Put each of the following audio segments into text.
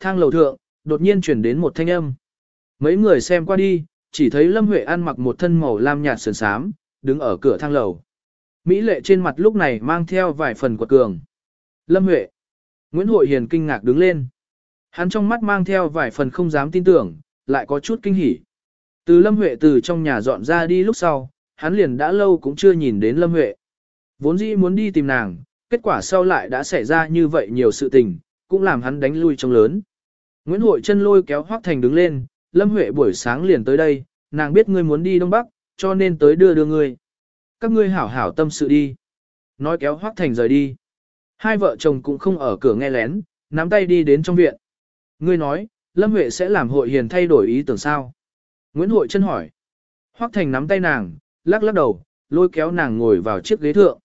thang lầu thượng, đột nhiên chuyển đến một thanh âm. Mấy người xem qua đi, chỉ thấy Lâm Huệ ăn mặc một thân màu lam nhạt sườn sám, đứng ở cửa thang lầu. Mỹ lệ trên mặt lúc này mang theo vài phần quật cường. Lâm Huệ. Nguyễn Hội Hiền kinh ngạc đứng lên. Hắn trong mắt mang theo vài phần không dám tin tưởng, lại có chút kinh hỉ. Từ Lâm Huệ từ trong nhà dọn ra đi lúc sau, hắn liền đã lâu cũng chưa nhìn đến Lâm Huệ. Vốn dĩ muốn đi tìm nàng, kết quả sau lại đã xảy ra như vậy nhiều sự tình, cũng làm hắn đánh lui trong lớn. Nguyễn Hội chân lôi kéo Hoắc Thành đứng lên, Lâm Huệ buổi sáng liền tới đây, nàng biết ngươi muốn đi Đông Bắc, cho nên tới đưa đưa ngươi. Các ngươi hảo hảo tâm sự đi. Nói kéo Hoắc Thành rời đi. Hai vợ chồng cũng không ở cửa nghe lén, nắm tay đi đến trong viện. Ngươi nói, Lâm Huệ sẽ làm hội hiền thay đổi ý tưởng sao? Nguyễn Hội chân hỏi. Hoắc Thành nắm tay nàng, lắc lắc đầu, lôi kéo nàng ngồi vào chiếc ghế thượng.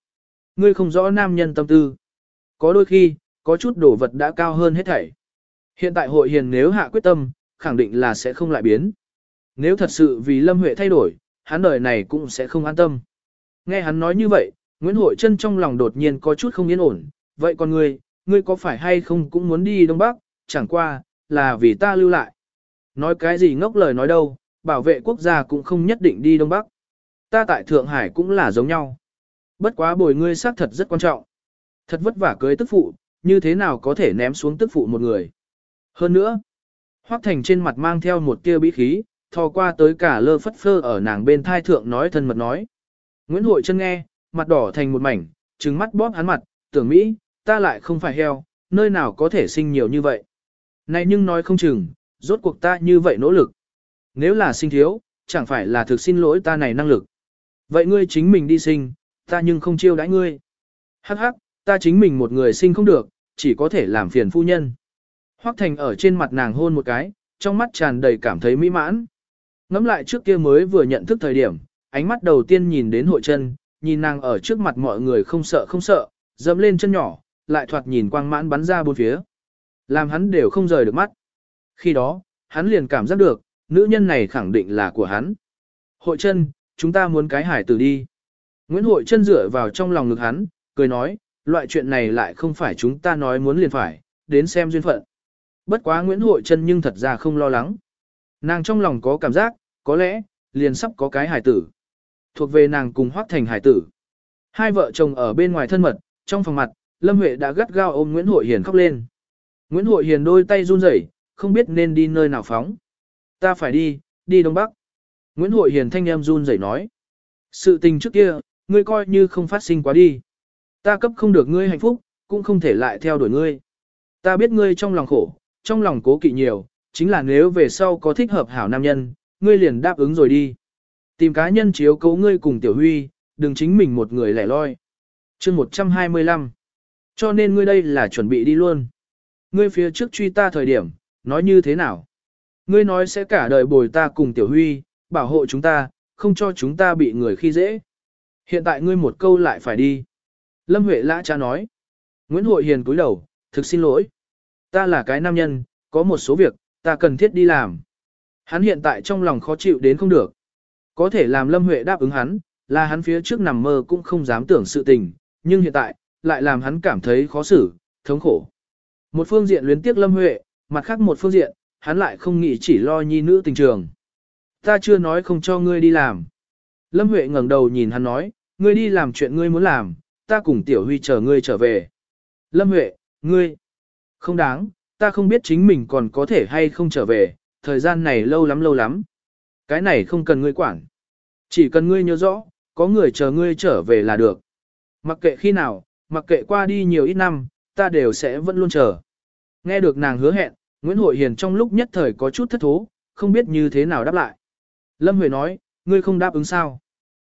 Ngươi không rõ nam nhân tâm tư. Có đôi khi, có chút đồ vật đã cao hơn hết thảy. Hiện tại hội hiền nếu hạ quyết tâm, khẳng định là sẽ không lại biến. Nếu thật sự vì Lâm Huệ thay đổi, hắn đời này cũng sẽ không an tâm. Nghe hắn nói như vậy, Nguyễn Hội Trân trong lòng đột nhiên có chút không yên ổn. Vậy còn ngươi, ngươi có phải hay không cũng muốn đi Đông Bắc, chẳng qua, là vì ta lưu lại. Nói cái gì ngốc lời nói đâu, bảo vệ quốc gia cũng không nhất định đi Đông Bắc. Ta tại Thượng Hải cũng là giống nhau. Bất quá bồi ngươi xác thật rất quan trọng. Thật vất vả cưới tức phụ, như thế nào có thể ném xuống tức phụ một người. Hơn nữa, Hoắc Thành trên mặt mang theo một tia bí khí, thò qua tới cả lơ phất phơ ở nàng bên thai thượng nói thân mật nói. Nguyễn Hội chân nghe, mặt đỏ thành một mảnh, trừng mắt bóp hắn mặt, tưởng Mỹ, ta lại không phải heo, nơi nào có thể sinh nhiều như vậy. Này nhưng nói không chừng, rốt cuộc ta như vậy nỗ lực. Nếu là sinh thiếu, chẳng phải là thực xin lỗi ta này năng lực. Vậy ngươi chính mình đi sinh, ta nhưng không chiêu đãi ngươi. Hắc hắc, ta chính mình một người sinh không được, chỉ có thể làm phiền phu nhân. Hoắc Thành ở trên mặt nàng hôn một cái, trong mắt tràn đầy cảm thấy mỹ mãn. Ngắm lại trước kia mới vừa nhận thức thời điểm, ánh mắt đầu tiên nhìn đến hội chân, nhìn nàng ở trước mặt mọi người không sợ không sợ, dẫm lên chân nhỏ, lại thoạt nhìn quang mãn bắn ra bốn phía. Làm hắn đều không rời được mắt. Khi đó, hắn liền cảm giác được, nữ nhân này khẳng định là của hắn. Hội chân, chúng ta muốn cái hải tử đi. Nguyễn Hội chân dựa vào trong lòng ngực hắn, cười nói, loại chuyện này lại không phải chúng ta nói muốn liền phải, đến xem duyên phận. Bất quá Nguyễn Hội chân nhưng thật ra không lo lắng. Nàng trong lòng có cảm giác, có lẽ, liền sắp có cái hải tử. Thuộc về nàng cùng hoác thành hải tử. Hai vợ chồng ở bên ngoài thân mật, trong phòng mặt, Lâm Huệ đã gắt gao ôm Nguyễn Hội Hiền khóc lên. Nguyễn Hội Hiền đôi tay run rẩy, không biết nên đi nơi nào phóng. Ta phải đi, đi Đông Bắc. Nguyễn Hội Hiền thanh em run rẩy nói. Sự tình trước kia, ngươi coi như không phát sinh quá đi. Ta cấp không được ngươi hạnh phúc, cũng không thể lại theo đuổi ngươi. Ta biết ngươi trong lòng khổ, trong lòng cố kỵ nhiều, chính là nếu về sau có thích hợp hảo nam nhân, ngươi liền đáp ứng rồi đi. Tìm cá nhân chiếu cố ngươi cùng Tiểu Huy, đừng chính mình một người lẻ loi. chương 125. Cho nên ngươi đây là chuẩn bị đi luôn. Ngươi phía trước truy ta thời điểm, nói như thế nào? Ngươi nói sẽ cả đời bồi ta cùng Tiểu Huy, bảo hộ chúng ta, không cho chúng ta bị người khi dễ. Hiện tại ngươi một câu lại phải đi. Lâm Huệ lã cha nói. Nguyễn Hội Hiền cúi đầu, thực xin lỗi. Ta là cái nam nhân, có một số việc, ta cần thiết đi làm. Hắn hiện tại trong lòng khó chịu đến không được. Có thể làm Lâm Huệ đáp ứng hắn, là hắn phía trước nằm mơ cũng không dám tưởng sự tình, nhưng hiện tại, lại làm hắn cảm thấy khó xử, thống khổ. Một phương diện luyến tiếc Lâm Huệ, mặt khác một phương diện, hắn lại không nghĩ chỉ lo nhi nữ tình trường. Ta chưa nói không cho ngươi đi làm. Lâm Huệ ngẩng đầu nhìn hắn nói, ngươi đi làm chuyện ngươi muốn làm, ta cùng Tiểu Huy chờ ngươi trở về. Lâm Huệ, ngươi, không đáng, ta không biết chính mình còn có thể hay không trở về, thời gian này lâu lắm lâu lắm. Cái này không cần ngươi quản. Chỉ cần ngươi nhớ rõ, có người chờ ngươi trở về là được. Mặc kệ khi nào, mặc kệ qua đi nhiều ít năm, ta đều sẽ vẫn luôn chờ. Nghe được nàng hứa hẹn, Nguyễn Hội Hiền trong lúc nhất thời có chút thất thố, không biết như thế nào đáp lại. Lâm Huệ nói, ngươi không đáp ứng sao?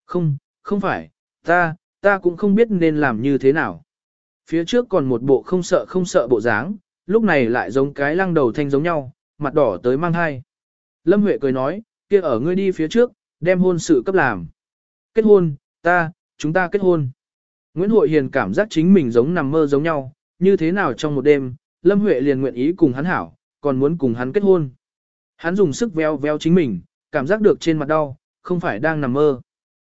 Không, không phải, ta, ta cũng không biết nên làm như thế nào. Phía trước còn một bộ không sợ không sợ bộ dáng, lúc này lại giống cái lăng đầu thanh giống nhau, mặt đỏ tới mang hai. Lâm Huệ cười nói, kia ở ngươi đi phía trước, đem hôn sự cấp làm. Kết hôn, ta, chúng ta kết hôn. Nguyễn Hội Hiền cảm giác chính mình giống nằm mơ giống nhau, như thế nào trong một đêm, Lâm Huệ liền nguyện ý cùng hắn hảo, còn muốn cùng hắn kết hôn. Hắn dùng sức veo veo chính mình, cảm giác được trên mặt đau, không phải đang nằm mơ.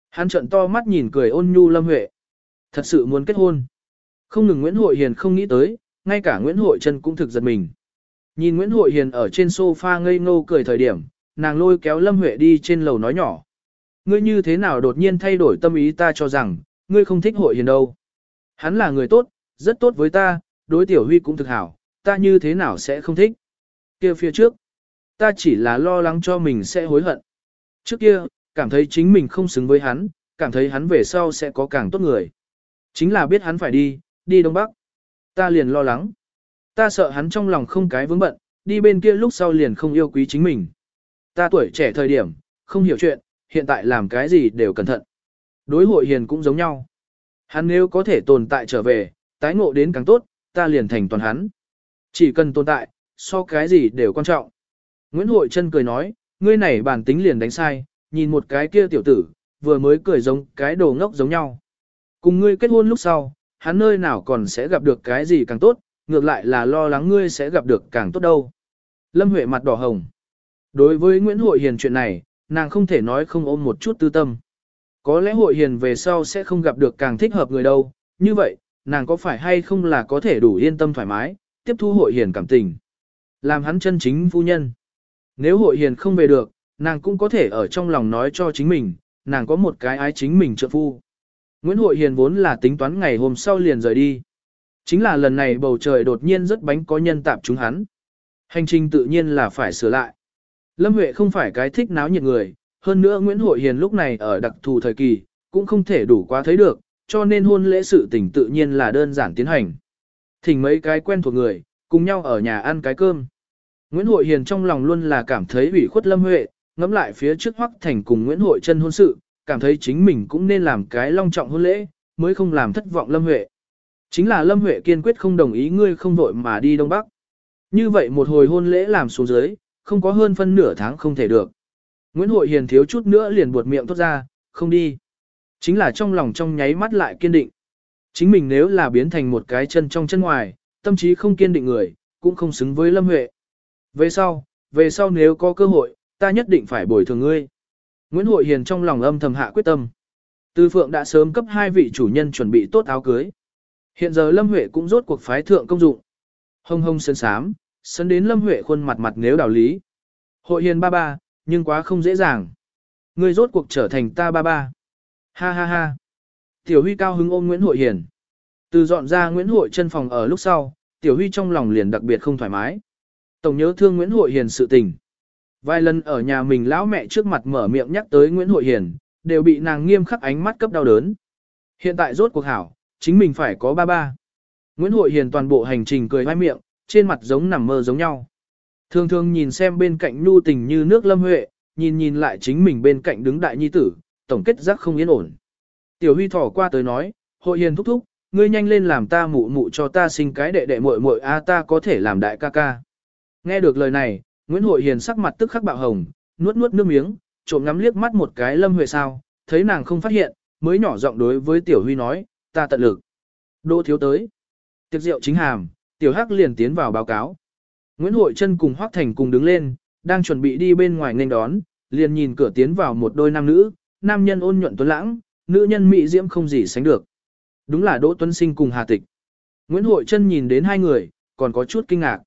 Hắn trợn to mắt nhìn cười ôn nhu Lâm Huệ. Thật sự muốn kết hôn. Không ngừng Nguyễn Hội Hiền không nghĩ tới, ngay cả Nguyễn Hội Trân cũng thực giật mình. Nhìn Nguyễn Hội Hiền ở trên sofa ngây ngô cười thời điểm, nàng lôi kéo Lâm Huệ đi trên lầu nói nhỏ. Ngươi như thế nào đột nhiên thay đổi tâm ý ta cho rằng, ngươi không thích Hội Hiền đâu. Hắn là người tốt, rất tốt với ta, đối tiểu huy cũng thực hảo, ta như thế nào sẽ không thích. kia phía trước, ta chỉ là lo lắng cho mình sẽ hối hận. Trước kia, cảm thấy chính mình không xứng với hắn, cảm thấy hắn về sau sẽ có càng tốt người. Chính là biết hắn phải đi, đi Đông Bắc. Ta liền lo lắng. Ta sợ hắn trong lòng không cái vướng bận, đi bên kia lúc sau liền không yêu quý chính mình. Ta tuổi trẻ thời điểm, không hiểu chuyện, hiện tại làm cái gì đều cẩn thận. Đối hội hiền cũng giống nhau. Hắn nếu có thể tồn tại trở về, tái ngộ đến càng tốt, ta liền thành toàn hắn. Chỉ cần tồn tại, so cái gì đều quan trọng. Nguyễn Hội Trân cười nói, ngươi này bản tính liền đánh sai, nhìn một cái kia tiểu tử, vừa mới cười giống cái đồ ngốc giống nhau. Cùng ngươi kết hôn lúc sau, hắn nơi nào còn sẽ gặp được cái gì càng tốt, ngược lại là lo lắng ngươi sẽ gặp được càng tốt đâu. Lâm Huệ mặt đỏ hồng. Đối với Nguyễn Hội Hiền chuyện này, nàng không thể nói không ôm một chút tư tâm. Có lẽ Hội Hiền về sau sẽ không gặp được càng thích hợp người đâu, như vậy, nàng có phải hay không là có thể đủ yên tâm thoải mái, tiếp thu Hội Hiền cảm tình. Làm hắn chân chính phu nhân. Nếu Hội Hiền không về được, nàng cũng có thể ở trong lòng nói cho chính mình, nàng có một cái ái chính mình trợ phu. Nguyễn Hội Hiền vốn là tính toán ngày hôm sau liền rời đi. Chính là lần này bầu trời đột nhiên rất bánh có nhân tạp chúng hắn. Hành trình tự nhiên là phải sửa lại. Lâm Huệ không phải cái thích náo nhiệt người, hơn nữa Nguyễn Hội Hiền lúc này ở đặc thù thời kỳ, cũng không thể đủ quá thấy được, cho nên hôn lễ sự tình tự nhiên là đơn giản tiến hành. Thỉnh mấy cái quen thuộc người, cùng nhau ở nhà ăn cái cơm. Nguyễn Hội Hiền trong lòng luôn là cảm thấy ủy khuất Lâm Huệ, ngẫm lại phía trước Hoắc Thành cùng Nguyễn Hội chân hôn sự, cảm thấy chính mình cũng nên làm cái long trọng hôn lễ, mới không làm thất vọng Lâm Huệ. Chính là Lâm Huệ kiên quyết không đồng ý ngươi không vội mà đi Đông Bắc. Như vậy một hồi hôn lễ làm xuống dưới, không có hơn phân nửa tháng không thể được. Nguyễn Hội Hiền thiếu chút nữa liền buột miệng tốt ra, không đi. Chính là trong lòng trong nháy mắt lại kiên định. Chính mình nếu là biến thành một cái chân trong chân ngoài, tâm trí không kiên định người, cũng không xứng với Lâm Huệ. Về sau, về sau nếu có cơ hội, ta nhất định phải bồi thường ngươi. Nguyễn Hội Hiền trong lòng âm thầm hạ quyết tâm. Tư Phượng đã sớm cấp hai vị chủ nhân chuẩn bị tốt áo cưới. Hiện giờ Lâm Huệ cũng rốt cuộc phái thượng công dụng. Hông hông sơn sám, sân đến Lâm Huệ khuôn mặt mặt nếu đạo lý. Hội Hiền ba ba, nhưng quá không dễ dàng. Ngươi rốt cuộc trở thành ta ba ba. Ha ha ha. Tiểu Huy cao hứng ôm Nguyễn Hội Hiền. Từ dọn ra Nguyễn Hội chân phòng ở lúc sau, Tiểu Huy trong lòng liền đặc biệt không thoải mái. Tổng nhớ thương Nguyễn Hội Hiền sự tình. Vài lần ở nhà mình lão mẹ trước mặt mở miệng nhắc tới Nguyễn Hội Hiền, đều bị nàng nghiêm khắc ánh mắt cấp đau đớn. Hiện tại rốt cuộc hảo, chính mình phải có ba ba. Nguyễn Hội Hiền toàn bộ hành trình cười hai miệng, trên mặt giống nằm mơ giống nhau. Thường thường nhìn xem bên cạnh nhu tình như nước lâm huệ, nhìn nhìn lại chính mình bên cạnh đứng đại nhi tử, tổng kết giác không yên ổn. Tiểu Huy thỏ qua tới nói, Hội Hiền thúc thúc, ngươi nhanh lên làm ta mụ mụ cho ta sinh cái đệ đệ muội muội a ta có thể làm đại ca ca. Nghe được lời này, Nguyễn Hội Hiền sắc mặt tức khắc bạo hồng, nuốt nuốt nước miếng, trộm ngắm liếc mắt một cái Lâm Huệ sao, thấy nàng không phát hiện, mới nhỏ giọng đối với Tiểu Huy nói, ta tận lực. Đỗ thiếu tới. Tiệc rượu chính hàm, Tiểu Hắc liền tiến vào báo cáo. Nguyễn Hội Trân cùng Hoắc Thành cùng đứng lên, đang chuẩn bị đi bên ngoài nên đón, liền nhìn cửa tiến vào một đôi nam nữ, nam nhân ôn nhuận tuấn lãng, nữ nhân mỹ diễm không gì sánh được. Đúng là Đỗ Tuấn Sinh cùng Hà Tịch. Nguyễn Hội Trân nhìn đến hai người, còn có chút kinh ngạc.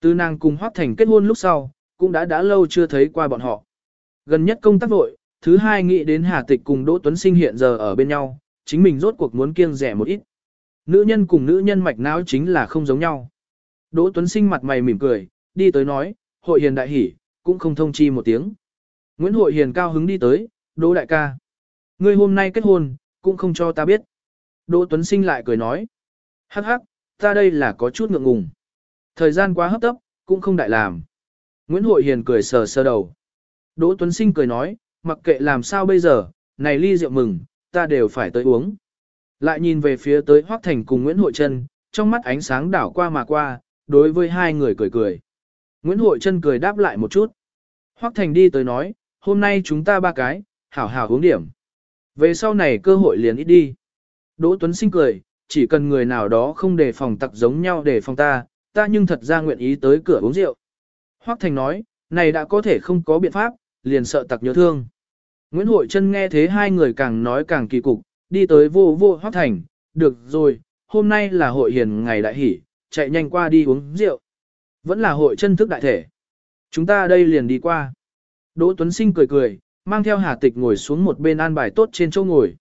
Từ nàng cùng Hoắc Thành kết hôn lúc sau, cũng đã đã lâu chưa thấy qua bọn họ. Gần nhất công tác vội, thứ hai nghĩ đến Hà Tịch cùng Đỗ Tuấn Sinh hiện giờ ở bên nhau, chính mình rốt cuộc muốn kiêng rẻ một ít. Nữ nhân cùng nữ nhân mạch não chính là không giống nhau. Đỗ Tuấn Sinh mặt mày mỉm cười, đi tới nói, hội hiền đại hỉ, cũng không thông chi một tiếng. Nguyễn Hội Hiền cao hứng đi tới, Đỗ đại ca. Ngươi hôm nay kết hôn, cũng không cho ta biết. Đỗ Tuấn Sinh lại cười nói, hắc hắc, ta đây là có chút ngượng ngùng. Thời gian quá hấp tấp, cũng không đại làm. Nguyễn Hội Hiền cười sờ sờ đầu. Đỗ Tuấn Sinh cười nói, mặc kệ làm sao bây giờ, này ly rượu mừng, ta đều phải tới uống. Lại nhìn về phía tới Hoác Thành cùng Nguyễn Hội Trân, trong mắt ánh sáng đảo qua mà qua, đối với hai người cười cười. Nguyễn Hội Trân cười đáp lại một chút. Hoác Thành đi tới nói, hôm nay chúng ta ba cái, hảo hảo uống điểm. Về sau này cơ hội liền ít đi. Đỗ Tuấn Sinh cười, chỉ cần người nào đó không đề phòng tặc giống nhau để phòng ta, ta nhưng thật ra nguyện ý tới cửa uống rượu. Hoắc Thành nói, này đã có thể không có biện pháp, liền sợ tặc nhớ thương. Nguyễn Hội Trân nghe thế hai người càng nói càng kỳ cục, đi tới vô vô Hoắc Thành, được rồi, hôm nay là hội hiền ngày đại hỷ, chạy nhanh qua đi uống rượu. Vẫn là hội chân thức đại thể. Chúng ta đây liền đi qua. Đỗ Tuấn Sinh cười cười, mang theo Hà Tịch ngồi xuống một bên an bài tốt trên chỗ ngồi.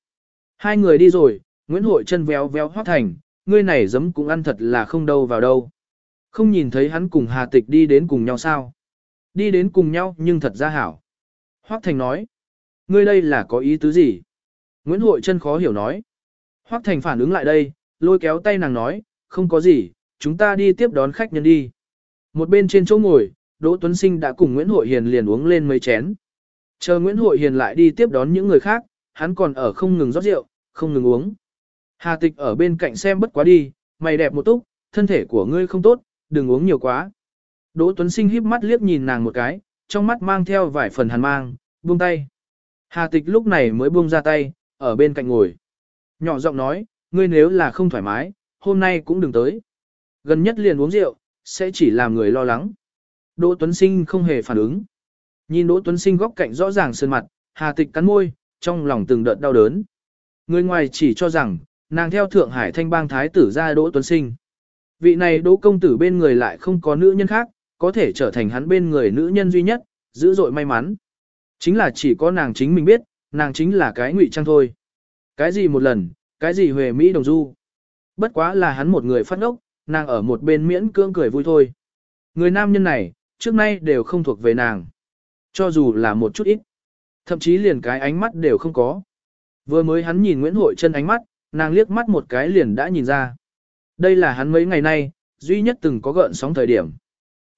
Hai người đi rồi, Nguyễn Hội chân véo véo Hoắc Thành, ngươi này giấm cũng ăn thật là không đâu vào đâu. Không nhìn thấy hắn cùng Hà Tịch đi đến cùng nhau sao? Đi đến cùng nhau nhưng thật ra hảo. Hoắc Thành nói, ngươi đây là có ý tứ gì? Nguyễn Hội chân khó hiểu nói. Hoắc Thành phản ứng lại đây, lôi kéo tay nàng nói, không có gì, chúng ta đi tiếp đón khách nhân đi. Một bên trên chỗ ngồi, Đỗ Tuấn Sinh đã cùng Nguyễn Hội Hiền liền uống lên mấy chén. Chờ Nguyễn Hội Hiền lại đi tiếp đón những người khác, hắn còn ở không ngừng rót rượu, không ngừng uống. Hà tịch ở bên cạnh xem bất quá đi, mày đẹp một túc, thân thể của ngươi không tốt, đừng uống nhiều quá. Đỗ Tuấn Sinh híp mắt liếc nhìn nàng một cái, trong mắt mang theo vài phần hàn mang, buông tay. Hà tịch lúc này mới buông ra tay, ở bên cạnh ngồi. Nhỏ giọng nói, ngươi nếu là không thoải mái, hôm nay cũng đừng tới. Gần nhất liền uống rượu, sẽ chỉ làm người lo lắng. Đỗ Tuấn Sinh không hề phản ứng. Nhìn Đỗ Tuấn Sinh góc cạnh rõ ràng sơn mặt, Hà Tịch cắn môi, trong lòng từng đợt đau đớn. Người ngoài chỉ cho rằng, nàng theo Thượng Hải Thanh bang thái tử ra Đỗ Tuấn Sinh. Vị này Đỗ công tử bên người lại không có nữ nhân khác, có thể trở thành hắn bên người nữ nhân duy nhất, dữ dội may mắn. Chính là chỉ có nàng chính mình biết, nàng chính là cái ngụy trang thôi. Cái gì một lần, cái gì huề Mỹ đồng du. Bất quá là hắn một người phát ngốc, nàng ở một bên miễn cưỡng cười vui thôi. Người nam nhân này, trước nay đều không thuộc về nàng. Cho dù là một chút ít. Thậm chí liền cái ánh mắt đều không có. Vừa mới hắn nhìn Nguyễn Hội chân ánh mắt, nàng liếc mắt một cái liền đã nhìn ra. Đây là hắn mấy ngày nay, duy nhất từng có gợn sóng thời điểm.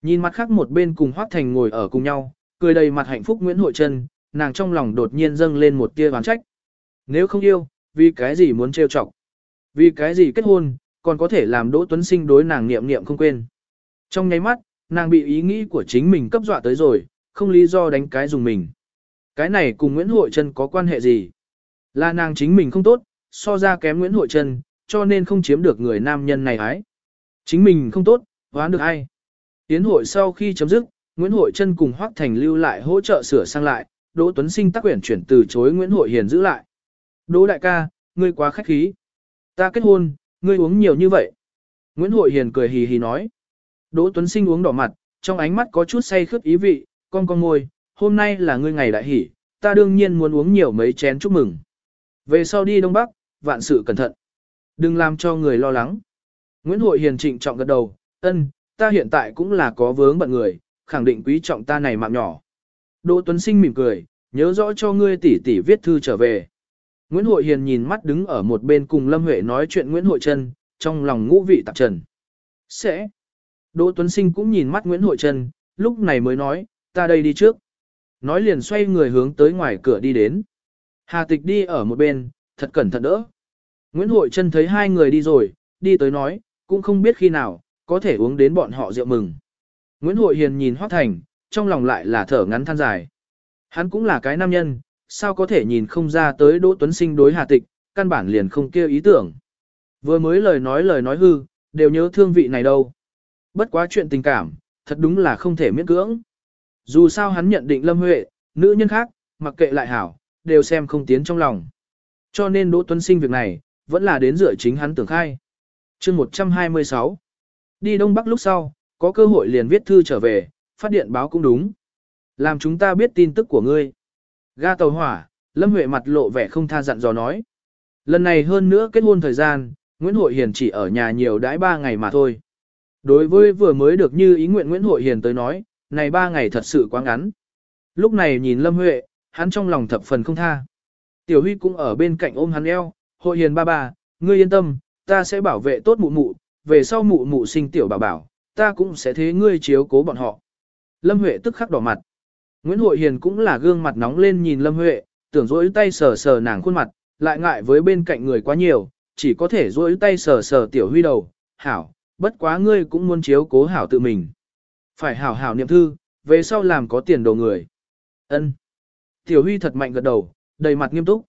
Nhìn mặt khác một bên cùng Hoác Thành ngồi ở cùng nhau, cười đầy mặt hạnh phúc Nguyễn Hội Trân, nàng trong lòng đột nhiên dâng lên một tia oán trách. Nếu không yêu, vì cái gì muốn trêu chọc? Vì cái gì kết hôn, còn có thể làm Đỗ Tuấn Sinh đối nàng niệm niệm không quên. Trong nháy mắt, nàng bị ý nghĩ của chính mình cấp dọa tới rồi, không lý do đánh cái dùng mình. Cái này cùng Nguyễn Hội Trân có quan hệ gì? Là nàng chính mình không tốt, so ra kém Nguyễn Hội Trân, cho nên không chiếm được người nam nhân này ái. Chính mình không tốt, hoán được ai? Tiến hội sau khi chấm dứt, Nguyễn Hội Trân cùng Hoắc Thành lưu lại hỗ trợ sửa sang lại, Đỗ Tuấn Sinh tác quyển chuyển từ chối Nguyễn Hội Hiền giữ lại. Đỗ đại ca, ngươi quá khách khí. Ta kết hôn, ngươi uống nhiều như vậy. Nguyễn Hội Hiền cười hì hì nói. Đỗ Tuấn Sinh uống đỏ mặt, trong ánh mắt có chút say khướt ý vị, con con ngồi, hôm nay là ngươi ngày đại hỉ, ta đương nhiên muốn uống nhiều mấy chén chúc mừng. Về sau đi Đông Bắc, vạn sự cẩn thận. Đừng làm cho người lo lắng. Nguyễn Hội Hiền trịnh trọng gật đầu, ân, ta hiện tại cũng là có vướng bận người, khẳng định quý trọng ta này mạng nhỏ. Đỗ Tuấn Sinh mỉm cười, nhớ rõ cho ngươi tỷ tỷ viết thư trở về. Nguyễn Hội Hiền nhìn mắt đứng ở một bên cùng Lâm Huệ nói chuyện Nguyễn Hội Trân, trong lòng ngũ vị tạp trần. Sẽ. Đỗ Tuấn Sinh cũng nhìn mắt Nguyễn Hội Trân, lúc này mới nói, ta đây đi trước. Nói liền xoay người hướng tới ngoài cửa đi đến. Hà Tịch đi ở một bên, thật cẩn thận đỡ. Nguyễn Hội Trân thấy hai người đi rồi, đi tới nói, cũng không biết khi nào, có thể uống đến bọn họ rượu mừng. Nguyễn Hội Hiền nhìn Hoác Thành, trong lòng lại là thở ngắn than dài. Hắn cũng là cái nam nhân, sao có thể nhìn không ra tới Đỗ Tuấn Sinh đối Hà Tịch, căn bản liền không kêu ý tưởng. Vừa mới lời nói lời nói hư, đều nhớ thương vị này đâu. Bất quá chuyện tình cảm, thật đúng là không thể miễn cưỡng. Dù sao hắn nhận định Lâm Huệ, nữ nhân khác, mặc kệ lại hảo, đều xem không tiến trong lòng. Cho nên Đỗ Tuấn Sinh việc này, vẫn là đến dựa chính hắn tưởng khai. chương 126 Đi Đông Bắc lúc sau, có cơ hội liền viết thư trở về, phát điện báo cũng đúng. Làm chúng ta biết tin tức của ngươi. Ga tàu hỏa, Lâm Huệ mặt lộ vẻ không tha dặn dò nói. Lần này hơn nữa kết hôn thời gian, Nguyễn Hội Hiền chỉ ở nhà nhiều đãi ba ngày mà thôi. Đối với vừa mới được như ý nguyện Nguyễn Hội Hiền tới nói, này ba ngày thật sự quá ngắn. Lúc này nhìn Lâm Huệ, hắn trong lòng thập phần không tha. Tiểu Huy cũng ở bên cạnh ôm hắn eo, Hội Hiền ba ba, ngươi yên tâm, ta sẽ bảo vệ tốt mụ mụ, về sau mụ mụ sinh tiểu bảo bảo, ta cũng sẽ thế ngươi chiếu cố bọn họ. Lâm Huệ tức khắc đỏ mặt. Nguyễn Hội Hiền cũng là gương mặt nóng lên nhìn Lâm Huệ, tưởng rỗi tay sờ sờ nàng khuôn mặt, lại ngại với bên cạnh người quá nhiều, chỉ có thể rỗi tay sờ sờ tiểu huy đầu, hảo, bất quá ngươi cũng muốn chiếu cố hảo tự mình. Phải hảo hảo niệm thư, về sau làm có tiền đồ người. Ân. Tiểu huy thật mạnh gật đầu, đầy mặt nghiêm túc.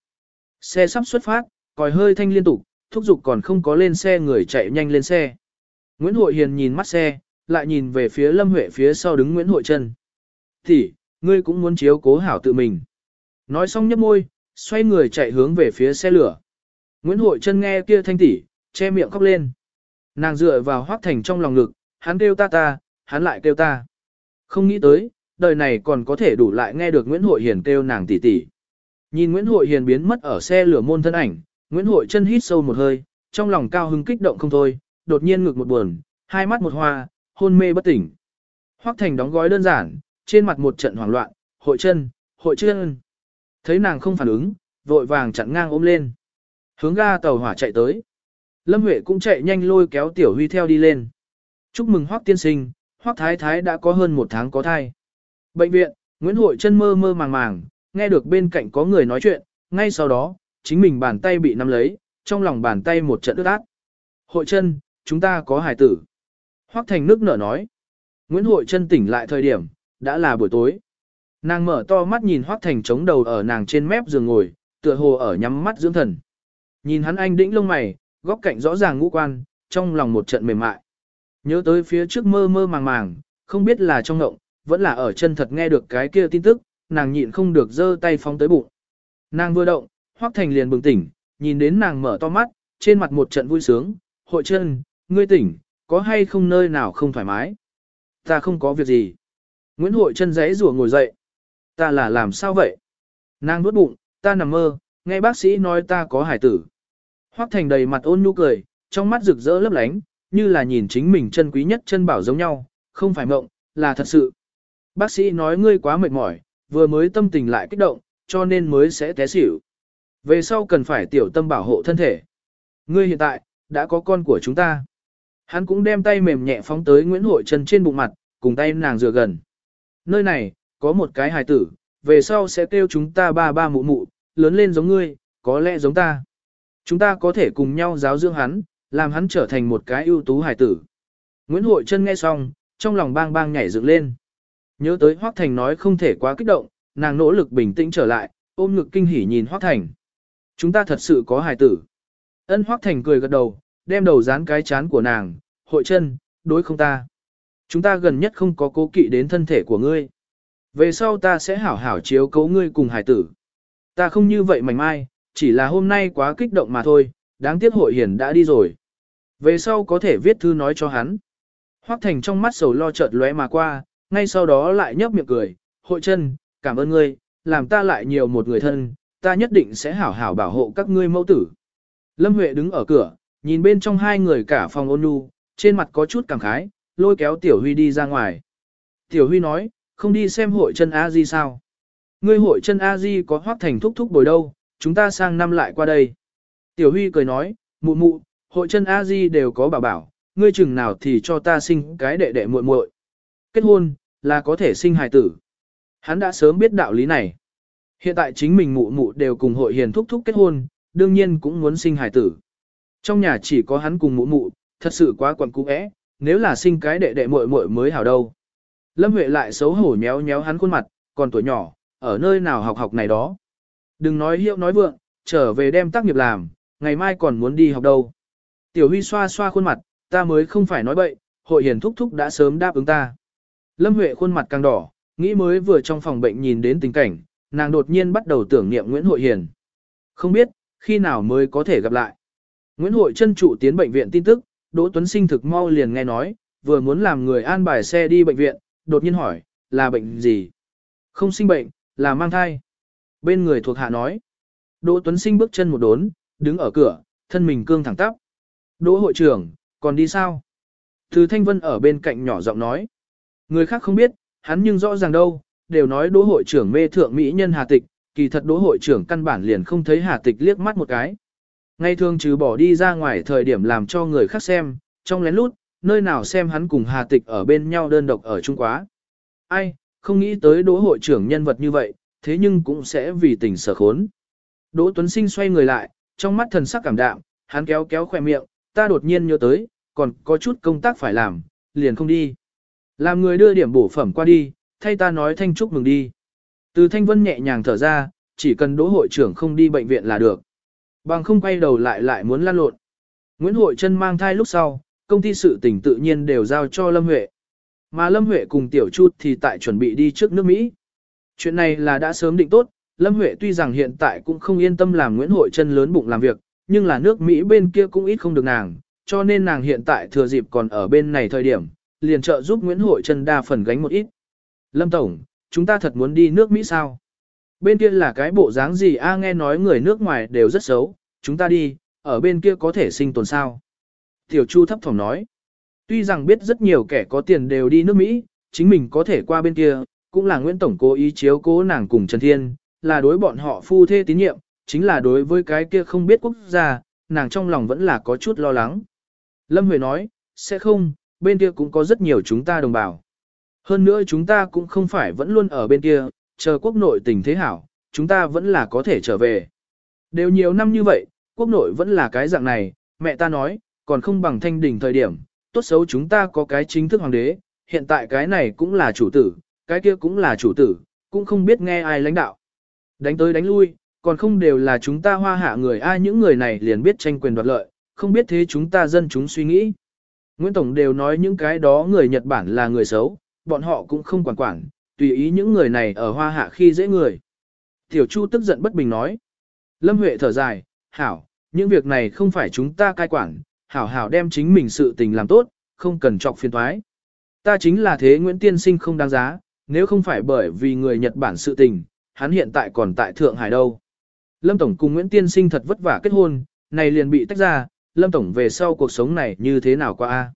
Xe sắp xuất phát, còi hơi thanh liên tục, thúc giục còn không có lên xe người chạy nhanh lên xe. Nguyễn Hội Hiền nhìn mắt xe, lại nhìn về phía Lâm Huệ phía sau đứng Nguyễn Hội Trân. Thì, ngươi cũng muốn chiếu cố hảo tự mình. Nói xong nhấp môi, xoay người chạy hướng về phía xe lửa. Nguyễn Hội Trân nghe kia thanh tỷ, che miệng khóc lên. Nàng dựa vào Hoác Thành trong lòng ngực, hắn kêu ta ta, hắn lại kêu ta. Không nghĩ tới, đời này còn có thể đủ lại nghe được Nguyễn Hội Hiền kêu nàng tỷ tỷ. Nhìn Nguyễn Hội Hiền biến mất ở xe lửa môn thân ảnh, Nguyễn Hội chân hít sâu một hơi, trong lòng cao hứng kích động không thôi, đột nhiên ngực một buồn, hai mắt một hoa, hôn mê bất tỉnh. Hoắc Thành đóng gói đơn giản, trên mặt một trận hoảng loạn, hội chân, hội chân. Thấy nàng không phản ứng, vội vàng chặn ngang ôm lên. Hướng ga tàu hỏa chạy tới. Lâm Huệ cũng chạy nhanh lôi kéo Tiểu Huy theo đi lên. Chúc mừng Hoắc tiên sinh, Hoắc Thái Thái đã có hơn một tháng có thai. Bệnh viện, Nguyễn Hội chân mơ mơ màng màng, nghe được bên cạnh có người nói chuyện, ngay sau đó, chính mình bàn tay bị nắm lấy, trong lòng bàn tay một trận ướt át. Hội chân, chúng ta có hài tử. Hoắc Thành nước nở nói. Nguyễn Hội chân tỉnh lại thời điểm, đã là buổi tối. Nàng mở to mắt nhìn Hoắc Thành chống đầu ở nàng trên mép giường ngồi, tựa hồ ở nhắm mắt dưỡng thần. Nhìn hắn anh đĩnh lông mày, góc cạnh rõ ràng ngũ quan, trong lòng một trận mềm mại. Nhớ tới phía trước mơ mơ màng màng, không biết là trong ngộng, vẫn là ở chân thật nghe được cái kia tin tức, nàng nhịn không được giơ tay phóng tới bụng. Nàng vừa động, Hoắc Thành liền bừng tỉnh, nhìn đến nàng mở to mắt, trên mặt một trận vui sướng, hội chân, ngươi tỉnh, có hay không nơi nào không thoải mái? Ta không có việc gì. Nguyễn Hội chân giấy rùa ngồi dậy. Ta là làm sao vậy? Nàng nuốt bụng, ta nằm mơ, nghe bác sĩ nói ta có hải tử. Hoắc Thành đầy mặt ôn nhu cười, trong mắt rực rỡ lấp lánh, như là nhìn chính mình chân quý nhất chân bảo giống nhau, không phải mộng, là thật sự. Bác sĩ nói ngươi quá mệt mỏi, vừa mới tâm tình lại kích động, cho nên mới sẽ té xỉu. Về sau cần phải tiểu tâm bảo hộ thân thể. Ngươi hiện tại, đã có con của chúng ta. Hắn cũng đem tay mềm nhẹ phóng tới Nguyễn Hội Trần trên bụng mặt, cùng tay nàng dựa gần. Nơi này, có một cái hài tử, về sau sẽ kêu chúng ta ba ba mụ mụ, lớn lên giống ngươi, có lẽ giống ta. Chúng ta có thể cùng nhau giáo dưỡng hắn, làm hắn trở thành một cái ưu tú hài tử. Nguyễn Hội Trân nghe xong, trong lòng bang bang nhảy dựng lên. Nhớ tới Hoác Thành nói không thể quá kích động, nàng nỗ lực bình tĩnh trở lại, ôm ngực kinh hỉ nhìn Hoác Thành. Chúng ta thật sự có hài tử. Ân hoắc Thành cười gật đầu, đem đầu dán cái chán của nàng, hội chân, đối không ta. Chúng ta gần nhất không có cố kỵ đến thân thể của ngươi. Về sau ta sẽ hảo hảo chiếu cấu ngươi cùng hài tử. Ta không như vậy mảnh mai, chỉ là hôm nay quá kích động mà thôi, đáng tiếc hội hiển đã đi rồi. Về sau có thể viết thư nói cho hắn. Hoắc Thành trong mắt sầu lo chợt lóe mà qua, ngay sau đó lại nhấp miệng cười, hội chân, cảm ơn ngươi, làm ta lại nhiều một người thân, ta nhất định sẽ hảo hảo bảo hộ các ngươi mẫu tử. Lâm Huệ đứng ở cửa, nhìn bên trong hai người cả phòng ôn nhu, trên mặt có chút cảm khái, lôi kéo Tiểu Huy đi ra ngoài. Tiểu Huy nói, không đi xem hội chân A Di sao? Ngươi hội chân A Di có hoác thành thúc thúc bồi đâu, chúng ta sang năm lại qua đây. Tiểu Huy cười nói, mụ mụ, hội chân A Di đều có bảo bảo, ngươi chừng nào thì cho ta sinh cái đệ đệ muội muội. Kết hôn, là có thể sinh hài tử. Hắn đã sớm biết đạo lý này. Hiện tại chính mình mụ mụ đều cùng hội hiền thúc thúc kết hôn, đương nhiên cũng muốn sinh hài tử. Trong nhà chỉ có hắn cùng mụ mụ, thật sự quá quẩn cũ ẽ, nếu là sinh cái đệ đệ muội muội mới hảo đâu. Lâm Huệ lại xấu hổ nhéo nhéo hắn khuôn mặt, còn tuổi nhỏ, ở nơi nào học học này đó. Đừng nói hiệu nói vượng, trở về đem tác nghiệp làm, ngày mai còn muốn đi học đâu. Tiểu Huy xoa xoa khuôn mặt, ta mới không phải nói bậy, hội hiền thúc thúc đã sớm đáp ứng ta. Lâm Huệ khuôn mặt càng đỏ, nghĩ mới vừa trong phòng bệnh nhìn đến tình cảnh, nàng đột nhiên bắt đầu tưởng niệm Nguyễn Hội Hiền. Không biết, khi nào mới có thể gặp lại. Nguyễn Hội chân trụ tiến bệnh viện tin tức, Đỗ Tuấn Sinh thực mau liền nghe nói, vừa muốn làm người an bài xe đi bệnh viện, đột nhiên hỏi, là bệnh gì? Không sinh bệnh, là mang thai. Bên người thuộc hạ nói. Đỗ Tuấn Sinh bước chân một đốn, đứng ở cửa, thân mình cương thẳng tắp. Đỗ hội trưởng, còn đi sao? Từ Thanh Vân ở bên cạnh nhỏ giọng nói. Người khác không biết, hắn nhưng rõ ràng đâu, đều nói đỗ hội trưởng mê thượng mỹ nhân Hà Tịch, kỳ thật đỗ hội trưởng căn bản liền không thấy Hà Tịch liếc mắt một cái. Ngay thường trừ bỏ đi ra ngoài thời điểm làm cho người khác xem, trong lén lút, nơi nào xem hắn cùng Hà Tịch ở bên nhau đơn độc ở Trung Quá. Ai, không nghĩ tới đỗ hội trưởng nhân vật như vậy, thế nhưng cũng sẽ vì tình sở khốn. Đỗ Tuấn Sinh xoay người lại, trong mắt thần sắc cảm đạm, hắn kéo kéo khỏe miệng, ta đột nhiên nhớ tới, còn có chút công tác phải làm, liền không đi. Làm người đưa điểm bổ phẩm qua đi, thay ta nói thanh chúc mừng đi. Từ thanh vân nhẹ nhàng thở ra, chỉ cần đỗ hội trưởng không đi bệnh viện là được. Bằng không quay đầu lại lại muốn lan lộn. Nguyễn Hội Trân mang thai lúc sau, công ty sự tình tự nhiên đều giao cho Lâm Huệ. Mà Lâm Huệ cùng Tiểu Chu thì tại chuẩn bị đi trước nước Mỹ. Chuyện này là đã sớm định tốt, Lâm Huệ tuy rằng hiện tại cũng không yên tâm làm Nguyễn Hội Trân lớn bụng làm việc, nhưng là nước Mỹ bên kia cũng ít không được nàng, cho nên nàng hiện tại thừa dịp còn ở bên này thời điểm, liền trợ giúp Nguyễn Hội Trân đa phần gánh một ít. Lâm Tổng, chúng ta thật muốn đi nước Mỹ sao? Bên kia là cái bộ dáng gì a nghe nói người nước ngoài đều rất xấu, chúng ta đi, ở bên kia có thể sinh tồn sao? Tiểu Chu thấp thỏm nói. Tuy rằng biết rất nhiều kẻ có tiền đều đi nước Mỹ, chính mình có thể qua bên kia, cũng là Nguyễn Tổng cố ý chiếu cố nàng cùng Trần Thiên, là đối bọn họ phu thê tín nhiệm, chính là đối với cái kia không biết quốc gia, nàng trong lòng vẫn là có chút lo lắng. Lâm Huệ nói, sẽ không, bên kia cũng có rất nhiều chúng ta đồng bào. Hơn nữa chúng ta cũng không phải vẫn luôn ở bên kia, chờ quốc nội tình thế hảo, chúng ta vẫn là có thể trở về. Đều nhiều năm như vậy, quốc nội vẫn là cái dạng này, mẹ ta nói, còn không bằng thanh đỉnh thời điểm, tốt xấu chúng ta có cái chính thức hoàng đế, hiện tại cái này cũng là chủ tử, cái kia cũng là chủ tử, cũng không biết nghe ai lãnh đạo. Đánh tới đánh lui, còn không đều là chúng ta hoa hạ người ai những người này liền biết tranh quyền đoạt lợi, không biết thế chúng ta dân chúng suy nghĩ. Nguyễn Tổng đều nói những cái đó người Nhật Bản là người xấu, bọn họ cũng không quản quản, tùy ý những người này ở hoa hạ khi dễ người. Tiểu Chu tức giận bất bình nói. Lâm Huệ thở dài, hảo, những việc này không phải chúng ta cai quản, hảo hảo đem chính mình sự tình làm tốt, không cần trọc phiền thoái. Ta chính là thế Nguyễn Tiên Sinh không đáng giá, nếu không phải bởi vì người Nhật Bản sự tình, hắn hiện tại còn tại Thượng Hải đâu. Lâm Tổng cùng Nguyễn Tiên Sinh thật vất vả kết hôn, này liền bị tách ra, Lâm Tổng về sau cuộc sống này như thế nào qua a?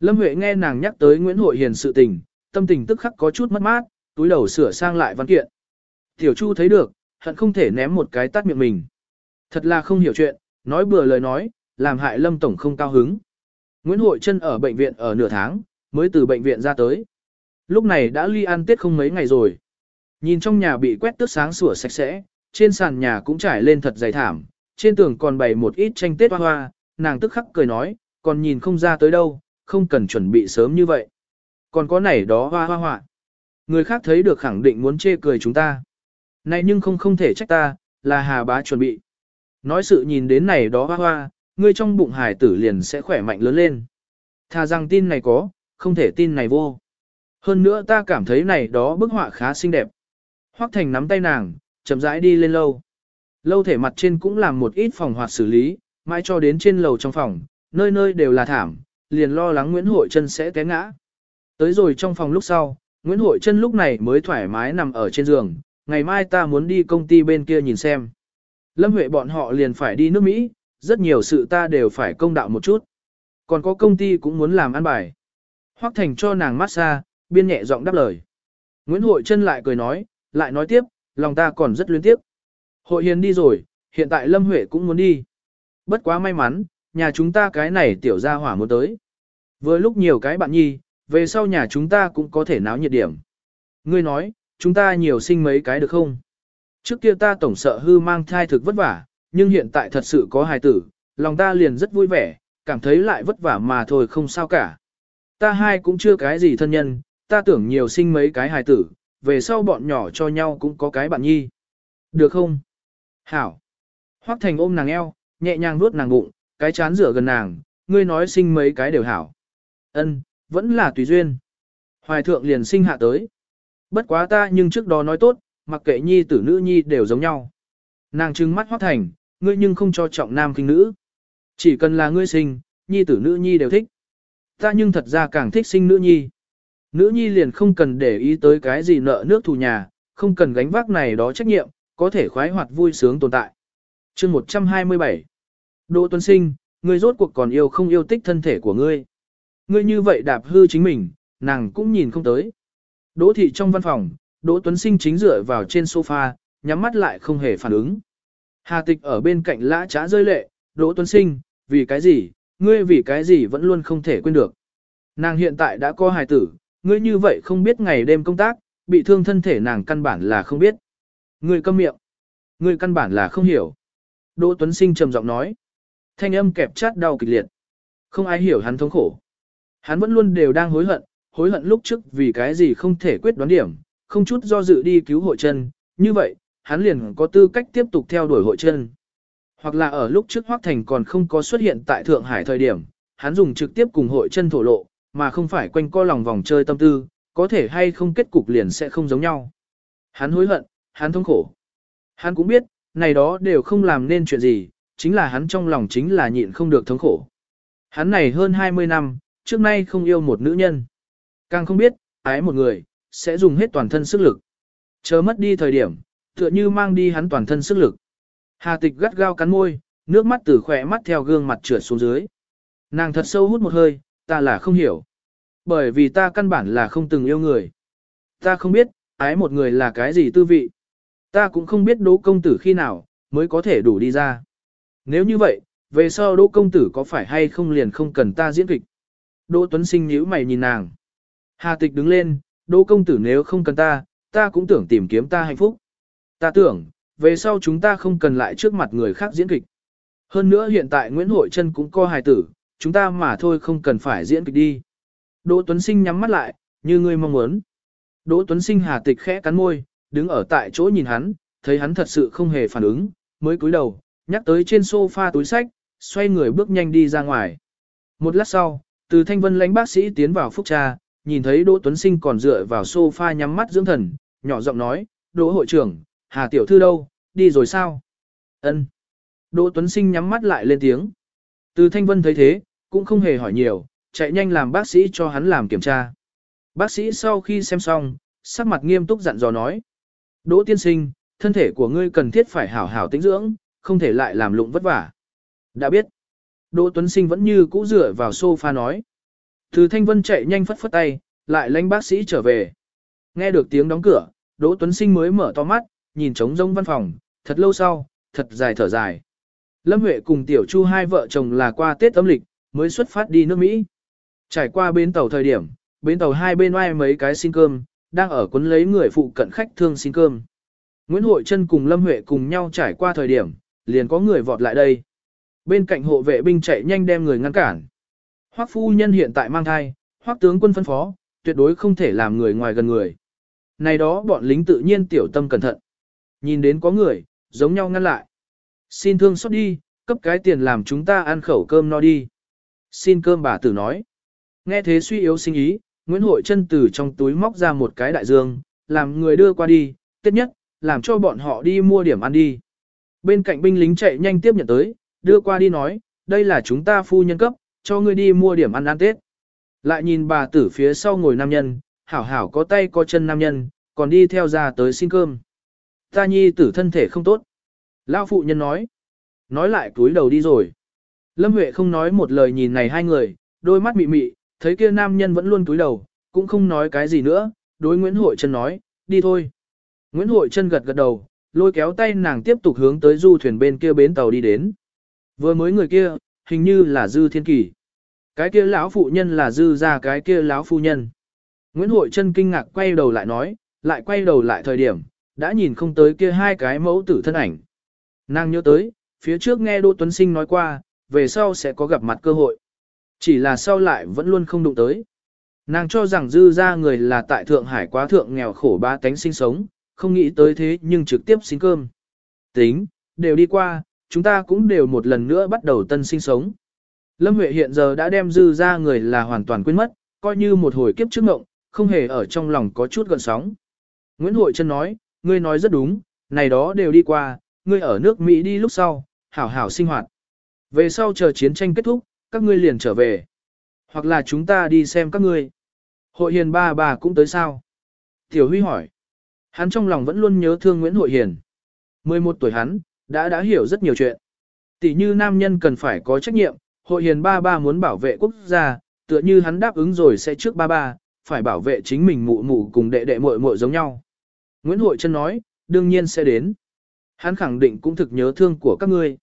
Lâm Huệ nghe nàng nhắc tới Nguyễn Hội Hiền sự tình, tâm tình tức khắc có chút mất mát, túi đầu sửa sang lại văn kiện. Tiểu Chu thấy được, hận không thể ném một cái tát miệng mình. Thật là không hiểu chuyện, nói bừa lời nói, làm hại Lâm Tổng không cao hứng. Nguyễn Hội Trân ở bệnh viện ở nửa tháng, mới từ bệnh viện ra tới. Lúc này đã ly ăn tết không mấy ngày rồi. Nhìn trong nhà bị quét tước sáng sủa sạch sẽ, trên sàn nhà cũng trải lên thật dày thảm, trên tường còn bày một ít tranh tết hoa hoa, nàng tức khắc cười nói, còn nhìn không ra tới đâu, không cần chuẩn bị sớm như vậy. Còn có này đó hoa hoa hoa. Người khác thấy được khẳng định muốn chê cười chúng ta. Này nhưng không không thể trách ta, là hà bá chuẩn bị. Nói sự nhìn đến này đó hoa hoa, ngươi trong bụng hải tử liền sẽ khỏe mạnh lớn lên. Thà rằng tin này có, không thể tin này vô. Hơn nữa ta cảm thấy này đó bức họa khá xinh đẹp. Hoắc Thành nắm tay nàng, chậm rãi đi lên lâu. Lâu thể mặt trên cũng làm một ít phòng hoạt xử lý, mãi cho đến trên lầu trong phòng, nơi nơi đều là thảm, liền lo lắng Nguyễn Hội Trân sẽ té ngã. Tới rồi trong phòng lúc sau, Nguyễn Hội Trân lúc này mới thoải mái nằm ở trên giường, ngày mai ta muốn đi công ty bên kia nhìn xem. Lâm Huệ bọn họ liền phải đi nước Mỹ, rất nhiều sự ta đều phải công đạo một chút. Còn có công ty cũng muốn làm ăn bài. Hoắc Thành cho nàng massage, biên nhẹ giọng đáp lời. Nguyễn Hội Trân lại cười nói, lại nói tiếp, lòng ta còn rất luyến tiếp. Hội hiền đi rồi, hiện tại Lâm Huệ cũng muốn đi. Bất quá may mắn, nhà chúng ta cái này tiểu gia hỏa muốn tới. Vừa lúc nhiều cái bạn nhi, về sau nhà chúng ta cũng có thể náo nhiệt điểm. Ngươi nói, chúng ta nhiều sinh mấy cái được không? Trước kia ta tổng sợ hư mang thai thực vất vả, nhưng hiện tại thật sự có hài tử, lòng ta liền rất vui vẻ, cảm thấy lại vất vả mà thôi không sao cả. Ta hai cũng chưa cái gì thân nhân, ta tưởng nhiều sinh mấy cái hài tử, về sau bọn nhỏ cho nhau cũng có cái bạn nhi. Được không? Hảo. Hoắc Thành ôm nàng eo, nhẹ nhàng nuốt nàng bụng, cái chán rửa gần nàng, ngươi nói sinh mấy cái đều hảo. Ân, vẫn là tùy duyên. Hoài thượng liền sinh hạ tới. Bất quá ta nhưng trước đó nói tốt, mặc kệ nhi tử nữ nhi đều giống nhau. Nàng trừng mắt Hoắc Thành, ngươi nhưng không cho trọng nam kinh nữ. Chỉ cần là ngươi sinh, nhi tử nữ nhi đều thích. Ta nhưng thật ra càng thích sinh nữ nhi. Nữ nhi liền không cần để ý tới cái gì nợ nước thù nhà, không cần gánh vác này đó trách nhiệm, có thể khoái hoạt vui sướng tồn tại. chương 127 Đỗ Tuấn Sinh, ngươi rốt cuộc còn yêu không yêu tích thân thể của ngươi. Ngươi như vậy đạp hư chính mình, nàng cũng nhìn không tới. Đỗ thị trong văn phòng, Đỗ Tuấn Sinh chính dựa vào trên sofa, nhắm mắt lại không hề phản ứng. Hà tịch ở bên cạnh lã trá rơi lệ, Đỗ Tuấn Sinh, vì cái gì, ngươi vì cái gì vẫn luôn không thể quên được. Nàng hiện tại đã có hài tử, ngươi như vậy không biết ngày đêm công tác, bị thương thân thể nàng căn bản là không biết. Ngươi câm miệng. Ngươi căn bản là không hiểu. Đỗ Tuấn Sinh trầm giọng nói. Thanh âm kẹp chát đau kịch liệt. Không ai hiểu hắn thống khổ. Hắn vẫn luôn đều đang hối hận, hối hận lúc trước vì cái gì không thể quyết đoán điểm, không chút do dự đi cứu hội chân, như vậy, hắn liền có tư cách tiếp tục theo đuổi hội chân. Hoặc là ở lúc trước Hoắc Thành còn không có xuất hiện tại Thượng Hải thời điểm, hắn dùng trực tiếp cùng hội chân thổ lộ, mà không phải quanh co lòng vòng chơi tâm tư, có thể hay không kết cục liền sẽ không giống nhau. Hắn hối hận, hắn thống khổ. Hắn cũng biết, này đó đều không làm nên chuyện gì, chính là hắn trong lòng chính là nhịn không được thống khổ. Hắn này hơn 20 năm, trước nay không yêu một nữ nhân. Càng không biết, ái một người, sẽ dùng hết toàn thân sức lực. chớ mất đi thời điểm, tựa như mang đi hắn toàn thân sức lực. Hà tịch gắt gao cắn môi, nước mắt từ khỏe mắt theo gương mặt trượt xuống dưới. Nàng thật sâu hút một hơi, ta là không hiểu. Bởi vì ta căn bản là không từng yêu người. Ta không biết, ái một người là cái gì tư vị. Ta cũng không biết đỗ công tử khi nào, mới có thể đủ đi ra. Nếu như vậy, về sau đỗ công tử có phải hay không liền không cần ta diễn kịch. Đỗ Tuấn Sinh nhíu mày nhìn nàng. Hà tịch đứng lên, đỗ công tử nếu không cần ta, ta cũng tưởng tìm kiếm ta hạnh phúc. Ta tưởng, về sau chúng ta không cần lại trước mặt người khác diễn kịch. Hơn nữa hiện tại Nguyễn Hội Trân cũng co hài tử, chúng ta mà thôi không cần phải diễn kịch đi. Đỗ Tuấn Sinh nhắm mắt lại, như ngươi mong muốn. Đỗ Tuấn Sinh hà tịch khẽ cắn môi, đứng ở tại chỗ nhìn hắn, thấy hắn thật sự không hề phản ứng, mới cúi đầu, nhắc tới trên sofa túi sách, xoay người bước nhanh đi ra ngoài. Một lát sau, từ thanh vân lãnh bác sĩ tiến vào phúc tra, nhìn thấy Đỗ Tuấn Sinh còn dựa vào sofa nhắm mắt dưỡng thần, nhỏ giọng nói, Đỗ hội trưởng, Hà tiểu thư đâu, đi rồi sao? Ân. Đỗ Tuấn Sinh nhắm mắt lại lên tiếng. Từ thanh vân thấy thế, cũng không hề hỏi nhiều, chạy nhanh làm bác sĩ cho hắn làm kiểm tra. Bác sĩ sau khi xem xong, sắc mặt nghiêm túc dặn dò nói. Đỗ tiên sinh, thân thể của ngươi cần thiết phải hảo hảo tĩnh dưỡng, không thể lại làm lụng vất vả. Đã biết. Đỗ Tuấn Sinh vẫn như cũ dựa vào sofa nói. Từ Thanh Vân chạy nhanh phất phất tay, lại lãnh bác sĩ trở về. Nghe được tiếng đóng cửa, Đỗ Tuấn Sinh mới mở to mắt, nhìn trống rông văn phòng, thật lâu sau, thật dài thở dài. Lâm Huệ cùng Tiểu Chu hai vợ chồng là qua Tết âm lịch, mới xuất phát đi nước Mỹ. Trải qua bến tàu thời điểm, bến tàu hai bên oai mấy cái xin cơm, đang ở cuốn lấy người phụ cận khách thương xin cơm. Nguyễn Hội Trân cùng Lâm Huệ cùng nhau trải qua thời điểm, liền có người vọt lại đây. Bên cạnh hộ vệ binh chạy nhanh đem người ngăn cản. Hoắc phu nhân hiện tại mang thai, Hoắc tướng quân phân phó, tuyệt đối không thể làm người ngoài gần người. Này đó bọn lính tự nhiên tiểu tâm cẩn thận. Nhìn đến có người, giống nhau ngăn lại. Xin thương xót đi, cấp cái tiền làm chúng ta ăn khẩu cơm no đi. Xin cơm bà tử nói. Nghe thế suy yếu sinh ý, Nguyễn Hội chân từ trong túi móc ra một cái đại dương, làm người đưa qua đi, tiết nhất, làm cho bọn họ đi mua điểm ăn đi. Bên cạnh binh lính chạy nhanh tiếp nhận tới, đưa qua đi nói, đây là chúng ta phu nhân cấp, cho ngươi đi mua điểm ăn ăn Tết. Lại nhìn bà tử phía sau ngồi nam nhân, hảo hảo có tay có chân nam nhân, còn đi theo ra tới xin cơm. Ta nhi tử thân thể không tốt. Lao phụ nhân nói. Nói lại túi đầu đi rồi. Lâm Huệ không nói một lời nhìn này hai người, đôi mắt mị mị, thấy kia nam nhân vẫn luôn túi đầu, cũng không nói cái gì nữa, đối Nguyễn Hội Trân nói, đi thôi. Nguyễn Hội Trân gật gật đầu, lôi kéo tay nàng tiếp tục hướng tới du thuyền bên kia bến tàu đi đến. Vừa mới người kia, hình như là Dư Thiên Kỳ. Cái kia lão phụ nhân là Dư ra cái kia lão phu nhân. Nguyễn Hội Trân kinh ngạc quay đầu lại nói, lại quay đầu lại thời điểm, đã nhìn không tới kia hai cái mẫu tử thân ảnh. Nàng nhớ tới, phía trước nghe Đỗ Tuấn Sinh nói qua, về sau sẽ có gặp mặt cơ hội. Chỉ là sau lại vẫn luôn không đụng tới. Nàng cho rằng dư ra người là tại Thượng Hải quá thượng nghèo khổ ba tánh sinh sống, không nghĩ tới thế nhưng trực tiếp xin cơm. Tính, đều đi qua, chúng ta cũng đều một lần nữa bắt đầu tân sinh sống. Lâm Huệ hiện giờ đã đem dư ra người là hoàn toàn quên mất, coi như một hồi kiếp trước ngộng, không hề ở trong lòng có chút gợn sóng. Nguyễn Hội Trân nói, ngươi nói rất đúng, này đó đều đi qua, ngươi ở nước Mỹ đi lúc sau, hảo hảo sinh hoạt. Về sau chờ chiến tranh kết thúc, các ngươi liền trở về. Hoặc là chúng ta đi xem các ngươi. Hội hiền ba bà cũng tới sao? Tiểu Huy hỏi. Hắn trong lòng vẫn luôn nhớ thương Nguyễn Hội Hiền. 11 tuổi hắn, đã đã hiểu rất nhiều chuyện. Tỷ như nam nhân cần phải có trách nhiệm, Hội Hiền ba ba muốn bảo vệ quốc gia, tựa như hắn đáp ứng rồi sẽ trước ba ba, phải bảo vệ chính mình mụ mụ cùng đệ đệ muội muội giống nhau. Nguyễn Hội Trân nói, đương nhiên sẽ đến. Hắn khẳng định cũng thực nhớ thương của các ngươi.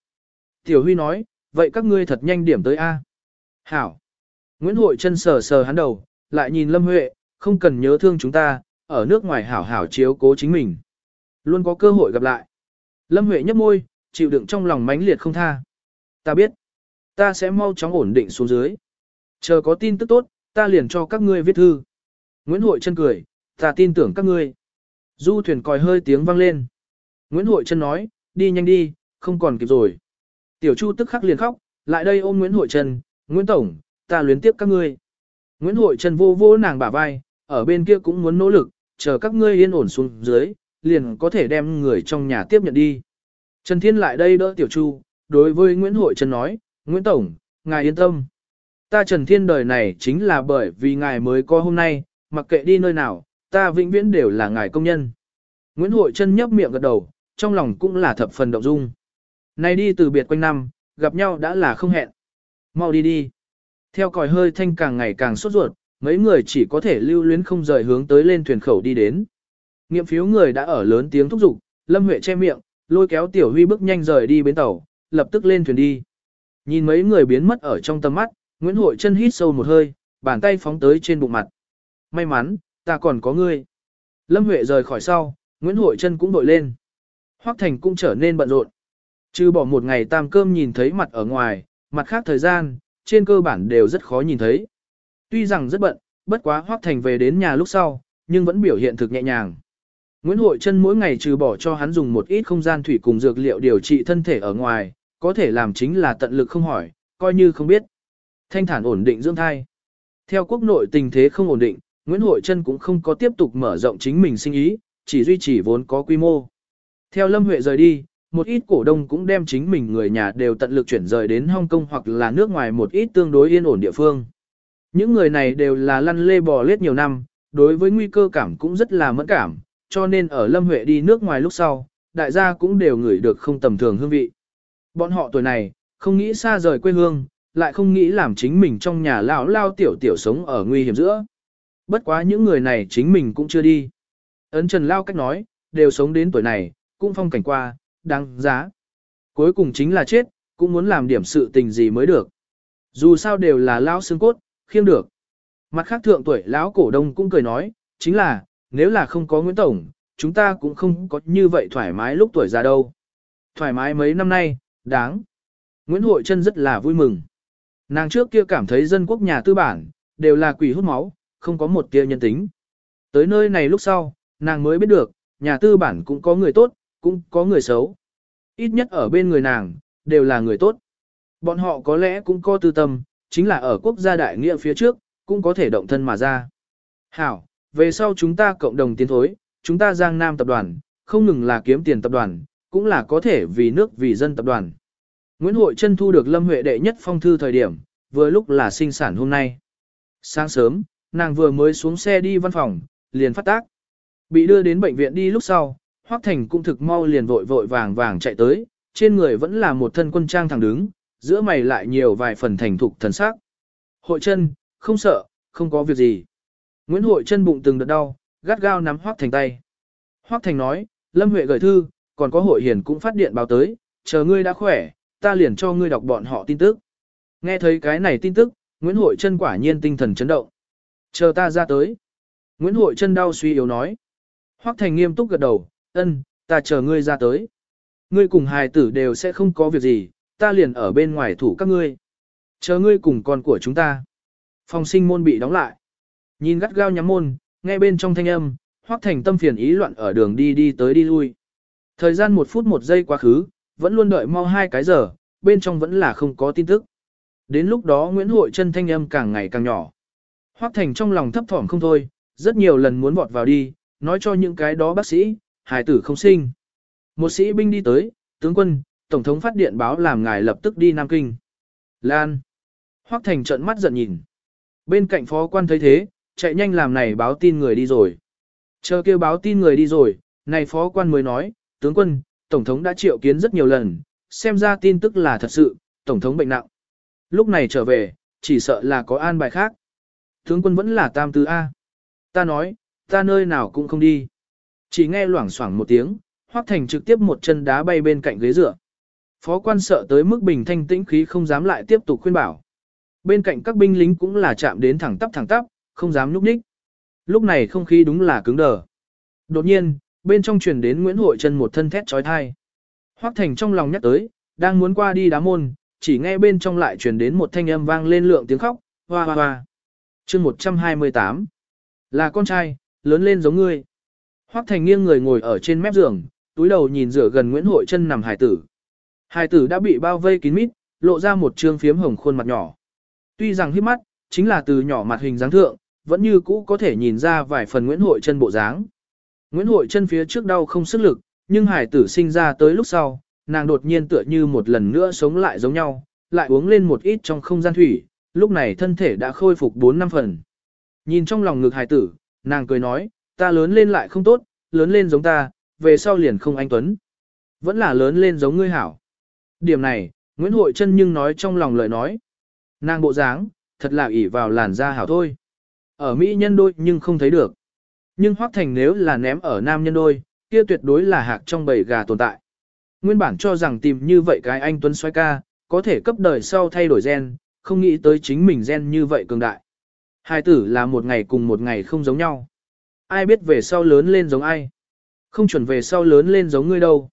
Tiểu Huy nói, vậy các ngươi thật nhanh điểm tới A. Hảo. Nguyễn Hội chân sờ sờ hắn đầu, lại nhìn Lâm Huệ, không cần nhớ thương chúng ta, ở nước ngoài hảo hảo chiếu cố chính mình. Luôn có cơ hội gặp lại. Lâm Huệ nhấp môi, chịu đựng trong lòng mãnh liệt không tha. Ta biết. Ta sẽ mau chóng ổn định xuống dưới. Chờ có tin tức tốt, ta liền cho các ngươi viết thư. Nguyễn Hội chân cười, ta tin tưởng các ngươi. Du thuyền còi hơi tiếng vang lên. Nguyễn Hội chân nói, đi nhanh đi, không còn kịp rồi. Tiểu Chu tức khắc liền khóc, lại đây ôm Nguyễn Hội Trân, Nguyễn Tổng, ta luyến tiếp các ngươi. Nguyễn Hội Trân vô vô nàng bả vai, ở bên kia cũng muốn nỗ lực, chờ các ngươi yên ổn xuống dưới, liền có thể đem người trong nhà tiếp nhận đi. Trần Thiên lại đây đỡ Tiểu Chu, đối với Nguyễn Hội Trần nói, Nguyễn Tổng, ngài yên tâm. Ta Trần Thiên đời này chính là bởi vì ngài mới có hôm nay, mặc kệ đi nơi nào, ta vĩnh viễn đều là ngài công nhân. Nguyễn Hội Trân nhấp miệng gật đầu, trong lòng cũng là thập phần động dung. Này đi từ biệt quanh năm, gặp nhau đã là không hẹn. Mau đi đi. Theo còi hơi thanh càng ngày càng sốt ruột, mấy người chỉ có thể lưu luyến không rời hướng tới lên thuyền khẩu đi đến. Nghiệm phiếu người đã ở lớn tiếng thúc giục, Lâm Huệ che miệng, lôi kéo Tiểu Huy bước nhanh rời đi bến tàu, lập tức lên thuyền đi. Nhìn mấy người biến mất ở trong tầm mắt, Nguyễn Hội chân hít sâu một hơi, bàn tay phóng tới trên bụng mặt. May mắn, ta còn có ngươi. Lâm Huệ rời khỏi sau, Nguyễn Hội chân cũng đội lên. Hoắc Thành cũng trở nên bận rộn. Trừ bỏ một ngày tam cơm nhìn thấy mặt ở ngoài, mặt khác thời gian, trên cơ bản đều rất khó nhìn thấy. Tuy rằng rất bận, bất quá Hoắc Thành về đến nhà lúc sau, nhưng vẫn biểu hiện thực nhẹ nhàng. Nguyễn Hội Trân mỗi ngày trừ bỏ cho hắn dùng một ít không gian thủy cùng dược liệu điều trị thân thể ở ngoài, có thể làm chính là tận lực không hỏi, coi như không biết. Thanh thản ổn định dưỡng thai. Theo quốc nội tình thế không ổn định, Nguyễn Hội Trân cũng không có tiếp tục mở rộng chính mình sinh ý, chỉ duy trì vốn có quy mô. Theo Lâm Huệ rời đi, một ít cổ đông cũng đem chính mình người nhà đều tận lực chuyển rời đến Hong Kong hoặc là nước ngoài một ít tương đối yên ổn địa phương. Những người này đều là lăn lê bò lết nhiều năm, đối với nguy cơ cảm cũng rất là mẫn cảm, cho nên ở Lâm Huệ đi nước ngoài lúc sau, đại gia cũng đều ngửi được không tầm thường hương vị. Bọn họ tuổi này, không nghĩ xa rời quê hương, lại không nghĩ làm chính mình trong nhà lão lao tiểu tiểu sống ở nguy hiểm giữa. Bất quá những người này chính mình cũng chưa đi. Ấn Trần Lao cách nói, đều sống đến tuổi này, cũng phong cảnh qua, đáng giá. Cuối cùng chính là chết, cũng muốn làm điểm sự tình gì mới được. Dù sao đều là lão xương cốt, khiêng được. Mặt khác thượng tuổi lão cổ đông cũng cười nói, chính là, nếu là không có Nguyễn Tổng, chúng ta cũng không có như vậy thoải mái lúc tuổi già đâu. Thoải mái mấy năm nay, đáng. Nguyễn Hội Trân rất là vui mừng. Nàng trước kia cảm thấy dân quốc nhà tư bản, đều là quỷ hút máu, không có một tia nhân tính. Tới nơi này lúc sau, nàng mới biết được, nhà tư bản cũng có người tốt, cũng có người xấu. Ít nhất ở bên người nàng, đều là người tốt. Bọn họ có lẽ cũng có tư tâm, chính là ở quốc gia đại nghĩa phía trước, cũng có thể động thân mà ra. Hảo, về sau chúng ta cộng đồng tiến thối, chúng ta Giang Nam tập đoàn, không ngừng là kiếm tiền tập đoàn, cũng là có thể vì nước vì dân tập đoàn. Nguyễn Hội Trân thu được Lâm Huệ đệ nhất phong thư thời điểm, vừa lúc là sinh sản hôm nay. Sáng sớm, nàng vừa mới xuống xe đi văn phòng, liền phát tác. Bị đưa đến bệnh viện đi lúc sau, Hoắc Thành cũng thực mau liền vội vội vàng vàng chạy tới, trên người vẫn là một thân quân trang thẳng đứng, giữa mày lại nhiều vài phần thành thục thần sắc. Hội chân, không sợ, không có việc gì. Nguyễn Hội chân bụng từng đợt đau, gắt gao nắm Hoắc Thành tay. Hoắc Thành nói, Lâm Huệ gửi thư, còn có hội hiền cũng phát điện báo tới, chờ ngươi đã khỏe, ta liền cho ngươi đọc bọn họ tin tức. Nghe thấy cái này tin tức, Nguyễn Hội chân quả nhiên tinh thần chấn động. Chờ ta ra tới. Nguyễn Hội chân đau suy yếu nói. Hoắc Thành nghiêm túc gật đầu, ân, ta chờ ngươi ra tới. Ngươi cùng hài tử đều sẽ không có việc gì, ta liền ở bên ngoài thủ các ngươi. Chờ ngươi cùng con của chúng ta. Phòng sinh môn bị đóng lại. Nhìn gắt gao nhắm môn, nghe bên trong thanh âm, Hoắc Thành tâm phiền ý loạn ở đường đi đi tới đi lui. Thời gian một phút một giây quá khứ, vẫn luôn đợi mau hai cái giờ, bên trong vẫn là không có tin tức. Đến lúc đó Nguyễn Hội chân thanh âm càng ngày càng nhỏ. Hoắc Thành trong lòng thấp thỏm không thôi, rất nhiều lần muốn vọt vào đi, nói cho những cái đó bác sĩ, hài tử không sinh. Một sĩ binh đi tới, tướng quân, Tổng thống phát điện báo làm ngài lập tức đi Nam Kinh. Lan. Hoắc Thành trợn mắt giận nhìn. Bên cạnh phó quan thấy thế, chạy nhanh làm này báo tin người đi rồi. Chờ kêu báo tin người đi rồi, này phó quan mới nói, tướng quân, Tổng thống đã triệu kiến rất nhiều lần, xem ra tin tức là thật sự, Tổng thống bệnh nặng. Lúc này trở về, chỉ sợ là có an bài khác. Tướng quân vẫn là tam tứ A. Ta nói, ta nơi nào cũng không đi. Chỉ nghe loảng xoảng một tiếng, Hoắc Thành trực tiếp một chân đá bay bên cạnh ghế dựa. Phó quan sợ tới mức bình thanh tĩnh khí không dám lại tiếp tục khuyên bảo. Bên cạnh các binh lính cũng là chạm đến thẳng tắp thẳng tắp, không dám nhúc nhích. Lúc này không khí đúng là cứng đờ. Đột nhiên, bên trong truyền đến Nguyễn Hội chân một thân thét trói thai. Hoắc Thành trong lòng nhắc tới, đang muốn qua đi đá môn, chỉ nghe bên trong lại truyền đến một thanh âm vang lên lượng tiếng khóc, hoa hoa hoa. Chương 128 Là con trai, lớn lên giống ngươi. Hoắc Thành nghiêng người ngồi ở trên mép giường, túi đầu nhìn rửa gần Nguyễn Hội chân nằm hải tử. Hải tử đã bị bao vây kín mít, lộ ra một trương phiếm hồng khuôn mặt nhỏ. Tuy rằng hiếp mắt, chính là từ nhỏ mặt hình dáng thượng, vẫn như cũ có thể nhìn ra vài phần Nguyễn Hội chân bộ dáng. Nguyễn Hội chân phía trước đau không sức lực, nhưng hải tử sinh ra tới lúc sau, nàng đột nhiên tựa như một lần nữa sống lại giống nhau, lại uống lên một ít trong không gian thủy, lúc này thân thể đã khôi phục 4 năm phần. Nhìn trong lòng ngực hải tử, Nàng cười nói, ta lớn lên lại không tốt, lớn lên giống ta, về sau liền không anh Tuấn. Vẫn là lớn lên giống ngươi hảo. Điểm này, Nguyễn Hội Trân nhưng nói trong lòng lời nói. Nàng bộ dáng, thật là ỷ vào làn da hảo thôi. Ở Mỹ nhân đôi nhưng không thấy được. Nhưng Hoắc Thành nếu là ném ở nam nhân đôi, kia tuyệt đối là hạc trong bầy gà tồn tại. Nguyên bản cho rằng tìm như vậy cái anh Tuấn xoay ca, có thể cấp đời sau thay đổi gen, không nghĩ tới chính mình gen như vậy cường đại. Hai tử là một ngày cùng một ngày không giống nhau. Ai biết về sau lớn lên giống ai? Không chuẩn về sau lớn lên giống ngươi đâu.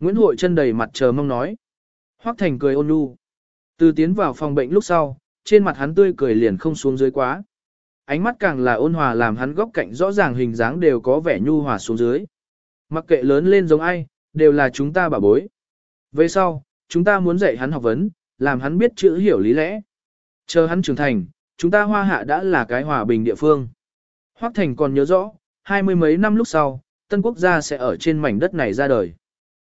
Nguyễn Hội chân đầy mặt chờ mong nói. Hoắc Thành cười ôn nhu. Từ tiến vào phòng bệnh lúc sau, trên mặt hắn tươi cười liền không xuống dưới quá. Ánh mắt càng là ôn hòa làm hắn góc cạnh rõ ràng hình dáng đều có vẻ nhu hòa xuống dưới. Mặc kệ lớn lên giống ai, đều là chúng ta bảo bối. Về sau, chúng ta muốn dạy hắn học vấn, làm hắn biết chữ hiểu lý lẽ. Chờ hắn trưởng thành, chúng ta hoa hạ đã là cái hòa bình địa phương. Hoắc Thành còn nhớ rõ, hai mươi mấy năm lúc sau, tân quốc gia sẽ ở trên mảnh đất này ra đời.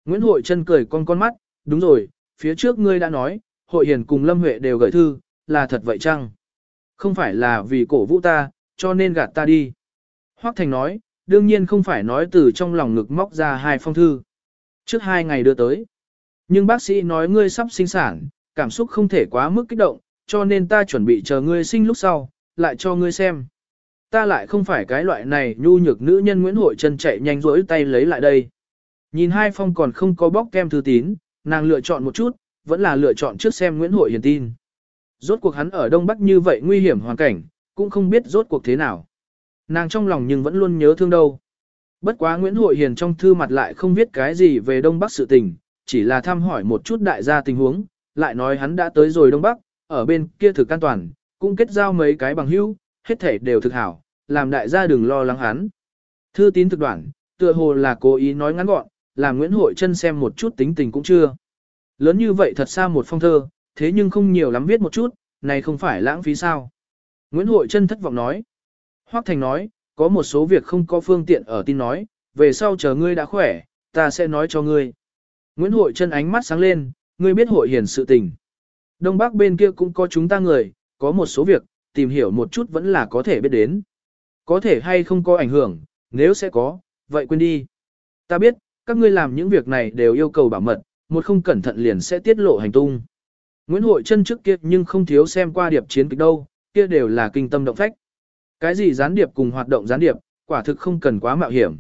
Nguyễn Hội chân cười con con mắt, đúng rồi, phía trước ngươi đã nói, Hội Hiền cùng Lâm Huệ đều gửi thư, là thật vậy chăng? Không phải là vì cổ vũ ta, cho nên gạt ta đi. Hoắc Thành nói, đương nhiên không phải nói từ trong lòng ngực móc ra hai phong thư. Trước hai ngày đưa tới. Nhưng bác sĩ nói ngươi sắp sinh sản, cảm xúc không thể quá mức kích động, cho nên ta chuẩn bị chờ ngươi sinh lúc sau, lại cho ngươi xem. Ta lại không phải cái loại này nhu nhược nữ nhân Nguyễn Hội chân chạy nhanh rỗi tay lấy lại đây. Nhìn hai phong còn không có bóc kem thư tín, nàng lựa chọn một chút, vẫn là lựa chọn trước xem Nguyễn Hội hiền tin. Rốt cuộc hắn ở Đông Bắc như vậy nguy hiểm hoàn cảnh, cũng không biết rốt cuộc thế nào. Nàng trong lòng nhưng vẫn luôn nhớ thương đâu. Bất quá Nguyễn Hội Hiền trong thư mặt lại không viết cái gì về Đông Bắc sự tình, chỉ là thăm hỏi một chút đại gia tình huống, lại nói hắn đã tới rồi Đông Bắc, ở bên kia thực an toàn, cũng kết giao mấy cái bằng hữu, hết thể đều thực hảo, làm đại gia đừng lo lắng hắn. Thư tín thực đoạn, tựa hồ là cố ý nói ngắn gọn, làm Nguyễn Hội chân xem một chút tính tình cũng chưa. Lớn như vậy thật xa một phong thơ, thế nhưng không nhiều lắm viết một chút, này không phải lãng phí sao. Nguyễn Hội chân thất vọng nói. Hoác Thành nói, có một số việc không có phương tiện ở tin nói, về sau chờ ngươi đã khỏe, ta sẽ nói cho ngươi. Nguyễn Hội chân ánh mắt sáng lên, ngươi biết hội hiền sự tình. Đông Bắc bên kia cũng có chúng ta người, có một số việc, tìm hiểu một chút vẫn là có thể biết đến. Có thể hay không có ảnh hưởng, nếu sẽ có, vậy quên đi. Ta biết, các ngươi làm những việc này đều yêu cầu bảo mật, một không cẩn thận liền sẽ tiết lộ hành tung. Nguyễn Hội chân trước kia nhưng không thiếu xem qua điệp chiến kịch đâu, kia đều là kinh tâm động phách. Cái gì gián điệp cùng hoạt động gián điệp, quả thực không cần quá mạo hiểm.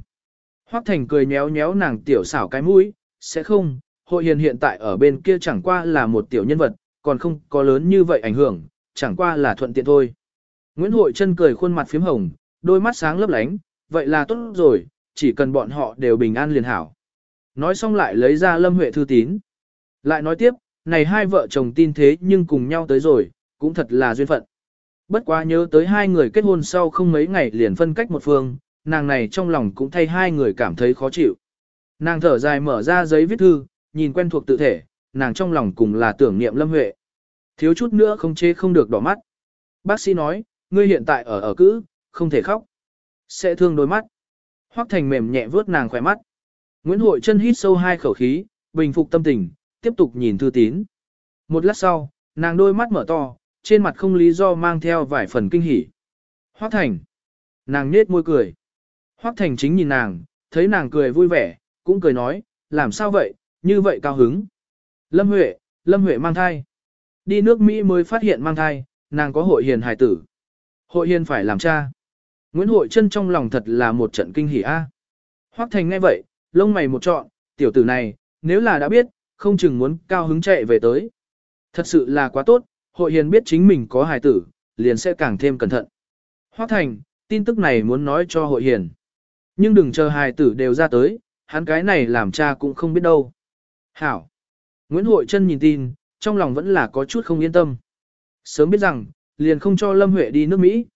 Hoắc Thành cười nhéo nhéo nàng tiểu xảo cái mũi, sẽ không, hội hiền hiện tại ở bên kia chẳng qua là một tiểu nhân vật, còn không có lớn như vậy ảnh hưởng, chẳng qua là thuận tiện thôi. Nguyễn Hội chân cười khuôn mặt phím hồng, đôi mắt sáng lấp lánh, vậy là tốt rồi, chỉ cần bọn họ đều bình an liền hảo. Nói xong lại lấy ra Lâm Huệ thư tín. Lại nói tiếp, này hai vợ chồng tin thế nhưng cùng nhau tới rồi, cũng thật là duyên phận. Bất quá nhớ tới hai người kết hôn sau không mấy ngày liền phân cách một phương, nàng này trong lòng cũng thay hai người cảm thấy khó chịu. Nàng thở dài mở ra giấy viết thư, nhìn quen thuộc tự thể, nàng trong lòng cùng là tưởng niệm Lâm Huệ. Thiếu chút nữa không chê không được đỏ mắt. Bác sĩ nói, ngươi hiện tại ở ở cữ, không thể khóc. Sẽ thương đôi mắt. Hoắc Thành mềm nhẹ vớt nàng khỏe mắt. Nguyễn Hội chân hít sâu hai khẩu khí, bình phục tâm tình, tiếp tục nhìn thư tín. Một lát sau, nàng đôi mắt mở to, trên mặt không lý do mang theo vài phần kinh hỉ. Hoác Thành. Nàng nết môi cười. Hoác Thành chính nhìn nàng, thấy nàng cười vui vẻ, cũng cười nói, làm sao vậy, như vậy cao hứng. Lâm Huệ, Lâm Huệ mang thai. Đi nước Mỹ mới phát hiện mang thai, nàng có hội hiền hài tử. Hội hiền phải làm cha. Nguyễn Hội chân trong lòng thật là một trận kinh hỉ a. Hoắc Thành nghe vậy, lông mày một trọn, tiểu tử này, nếu là đã biết, không chừng muốn cao hứng chạy về tới. Thật sự là quá tốt, hội hiền biết chính mình có hài tử, liền sẽ càng thêm cẩn thận. Hoác Thành, tin tức này muốn nói cho hội hiền. Nhưng đừng chờ hài tử đều ra tới, hắn cái này làm cha cũng không biết đâu. Hảo. Nguyễn Hội Trân nhìn tin, trong lòng vẫn là có chút không yên tâm. Sớm biết rằng, liền không cho Lâm Huệ đi nước Mỹ.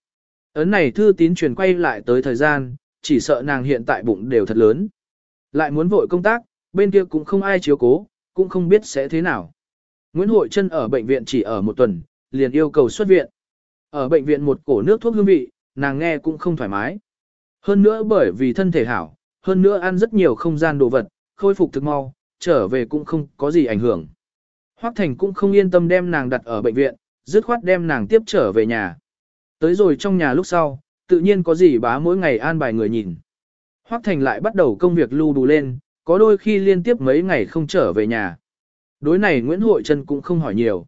Ấn này thư tín truyền quay lại tới thời gian, chỉ sợ nàng hiện tại bụng đều thật lớn. Lại muốn vội công tác, bên kia cũng không ai chiếu cố, cũng không biết sẽ thế nào. Nguyễn Hội Trân ở bệnh viện chỉ ở một tuần, liền yêu cầu xuất viện. Ở bệnh viện một cổ nước thuốc hương vị, nàng nghe cũng không thoải mái. Hơn nữa bởi vì thân thể hảo, hơn nữa ăn rất nhiều không gian đồ vật, khôi phục thực mau, trở về cũng không có gì ảnh hưởng. Hoắc Thành cũng không yên tâm đem nàng đặt ở bệnh viện, dứt khoát đem nàng tiếp trở về nhà. Tới rồi trong nhà lúc sau, tự nhiên có gì bá mỗi ngày an bài người nhìn. Hoắc Thành lại bắt đầu công việc lưu đủ lên, có đôi khi liên tiếp mấy ngày không trở về nhà. Đối này Nguyễn Hội Trân cũng không hỏi nhiều.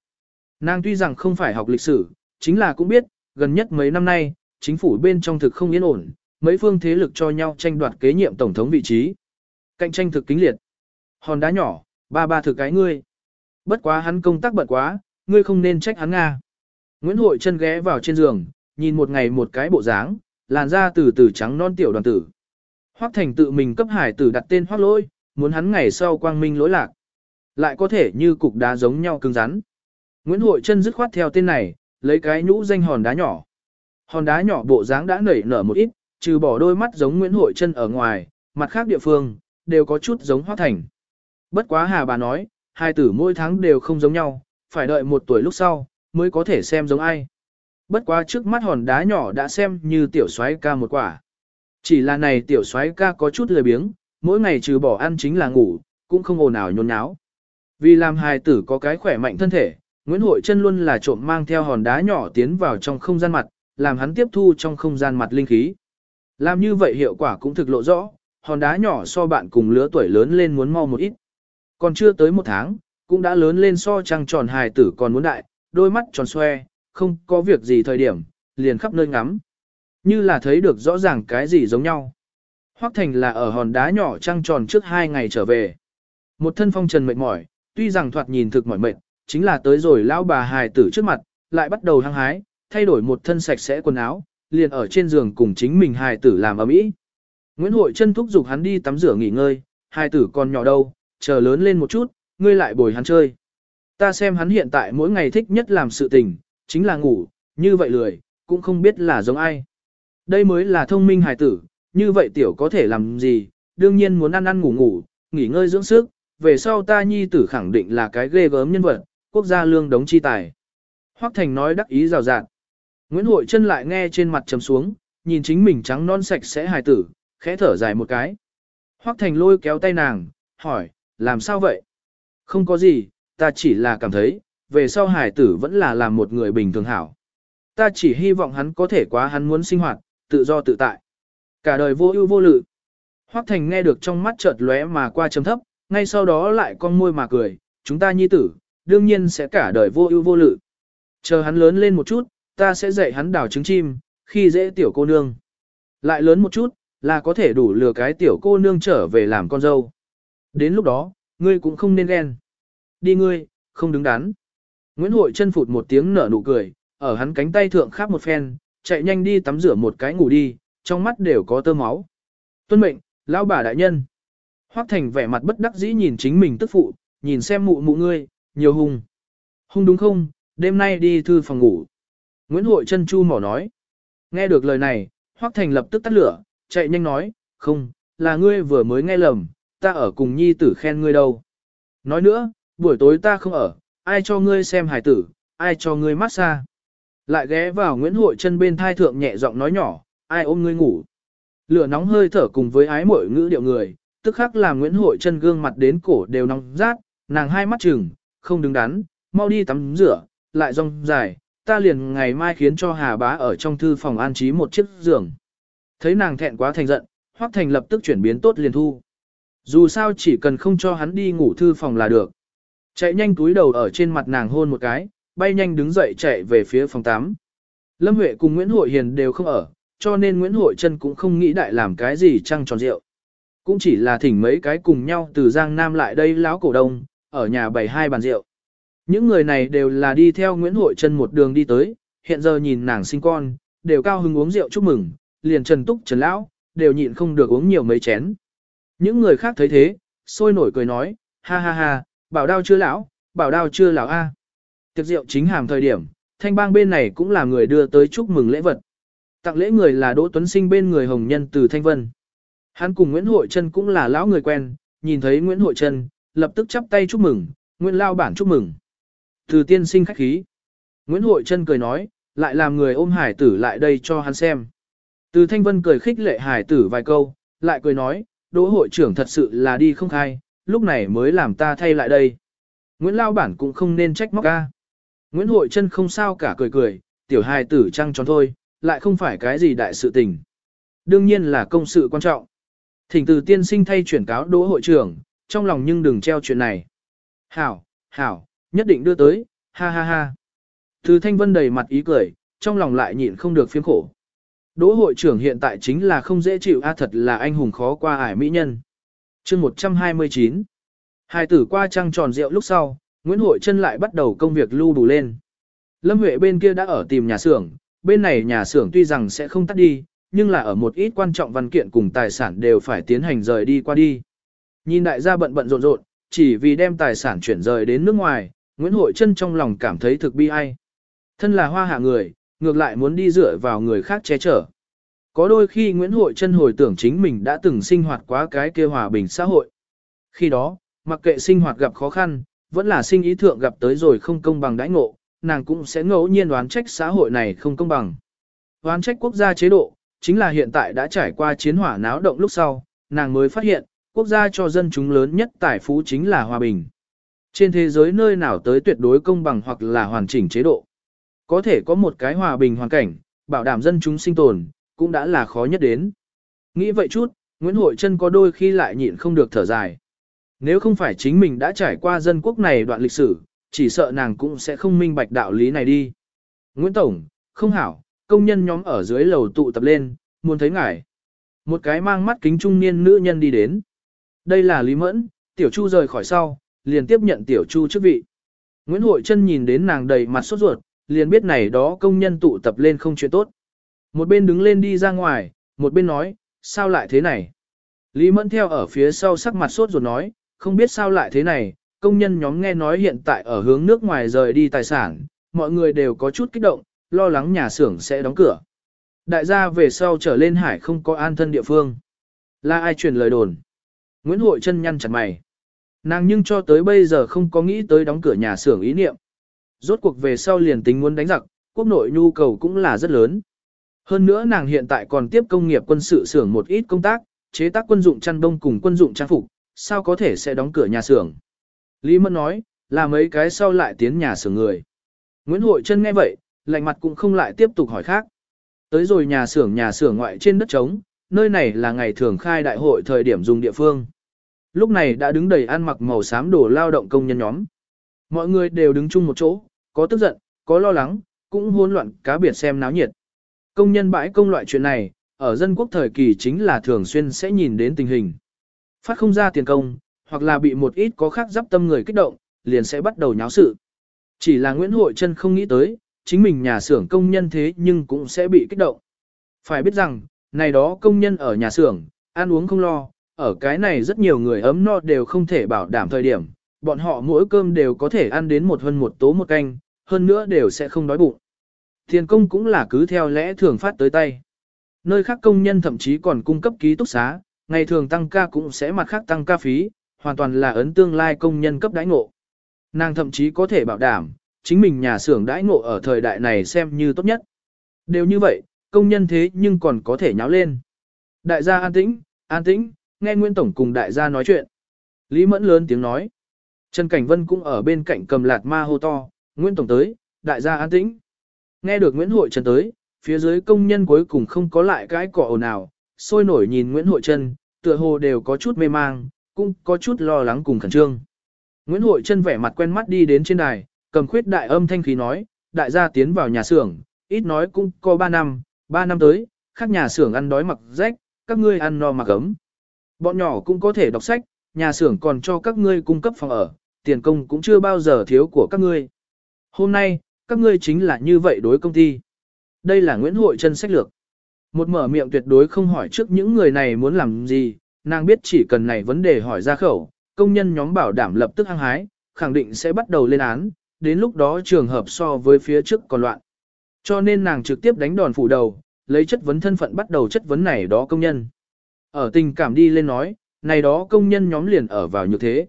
Nàng tuy rằng không phải học lịch sử, chính là cũng biết, gần nhất mấy năm nay, chính phủ bên trong thực không yên ổn, mấy phương thế lực cho nhau tranh đoạt kế nhiệm tổng thống vị trí. Cạnh tranh thực kính liệt. Hòn đá nhỏ, ba ba thực cái ngươi. Bất quá hắn công tác bận quá, ngươi không nên trách hắn Nga. Nguyễn Hội chân ghé vào trên giường, nhìn một ngày một cái bộ dáng, làn da từ từ trắng non tiểu đoàn tử. Hoắc Thành tự mình cấp hải tử đặt tên Hoắc Lỗi, muốn hắn ngày sau quang minh lỗi lạc. Lại có thể như cục đá giống nhau cứng rắn. Nguyễn Hội chân dứt khoát theo tên này, lấy cái nhũ danh hòn đá nhỏ. Hòn đá nhỏ bộ dáng đã nảy nở một ít, trừ bỏ đôi mắt giống Nguyễn Hội chân ở ngoài, mặt khác địa phương, đều có chút giống Hoắc Thành. Bất quá hà bà nói, hai tử mỗi tháng đều không giống nhau, phải đợi một tuổi lúc sau, mới có thể xem giống ai. Bất quá trước mắt hòn đá nhỏ đã xem như tiểu soái ca một quả. Chỉ là này tiểu soái ca có chút lười biếng, mỗi ngày trừ bỏ ăn chính là ngủ, cũng không ồn ào nhốn nháo. Vì làm hài tử có cái khỏe mạnh thân thể, Nguyễn Hội chân luôn là trộm mang theo hòn đá nhỏ tiến vào trong không gian mặt, làm hắn tiếp thu trong không gian mặt linh khí. Làm như vậy hiệu quả cũng thực lộ rõ, hòn đá nhỏ so bạn cùng lứa tuổi lớn lên muốn mau một ít. Còn chưa tới một tháng, cũng đã lớn lên so trăng tròn hài tử còn muốn đại, đôi mắt tròn xoe, không có việc gì thời điểm, liền khắp nơi ngắm. Như là thấy được rõ ràng cái gì giống nhau. Hoắc Thành là ở hòn đá nhỏ trăng tròn trước hai ngày trở về. Một thân phong trần mệt mỏi, tuy rằng thoạt nhìn thực mỏi mệt, chính là tới rồi lão bà hài tử trước mặt, lại bắt đầu hăng hái, thay đổi một thân sạch sẽ quần áo, liền ở trên giường cùng chính mình hài tử làm ấm ý. Nguyễn Hội chân thúc giục hắn đi tắm rửa nghỉ ngơi, hài tử còn nhỏ đâu, chờ lớn lên một chút, ngươi lại bồi hắn chơi. Ta xem hắn hiện tại mỗi ngày thích nhất làm sự tình, chính là ngủ, như vậy lười, cũng không biết là giống ai. Đây mới là thông minh hài tử, như vậy tiểu có thể làm gì, đương nhiên muốn ăn ăn ngủ ngủ, nghỉ ngơi dưỡng sức, về sau ta nhi tử khẳng định là cái ghê gớm nhân vật, quốc gia lương đống chi tài. Hoắc Thành nói đắc ý rào rạt. Nguyễn Hội chân lại nghe trên mặt trầm xuống, nhìn chính mình trắng non sạch sẽ hài tử, khẽ thở dài một cái. Hoắc Thành lôi kéo tay nàng, hỏi, làm sao vậy? Không có gì, ta chỉ là cảm thấy, về sau hải tử vẫn là làm một người bình thường hảo. Ta chỉ hy vọng hắn có thể quá hắn muốn sinh hoạt, tự do tự tại. Cả đời vô ưu vô lự. Hoắc Thành nghe được trong mắt chợt lóe mà qua chấm thấp, ngay sau đó lại con môi mà cười, chúng ta nhi tử, đương nhiên sẽ cả đời vô ưu vô lự. Chờ hắn lớn lên một chút, ta sẽ dạy hắn đào trứng chim, khi dễ tiểu cô nương. Lại lớn một chút, là có thể đủ lừa cái tiểu cô nương trở về làm con dâu. Đến lúc đó, ngươi cũng không nên ghen. Đi ngươi, không đứng đắn. Nguyễn Hội chân phụt một tiếng nở nụ cười, ở hắn cánh tay thượng khắp một phen, chạy nhanh đi tắm rửa một cái ngủ đi, trong mắt đều có tơ máu. Tuân mệnh, lão bà đại nhân. Hoắc Thành vẻ mặt bất đắc dĩ nhìn chính mình tức phụ, nhìn xem mụ mụ ngươi, nhiều hung. Hung đúng không, đêm nay đi thư phòng ngủ. Nguyễn Hội chân chu mỏ nói. Nghe được lời này, Hoắc Thành lập tức tắt lửa, chạy nhanh nói, không, là ngươi vừa mới nghe lầm, ta ở cùng nhi tử khen ngươi đâu. Nói nữa, buổi tối ta không ở, ai cho ngươi xem hải tử, ai cho ngươi massage. Lại ghé vào Nguyễn Hội chân bên thai thượng nhẹ giọng nói nhỏ, ai ôm ngươi ngủ. Lửa nóng hơi thở cùng với ái mội ngữ điệu người, tức khắc làm Nguyễn Hội chân gương mặt đến cổ đều nóng rát, nàng hai mắt trừng, không đứng đắn, mau đi tắm rửa, lại rong dài, ta liền ngày mai khiến cho Hà Bá ở trong thư phòng an trí một chiếc giường. Thấy nàng thẹn quá thành giận, Hoắc Thành lập tức chuyển biến tốt liền thu. Dù sao chỉ cần không cho hắn đi ngủ thư phòng là được. Chạy nhanh túi đầu ở trên mặt nàng hôn một cái, bay nhanh đứng dậy chạy về phía phòng 8. Lâm Huệ cùng Nguyễn Hội Hiền đều không ở, cho nên Nguyễn Hội Trân cũng không nghĩ đại làm cái gì trăng tròn rượu. Cũng chỉ là thỉnh mấy cái cùng nhau từ Giang Nam lại đây láo cổ đông, ở nhà bày hai bàn rượu. Những người này đều là đi theo Nguyễn Hội Trân một đường đi tới, hiện giờ nhìn nàng sinh con, đều cao hứng uống rượu chúc mừng, liền Trần Túc Trần Lão, đều nhịn không được uống nhiều mấy chén. Những người khác thấy thế, sôi nổi cười nói, ha ha ha, bảo đao chưa lão, bảo đao chưa lão a. Tiệc rượu chính hàm thời điểm, thanh bang bên này cũng là người đưa tới chúc mừng lễ vật. Tặng lễ người là Đỗ Tuấn Sinh bên người hồng nhân từ Thanh Vân. Hắn cùng Nguyễn Hội Trân cũng là lão người quen, nhìn thấy Nguyễn Hội Trân, lập tức chắp tay chúc mừng, Nguyễn Lao bản chúc mừng. Từ tiên sinh khách khí. Nguyễn Hội Trân cười nói, lại làm người ôm hải tử lại đây cho hắn xem. Từ Thanh Vân cười khích lệ hải tử vài câu, lại cười nói, Đỗ hội trưởng thật sự là đi không khai, lúc này mới làm ta thay lại đây. Nguyễn Lao bản cũng không nên trách móc ca. Nguyễn Hội Trân không sao cả cười cười, tiểu hài tử trăng tròn thôi, lại không phải cái gì đại sự tình. Đương nhiên là công sự quan trọng. Thỉnh từ tiên sinh thay chuyển cáo đỗ hội trưởng, trong lòng nhưng đừng treo chuyện này. Hảo, hảo, nhất định đưa tới, ha ha ha. Từ thanh vân đầy mặt ý cười, trong lòng lại nhịn không được phiếm khổ. Đỗ hội trưởng hiện tại chính là không dễ chịu a thật là anh hùng khó qua ải mỹ nhân. chương 129 Hai tử qua trăng tròn rượu lúc sau, Nguyễn Hội Trân lại bắt đầu công việc lưu đủ lên. Lâm Huệ bên kia đã ở tìm nhà xưởng, bên này nhà xưởng tuy rằng sẽ không tắt đi, nhưng là ở một ít quan trọng văn kiện cùng tài sản đều phải tiến hành rời đi qua đi. Nhìn đại gia bận bận rộn rộn, chỉ vì đem tài sản chuyển rời đến nước ngoài, Nguyễn Hội Trân trong lòng cảm thấy thực bi ai. Thân là hoa hạ người, ngược lại muốn đi dựa vào người khác che chở. Có đôi khi Nguyễn Hội Trân hồi tưởng chính mình đã từng sinh hoạt quá cái kia hòa bình xã hội. Khi đó, mặc kệ sinh hoạt gặp khó khăn, vẫn là sinh ý thượng gặp tới rồi không công bằng đãi ngộ, nàng cũng sẽ ngẫu nhiên đoán trách xã hội này không công bằng. Đoán trách quốc gia chế độ, chính là hiện tại đã trải qua chiến hỏa náo động lúc sau, nàng mới phát hiện, quốc gia cho dân chúng lớn nhất tài phú chính là hòa bình. Trên thế giới nơi nào tới tuyệt đối công bằng hoặc là hoàn chỉnh chế độ. Có thể có một cái hòa bình hoàn cảnh, bảo đảm dân chúng sinh tồn, cũng đã là khó nhất đến. Nghĩ vậy chút, Nguyễn Hội Trân có đôi khi lại nhịn không được thở dài. Nếu không phải chính mình đã trải qua dân quốc này đoạn lịch sử, chỉ sợ nàng cũng sẽ không minh bạch đạo lý này đi. Nguyễn Tổng, không hảo, công nhân nhóm ở dưới lầu tụ tập lên, muốn thấy ngài. Một cái mang mắt kính trung niên nữ nhân đi đến. Đây là Lý Mẫn, Tiểu Chu rời khỏi sau, liền tiếp nhận Tiểu Chu chức vị. Nguyễn Hội Trân nhìn đến nàng đầy mặt sốt ruột, liền biết này đó công nhân tụ tập lên không chuyện tốt. Một bên đứng lên đi ra ngoài, một bên nói, sao lại thế này? Lý Mẫn theo ở phía sau sắc mặt sốt ruột nói, không biết sao lại thế này, công nhân nhóm nghe nói hiện tại ở hướng nước ngoài rời đi tài sản, mọi người đều có chút kích động, lo lắng nhà xưởng sẽ đóng cửa. Đại gia về sau trở lên hải không có an thân địa phương. Là ai truyền lời đồn? Nguyễn Hội chân nhăn chặt mày. Nàng nhưng cho tới bây giờ không có nghĩ tới đóng cửa nhà xưởng ý niệm. Rốt cuộc về sau liền tính muốn đánh giặc, quốc nội nhu cầu cũng là rất lớn. Hơn nữa nàng hiện tại còn tiếp công nghiệp quân sự xưởng một ít công tác, chế tác quân dụng chăn đông cùng quân dụng trang phục, sao có thể sẽ đóng cửa nhà xưởng. Lý Mẫn nói, là mấy cái sau lại tiến nhà xưởng người. Nguyễn Hội Trân nghe vậy, lạnh mặt cũng không lại tiếp tục hỏi khác. Tới rồi nhà xưởng nhà xưởng ngoại trên đất trống, nơi này là ngày thường khai đại hội thời điểm dùng địa phương. Lúc này đã đứng đầy ăn mặc màu xám đồ lao động công nhân nhóm. Mọi người đều đứng chung một chỗ, có tức giận, có lo lắng, cũng hỗn loạn cá biệt xem náo nhiệt. Công nhân bãi công loại chuyện này, ở dân quốc thời kỳ chính là thường xuyên sẽ nhìn đến tình hình. Phát không ra tiền công, hoặc là bị một ít có khác giáp tâm người kích động, liền sẽ bắt đầu nháo sự. Chỉ là Nguyễn Hội Trân không nghĩ tới, chính mình nhà xưởng công nhân thế nhưng cũng sẽ bị kích động. Phải biết rằng, này đó công nhân ở nhà xưởng, ăn uống không lo, ở cái này rất nhiều người ấm no đều không thể bảo đảm thời điểm, bọn họ mỗi cơm đều có thể ăn đến một hơn một tố một canh, hơn nữa đều sẽ không đói bụng. Tiền công cũng là cứ theo lẽ thường phát tới tay. Nơi khác công nhân thậm chí còn cung cấp ký túc xá, ngày thường tăng ca cũng sẽ mặt khác tăng ca phí, hoàn toàn là ấn tương lai công nhân cấp đãi ngộ. Nàng thậm chí có thể bảo đảm, chính mình nhà xưởng đãi ngộ ở thời đại này xem như tốt nhất. Đều như vậy, công nhân thế nhưng còn có thể nháo lên. Đại gia an tĩnh, an tĩnh, nghe Nguyễn Tổng cùng đại gia nói chuyện. Lý Mẫn lớn tiếng nói. Trần Cảnh Vân cũng ở bên cạnh cầm lạt ma hô to, Nguyễn Tổng tới, đại gia an tĩnh. Nghe được Nguyễn Hội Trần tới, phía dưới công nhân cuối cùng không có lại cái cỏ ồn nào, sôi nổi nhìn Nguyễn Hội Trân, tựa hồ đều có chút mê mang, cũng có chút lo lắng cùng khẩn trương. Nguyễn Hội Trân vẻ mặt quen mắt đi đến trên đài, cầm khuyết đại âm thanh khí nói, đại gia tiến vào nhà xưởng, ít nói cũng có 3 năm, 3 năm tới, khác nhà xưởng ăn đói mặc rách, các ngươi ăn no mặc ấm. Bọn nhỏ cũng có thể đọc sách, nhà xưởng còn cho các ngươi cung cấp phòng ở, tiền công cũng chưa bao giờ thiếu của các ngươi. Hôm nay, các ngươi chính là như vậy đối công ty. Đây là Nguyễn Hội Trân sách lược. Một mở miệng tuyệt đối không hỏi trước những người này muốn làm gì, nàng biết chỉ cần này vấn đề hỏi ra khẩu, công nhân nhóm bảo đảm lập tức hăng hái, khẳng định sẽ bắt đầu lên án, đến lúc đó trường hợp so với phía trước còn loạn. Cho nên nàng trực tiếp đánh đòn phủ đầu, lấy chất vấn thân phận bắt đầu chất vấn này đó công nhân. Ở tình cảm đi lên nói, này đó công nhân nhóm liền ở vào như thế.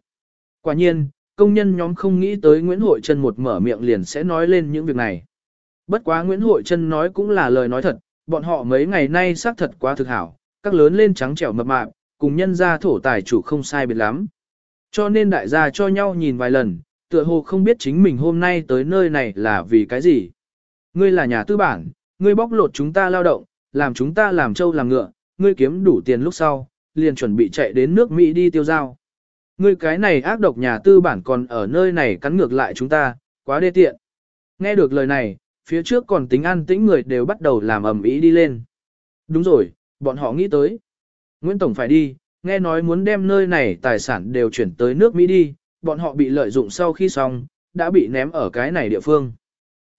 Quả nhiên, công nhân nhóm không nghĩ tới Nguyễn Hội Trân một mở miệng liền sẽ nói lên những việc này. Bất quá Nguyễn Hội Trân nói cũng là lời nói thật, bọn họ mấy ngày nay xác thật quá thực hảo, các lớn lên trắng trẻo mập mạp, cùng nhân gia thổ tài chủ không sai biệt lắm. Cho nên đại gia cho nhau nhìn vài lần, tựa hồ không biết chính mình hôm nay tới nơi này là vì cái gì. Ngươi là nhà tư bản, ngươi bóc lột chúng ta lao động, làm chúng ta làm trâu làm ngựa, ngươi kiếm đủ tiền lúc sau, liền chuẩn bị chạy đến nước Mỹ đi tiêu giao. Ngươi cái này ác độc nhà tư bản còn ở nơi này cắn ngược lại chúng ta, quá đê tiện. Nghe được lời này, phía trước còn tính an tĩnh người đều bắt đầu làm ầm ĩ đi lên. Đúng rồi, bọn họ nghĩ tới. Nguyễn Tổng phải đi, nghe nói muốn đem nơi này tài sản đều chuyển tới nước Mỹ đi, bọn họ bị lợi dụng sau khi xong, đã bị ném ở cái này địa phương.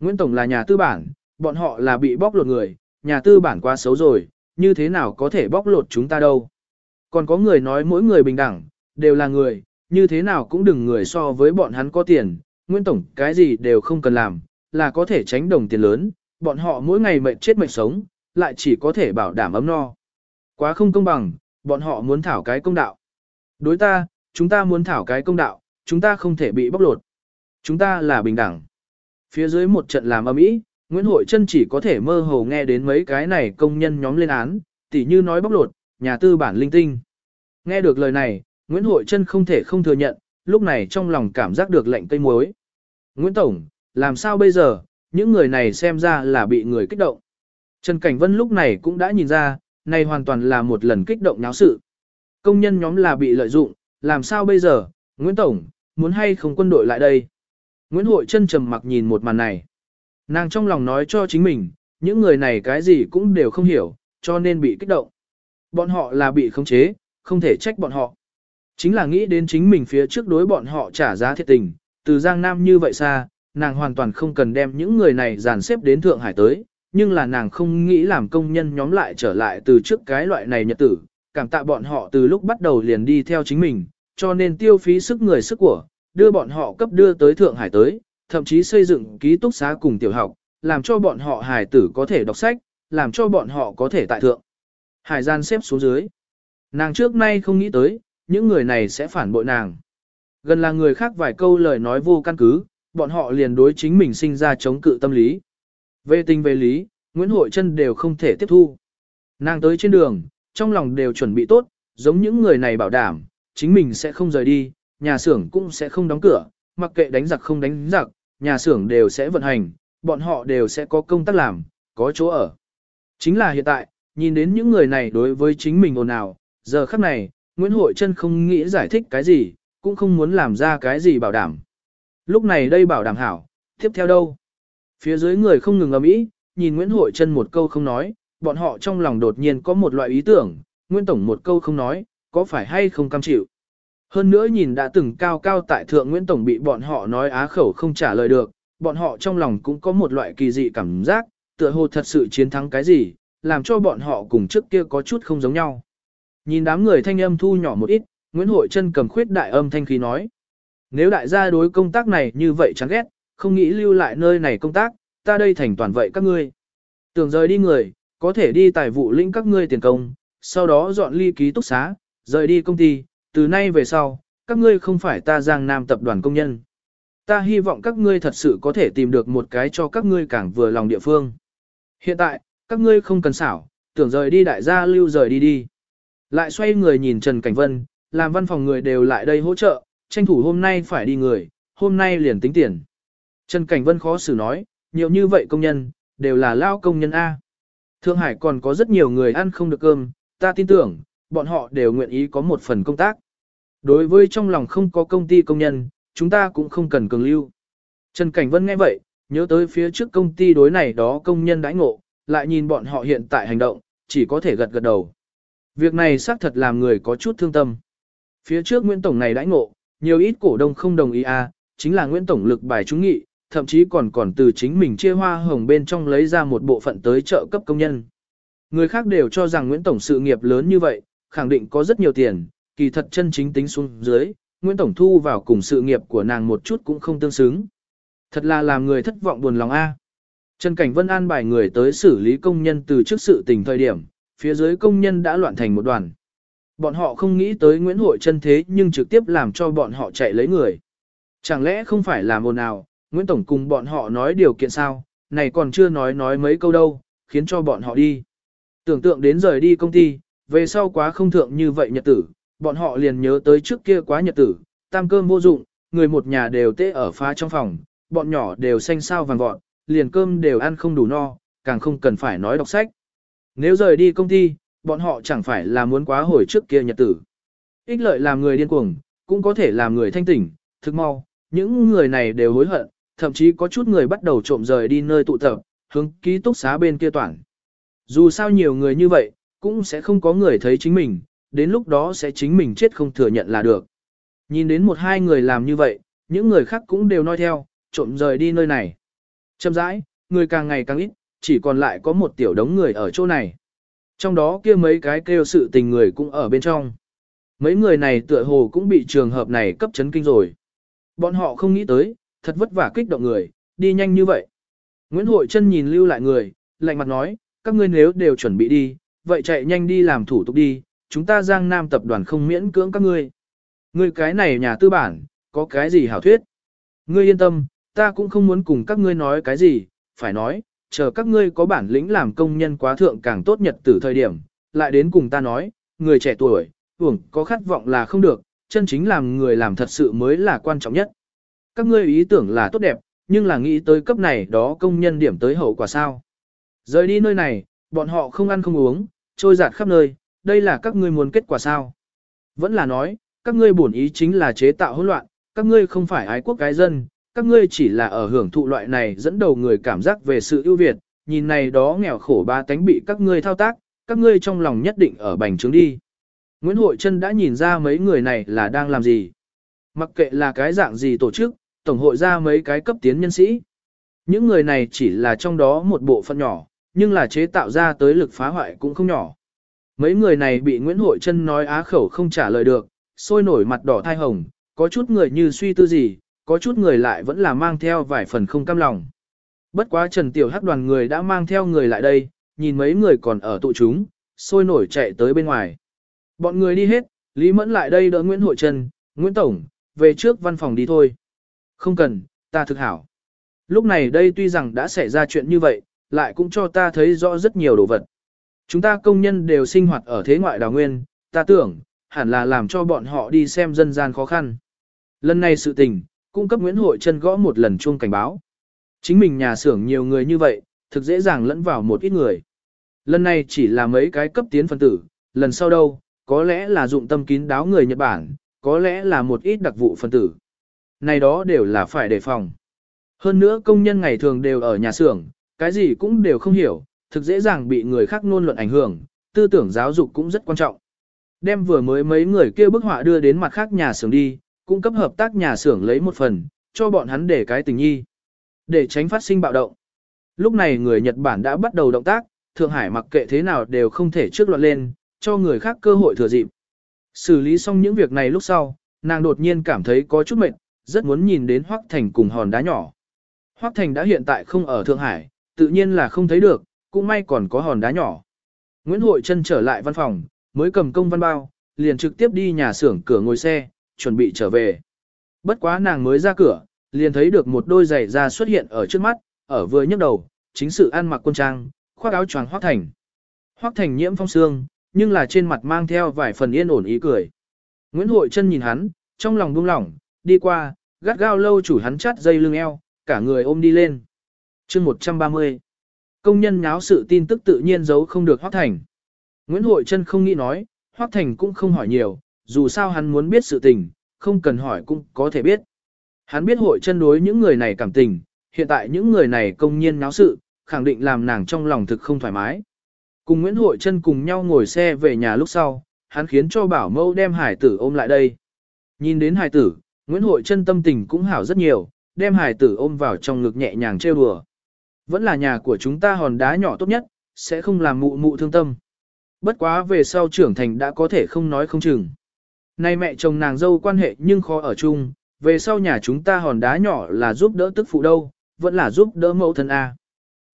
Nguyễn Tổng là nhà tư bản, bọn họ là bị bóc lột người, nhà tư bản quá xấu rồi, như thế nào có thể bóc lột chúng ta đâu. Còn có người nói mỗi người bình đẳng, đều là người, như thế nào cũng đừng người so với bọn hắn có tiền, Nguyễn Tổng cái gì đều không cần làm, là có thể tránh đồng tiền lớn, bọn họ mỗi ngày mệt chết mệt sống, lại chỉ có thể bảo đảm ấm no. Quá không công bằng, bọn họ muốn thảo cái công đạo. Đối ta, chúng ta muốn thảo cái công đạo, chúng ta không thể bị bóc lột. Chúng ta là bình đẳng. Phía dưới một trận làm âm ý, Nguyễn Hội Trân chỉ có thể mơ hồ nghe đến mấy cái này công nhân nhóm lên án, tỉ như nói bóc lột, nhà tư bản linh tinh. Nghe được lời này, Nguyễn Hội Trân không thể không thừa nhận, lúc này trong lòng cảm giác được lệnh cây muối. Nguyễn Tổng, làm sao bây giờ, những người này xem ra là bị người kích động. Trần Cảnh Vân lúc này cũng đã nhìn ra, này hoàn toàn là một lần kích động náo sự. Công nhân nhóm là bị lợi dụng, làm sao bây giờ, Nguyễn Tổng, muốn hay không quân đội lại đây. Nguyễn Hội chân trầm mặc nhìn một màn này. Nàng trong lòng nói cho chính mình, những người này cái gì cũng đều không hiểu, cho nên bị kích động. Bọn họ là bị khống chế, không thể trách bọn họ. Chính là nghĩ đến chính mình phía trước đối bọn họ trả giá thiệt tình, từ Giang Nam như vậy xa, nàng hoàn toàn không cần đem những người này dàn xếp đến Thượng Hải tới, nhưng là nàng không nghĩ làm công nhân nhóm lại trở lại từ trước cái loại này nhật tử, cảm tạ bọn họ từ lúc bắt đầu liền đi theo chính mình, cho nên tiêu phí sức người sức của, đưa bọn họ cấp đưa tới Thượng Hải tới, thậm chí xây dựng ký túc xá cùng tiểu học, làm cho bọn họ hài tử có thể đọc sách, làm cho bọn họ có thể tại thượng. Hải gian xếp xuống dưới. Nàng trước nay không nghĩ tới, những người này sẽ phản bội nàng. Gần là người khác vài câu lời nói vô căn cứ, bọn họ liền đối chính mình sinh ra chống cự tâm lý. Về tình về lý, Nguyễn Hội Trân đều không thể tiếp thu. Nàng tới trên đường, trong lòng đều chuẩn bị tốt, giống những người này bảo đảm, chính mình sẽ không rời đi, nhà xưởng cũng sẽ không đóng cửa, mặc kệ đánh giặc không đánh giặc, nhà xưởng đều sẽ vận hành, bọn họ đều sẽ có công tác làm, có chỗ ở. Chính là hiện tại, nhìn đến những người này đối với chính mình ồn ào, giờ khắc này, Nguyễn Hội Trân không nghĩ giải thích cái gì, cũng không muốn làm ra cái gì bảo đảm. Lúc này đây bảo đảm hảo, tiếp theo đâu? Phía dưới người không ngừng ầm ĩ, nhìn Nguyễn Hội Trân một câu không nói, bọn họ trong lòng đột nhiên có một loại ý tưởng, Nguyễn Tổng một câu không nói, có phải hay không cam chịu. Hơn nữa nhìn đã từng cao cao tại thượng Nguyễn Tổng bị bọn họ nói á khẩu không trả lời được, bọn họ trong lòng cũng có một loại kỳ dị cảm giác, tựa hồ thật sự chiến thắng cái gì, làm cho bọn họ cùng trước kia có chút không giống nhau. Nhìn đám người thanh âm thu nhỏ một ít, Nguyễn Hội Trân cầm khuyết đại âm thanh khí nói. Nếu đại gia đối công tác này như vậy chán ghét, không nghĩ lưu lại nơi này công tác, ta đây thành toàn vậy các ngươi. Tưởng rời đi người, có thể đi tài vụ lĩnh các ngươi tiền công, sau đó dọn ly ký túc xá, rời đi công ty, từ nay về sau, các ngươi không phải ta giang nam tập đoàn công nhân. Ta hy vọng các ngươi thật sự có thể tìm được một cái cho các ngươi càng vừa lòng địa phương. Hiện tại, các ngươi không cần xảo, tưởng rời đi đại gia lưu rời đi đi. Lại xoay người nhìn Trần Cảnh Vân, làm văn phòng người đều lại đây hỗ trợ, tranh thủ hôm nay phải đi người, hôm nay liền tính tiền. Trần Cảnh Vân khó xử nói, nhiều như vậy công nhân, đều là lao công nhân A. Thượng Hải còn có rất nhiều người ăn không được cơm, ta tin tưởng, bọn họ đều nguyện ý có một phần công tác. Đối với trong lòng không có công ty công nhân, chúng ta cũng không cần cường lưu. Trần Cảnh Vân nghe vậy, nhớ tới phía trước công ty đối này đó công nhân đãi ngộ, lại nhìn bọn họ hiện tại hành động, chỉ có thể gật gật đầu. Việc này xác thật làm người có chút thương tâm. Phía trước Nguyễn Tổng này đãi ngộ, nhiều ít cổ đông không đồng ý à, chính là Nguyễn Tổng lực bài trúng nghị, thậm chí còn còn từ chính mình chia hoa hồng bên trong lấy ra một bộ phận tới trợ cấp công nhân. Người khác đều cho rằng Nguyễn Tổng sự nghiệp lớn như vậy, khẳng định có rất nhiều tiền, kỳ thật chân chính tính xuống dưới, Nguyễn Tổng thu vào cùng sự nghiệp của nàng một chút cũng không tương xứng. Thật là làm người thất vọng buồn lòng a. Trần Cảnh Vân an bài người tới xử lý công nhân từ trước sự tình thời điểm, phía dưới công nhân đã loạn thành một đoàn. Bọn họ không nghĩ tới Nguyễn Hội chân thế nhưng trực tiếp làm cho bọn họ chạy lấy người. Chẳng lẽ không phải là một nào, Nguyễn Tổng cùng bọn họ nói điều kiện sao, này còn chưa nói nói mấy câu đâu, khiến cho bọn họ đi. Tưởng tượng đến rời đi công ty, về sau quá không thượng như vậy nhật tử, bọn họ liền nhớ tới trước kia quá nhật tử, tam cơm vô dụng, người một nhà đều tê ở phá trong phòng, bọn nhỏ đều xanh sao vàng vọt, liền cơm đều ăn không đủ no, càng không cần phải nói đọc sách. Nếu rời đi công ty, bọn họ chẳng phải là muốn quá hồi trước kia nhật tử. Ích lợi làm người điên cuồng, cũng có thể làm người thanh tỉnh, thực mau, những người này đều hối hận, thậm chí có chút người bắt đầu trộm rời đi nơi tụ tập, hướng ký túc xá bên kia toàn. Dù sao nhiều người như vậy, cũng sẽ không có người thấy chính mình, đến lúc đó sẽ chính mình chết không thừa nhận là được. Nhìn đến một hai người làm như vậy, những người khác cũng đều nói theo, trộm rời đi nơi này. Chậm rãi, người càng ngày càng ít, chỉ còn lại có một tiểu đống người ở chỗ này. Trong đó kia mấy cái kêu sự tình người cũng ở bên trong. Mấy người này tựa hồ cũng bị trường hợp này cấp chấn kinh rồi. Bọn họ không nghĩ tới, thật vất vả kích động người, đi nhanh như vậy. Nguyễn Hội Trân nhìn lưu lại người, lạnh mặt nói, các ngươi nếu đều chuẩn bị đi, vậy chạy nhanh đi làm thủ tục đi, chúng ta Giang Nam tập đoàn không miễn cưỡng các ngươi. Ngươi cái này nhà tư bản, có cái gì hảo thuyết? Ngươi yên tâm, ta cũng không muốn cùng các ngươi nói cái gì, phải nói, chờ các ngươi có bản lĩnh làm công nhân quá thượng càng tốt nhật từ thời điểm, lại đến cùng ta nói, người trẻ tuổi, hưởng có khát vọng là không được, chân chính làm người làm thật sự mới là quan trọng nhất. Các ngươi ý tưởng là tốt đẹp, nhưng là nghĩ tới cấp này đó công nhân điểm tới hậu quả sao. Rời đi nơi này, bọn họ không ăn không uống, trôi giạt khắp nơi, đây là các ngươi muốn kết quả sao. Vẫn là nói, các ngươi bổn ý chính là chế tạo hỗn loạn, các ngươi không phải ái quốc cái dân, các ngươi chỉ là ở hưởng thụ loại này dẫn đầu người cảm giác về sự ưu việt, nhìn này đó nghèo khổ ba tánh bị các ngươi thao tác, các ngươi trong lòng nhất định ở bành trướng đi. Nguyễn Hội Trân đã nhìn ra mấy người này là đang làm gì. Mặc kệ là cái dạng gì tổ chức, tổng hội ra mấy cái cấp tiến nhân sĩ. Những người này chỉ là trong đó một bộ phận nhỏ, nhưng là chế tạo ra tới lực phá hoại cũng không nhỏ. Mấy người này bị Nguyễn Hội Trân nói á khẩu không trả lời được, sôi nổi mặt đỏ thai hồng, có chút người như suy tư gì, có chút người lại vẫn là mang theo vài phần không cam lòng. Bất quá Trần Tiểu Hắc đoàn người đã mang theo người lại đây, nhìn mấy người còn ở tụ chúng, sôi nổi chạy tới bên ngoài. Bọn người đi hết, Lý Mẫn lại đây đỡ Nguyễn Hội trần, Nguyễn Tổng, về trước văn phòng đi thôi. Không cần, ta thực hảo. Lúc này đây tuy rằng đã xảy ra chuyện như vậy, lại cũng cho ta thấy rõ rất nhiều đồ vật. Chúng ta công nhân đều sinh hoạt ở thế ngoại đào nguyên, ta tưởng, hẳn là làm cho bọn họ đi xem dân gian khó khăn. Lần này sự tình, cung cấp Nguyễn Hội Trân gõ một lần chuông cảnh báo. Chính mình nhà xưởng nhiều người như vậy, thực dễ dàng lẫn vào một ít người. Lần này chỉ là mấy cái cấp tiến phân tử, lần sau đâu, có lẽ là dụng tâm kín đáo người Nhật Bản, có lẽ là một ít đặc vụ phân tử. Này đó đều là phải đề phòng. Hơn nữa công nhân ngày thường đều ở nhà xưởng, cái gì cũng đều không hiểu, thực dễ dàng bị người khác ngôn luận ảnh hưởng, tư tưởng giáo dục cũng rất quan trọng. Đem vừa mới mấy người kia bức họa đưa đến mặt khác nhà xưởng đi, cung cấp hợp tác nhà xưởng lấy một phần, cho bọn hắn để cái tình nhi. Để tránh phát sinh bạo động. Lúc này người Nhật Bản đã bắt đầu động tác, Thượng Hải mặc kệ thế nào đều không thể trước loạn lên, cho người khác cơ hội thừa dịp. Xử lý xong những việc này lúc sau, nàng đột nhiên cảm thấy có chút mệt, rất muốn nhìn đến Hoắc Thành cùng hòn đá nhỏ. Hoắc Thành đã hiện tại không ở Thượng Hải, tự nhiên là không thấy được, cũng may còn có hòn đá nhỏ. Nguyễn Hội Trân trở lại văn phòng, mới cầm công văn bao, liền trực tiếp đi nhà xưởng cửa ngồi xe, chuẩn bị trở về. Bất quá nàng mới ra cửa, liền thấy được một đôi giày da xuất hiện ở trước mắt, ở vừa nhấc đầu, chính sự ăn mặc quân trang, khoác áo choàng hoác Thành. hoác Thành nhiễm phong sương, nhưng là trên mặt mang theo vài phần yên ổn ý cười. Nguyễn Hội Trân nhìn hắn, trong lòng buông lỏng, đi qua, gắt gao lâu chủ hắn chắt dây lưng eo, cả người ôm đi lên. chương 130. Công nhân nháo sự tin tức tự nhiên giấu không được Hoác Thành. Nguyễn Hội Trân không nghĩ nói, Hoác Thành cũng không hỏi nhiều, dù sao hắn muốn biết sự tình, không cần hỏi cũng có thể biết. Hắn biết Hội Trân đối những người này cảm tình, hiện tại những người này công nhiên náo sự, khẳng định làm nàng trong lòng thực không thoải mái. Cùng Nguyễn Hội Trân cùng nhau ngồi xe về nhà lúc sau, hắn khiến cho bảo mâu đem hải tử ôm lại đây. Nhìn đến hải tử, Nguyễn Hội Trân tâm tình cũng hảo rất nhiều, đem hải tử ôm vào trong ngực nhẹ nhàng trêu đùa. Vẫn là nhà của chúng ta hòn đá nhỏ tốt nhất, sẽ không làm mụ mụ thương tâm. Bất quá về sau trưởng thành đã có thể không nói không chừng. Nay mẹ chồng nàng dâu quan hệ nhưng khó ở chung, về sau nhà chúng ta hòn đá nhỏ là giúp đỡ tức phụ đâu, vẫn là giúp đỡ mẫu thân A.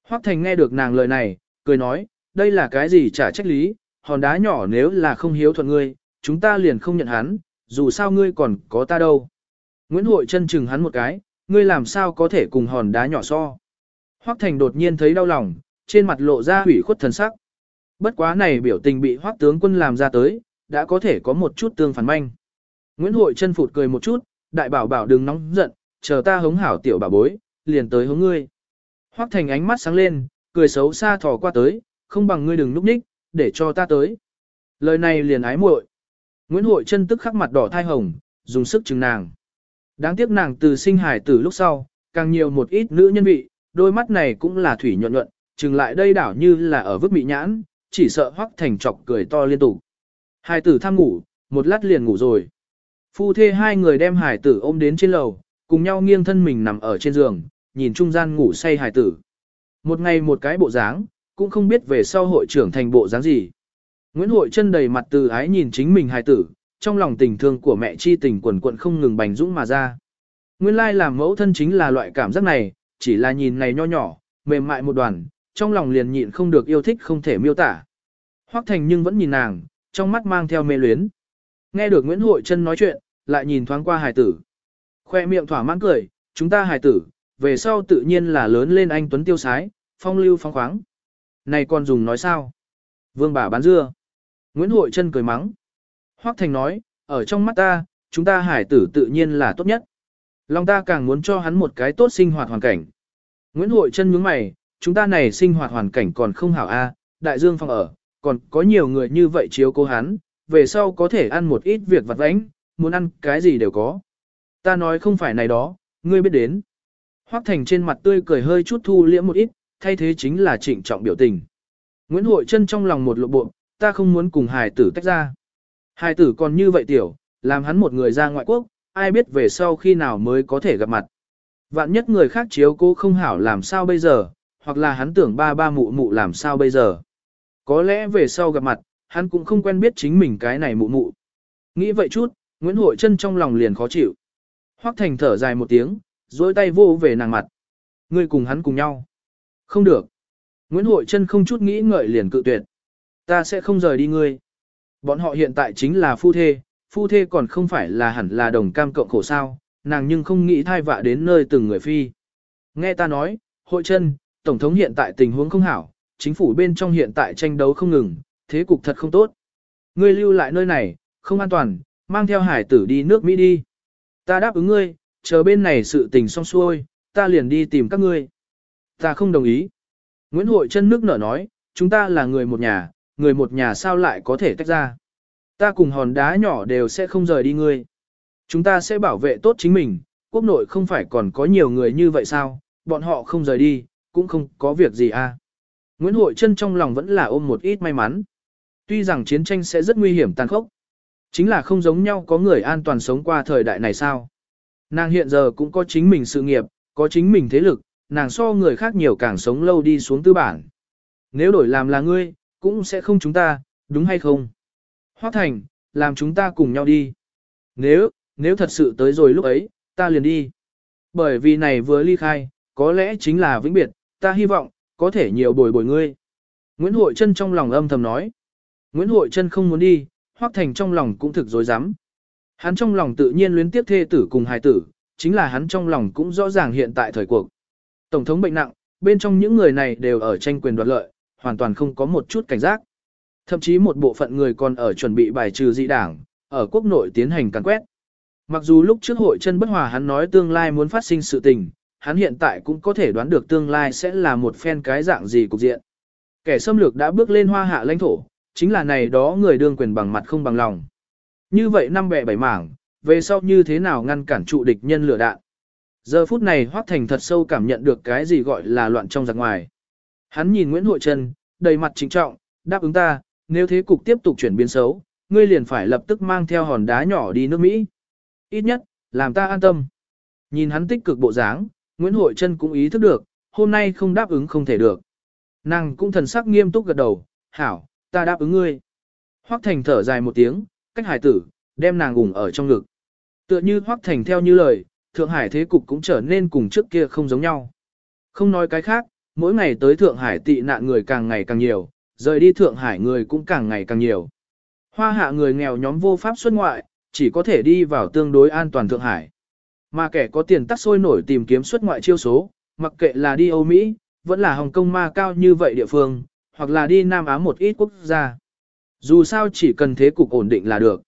Hoắc Thành nghe được nàng lời này, cười nói, đây là cái gì trả trách lý, hòn đá nhỏ nếu là không hiếu thuận ngươi, chúng ta liền không nhận hắn, dù sao ngươi còn có ta đâu. Nguyễn Hội chân chừng hắn một cái, ngươi làm sao có thể cùng hòn đá nhỏ so. Hoắc Thành đột nhiên thấy đau lòng, trên mặt lộ ra hủy khuất thần sắc. Bất quá này biểu tình bị Hoắc tướng quân làm ra tới, đã có thể có một chút tương phản manh. Nguyễn Hội chân phụt cười một chút, đại bảo bảo đừng nóng giận, chờ ta hống hảo tiểu bảo bối, liền tới hống ngươi. Hoắc Thành ánh mắt sáng lên, cười xấu xa thò qua tới, không bằng ngươi đừng núp ních, để cho ta tới. Lời này liền ái muội. Nguyễn Hội chân tức khắc mặt đỏ thai hồng, dùng sức chừng nàng. Đáng tiếc nàng từ sinh hải từ lúc sau, càng nhiều một ít nữ nhân vị, đôi mắt này cũng là thủy nhuận nhuận, chừng lại đây đảo như là ở vứt bị nhãn, chỉ sợ hoắc thành chọc cười to liên tục. Hải tử tham ngủ, một lát liền ngủ rồi. Phu thê hai người đem hải tử ôm đến trên lầu, cùng nhau nghiêng thân mình nằm ở trên giường, nhìn trung gian ngủ say hải tử. Một ngày một cái bộ dáng, cũng không biết về sau hội trưởng thành bộ dáng gì. Nguyễn Hội chân đầy mặt từ ái nhìn chính mình hài tử, trong lòng tình thương của mẹ chi tình quần quận không ngừng bành dũng mà ra. Nguyên lai làm mẫu thân chính là loại cảm giác này, chỉ là nhìn này nho nhỏ, mềm mại một đoàn, trong lòng liền nhịn không được yêu thích không thể miêu tả. Hoắc Thành nhưng vẫn nhìn nàng, trong mắt mang theo mê luyến. Nghe được Nguyễn Hội chân nói chuyện, lại nhìn thoáng qua hài tử. Khoe miệng thỏa mãn cười, chúng ta hài tử, về sau tự nhiên là lớn lên anh Tuấn Tiêu Sái, phong lưu phong khoáng. Này con dùng nói sao? Vương bà bán dưa. Nguyễn Hội chân cười mắng. Hoắc Thành nói, ở trong mắt ta, chúng ta hải tử tự nhiên là tốt nhất. Lòng ta càng muốn cho hắn một cái tốt sinh hoạt hoàn cảnh. Nguyễn Hội chân nhướng mày, chúng ta này sinh hoạt hoàn cảnh còn không hảo a, đại dương phòng ở, còn có nhiều người như vậy chiếu cố hắn, về sau có thể ăn một ít việc vặt vãnh, muốn ăn cái gì đều có. Ta nói không phải này đó, ngươi biết đến. Hoắc Thành trên mặt tươi cười hơi chút thu liễm một ít, thay thế chính là trịnh trọng biểu tình. Nguyễn Hội chân trong lòng một lộ bộ, ta không muốn cùng hài tử tách ra. Hài tử còn như vậy tiểu, làm hắn một người ra ngoại quốc, ai biết về sau khi nào mới có thể gặp mặt. Vạn nhất người khác chiếu cố không hảo làm sao bây giờ, hoặc là hắn tưởng ba ba mụ mụ làm sao bây giờ. Có lẽ về sau gặp mặt, hắn cũng không quen biết chính mình cái này mụ mụ. Nghĩ vậy chút, Nguyễn Hội chân trong lòng liền khó chịu. Hoắc Thành thở dài một tiếng, dối tay vô về nàng mặt. Ngươi cùng hắn cùng nhau. Không được. Nguyễn Hội chân không chút nghĩ ngợi liền cự tuyệt. Ta sẽ không rời đi ngươi. Bọn họ hiện tại chính là phu thê, phu thê còn không phải là hẳn là đồng cam cộng khổ sao, nàng nhưng không nghĩ thai vạ đến nơi từng người phi. Nghe ta nói, hội chân, Tổng thống hiện tại tình huống không hảo, chính phủ bên trong hiện tại tranh đấu không ngừng, thế cục thật không tốt. Ngươi lưu lại nơi này, không an toàn, mang theo hải tử đi nước Mỹ đi. Ta đáp ứng ngươi, chờ bên này sự tình xong xuôi, ta liền đi tìm các ngươi. Ta không đồng ý. Nguyễn Hội chân nước nở nói, chúng ta là người một nhà, người một nhà sao lại có thể tách ra. Ta cùng hòn đá nhỏ đều sẽ không rời đi ngươi. Chúng ta sẽ bảo vệ tốt chính mình, quốc nội không phải còn có nhiều người như vậy sao, bọn họ không rời đi, cũng không có việc gì à. Nguyễn Hội chân trong lòng vẫn là ôm một ít may mắn. Tuy rằng chiến tranh sẽ rất nguy hiểm tàn khốc, chính là không giống nhau có người an toàn sống qua thời đại này sao. Nàng hiện giờ cũng có chính mình sự nghiệp, có chính mình thế lực, nàng so người khác nhiều càng sống lâu đi xuống tư bản. Nếu đổi làm là ngươi, cũng sẽ không chúng ta, đúng hay không? Hoác Thành, làm chúng ta cùng nhau đi. Nếu, nếu thật sự tới rồi lúc ấy, ta liền đi. Bởi vì này vừa ly khai, có lẽ chính là vĩnh biệt, ta hy vọng, có thể nhiều bồi bồi ngươi. Nguyễn Hội Trân trong lòng âm thầm nói. Nguyễn Hội Trân không muốn đi, Hoác Thành trong lòng cũng thực dối rắm Hắn trong lòng tự nhiên luyến tiếp thê tử cùng hài tử, chính là hắn trong lòng cũng rõ ràng hiện tại thời cuộc. Tổng thống bệnh nặng, bên trong những người này đều ở tranh quyền đoạt lợi, hoàn toàn không có một chút cảnh giác. Thậm chí một bộ phận người còn ở chuẩn bị bài trừ dị đảng, ở quốc nội tiến hành càn quét. Mặc dù lúc trước hội chân bất hòa hắn nói tương lai muốn phát sinh sự tình, hắn hiện tại cũng có thể đoán được tương lai sẽ là một phen cái dạng gì cục diện. Kẻ xâm lược đã bước lên hoa hạ lãnh thổ, chính là này đó người đương quyền bằng mặt không bằng lòng. Như vậy năm bẻ bảy mảng, về sau như thế nào ngăn cản trụ địch nhân lửa đạn. Giờ phút này Hoắc Thành thật sâu cảm nhận được cái gì gọi là loạn trong giặc ngoài. Hắn nhìn Nguyễn Hội trần đầy mặt chính trọng, đáp ứng ta, nếu thế cục tiếp tục chuyển biến xấu, ngươi liền phải lập tức mang theo hòn đá nhỏ đi nước Mỹ. Ít nhất, làm ta an tâm. Nhìn hắn tích cực bộ dáng, Nguyễn Hội Trân cũng ý thức được, hôm nay không đáp ứng không thể được. Nàng cũng thần sắc nghiêm túc gật đầu, hảo, ta đáp ứng ngươi. Hoắc Thành thở dài một tiếng, cách hải tử, đem nàng ủng ở trong ngực. Tựa như Hoắc Thành theo như lời, Thượng Hải thế cục cũng trở nên cùng trước kia không giống nhau. Không nói cái khác, mỗi ngày tới Thượng Hải tị nạn người càng ngày càng nhiều, rời đi Thượng Hải người cũng càng ngày càng nhiều. Hoa hạ người nghèo nhóm vô pháp xuất ngoại, chỉ có thể đi vào tương đối an toàn Thượng Hải. Mà kẻ có tiền tắc sôi nổi tìm kiếm xuất ngoại chiêu số, mặc kệ là đi Âu Mỹ, vẫn là Hồng Kông ma cao như vậy địa phương, hoặc là đi Nam Á một ít quốc gia. Dù sao chỉ cần thế cục ổn định là được.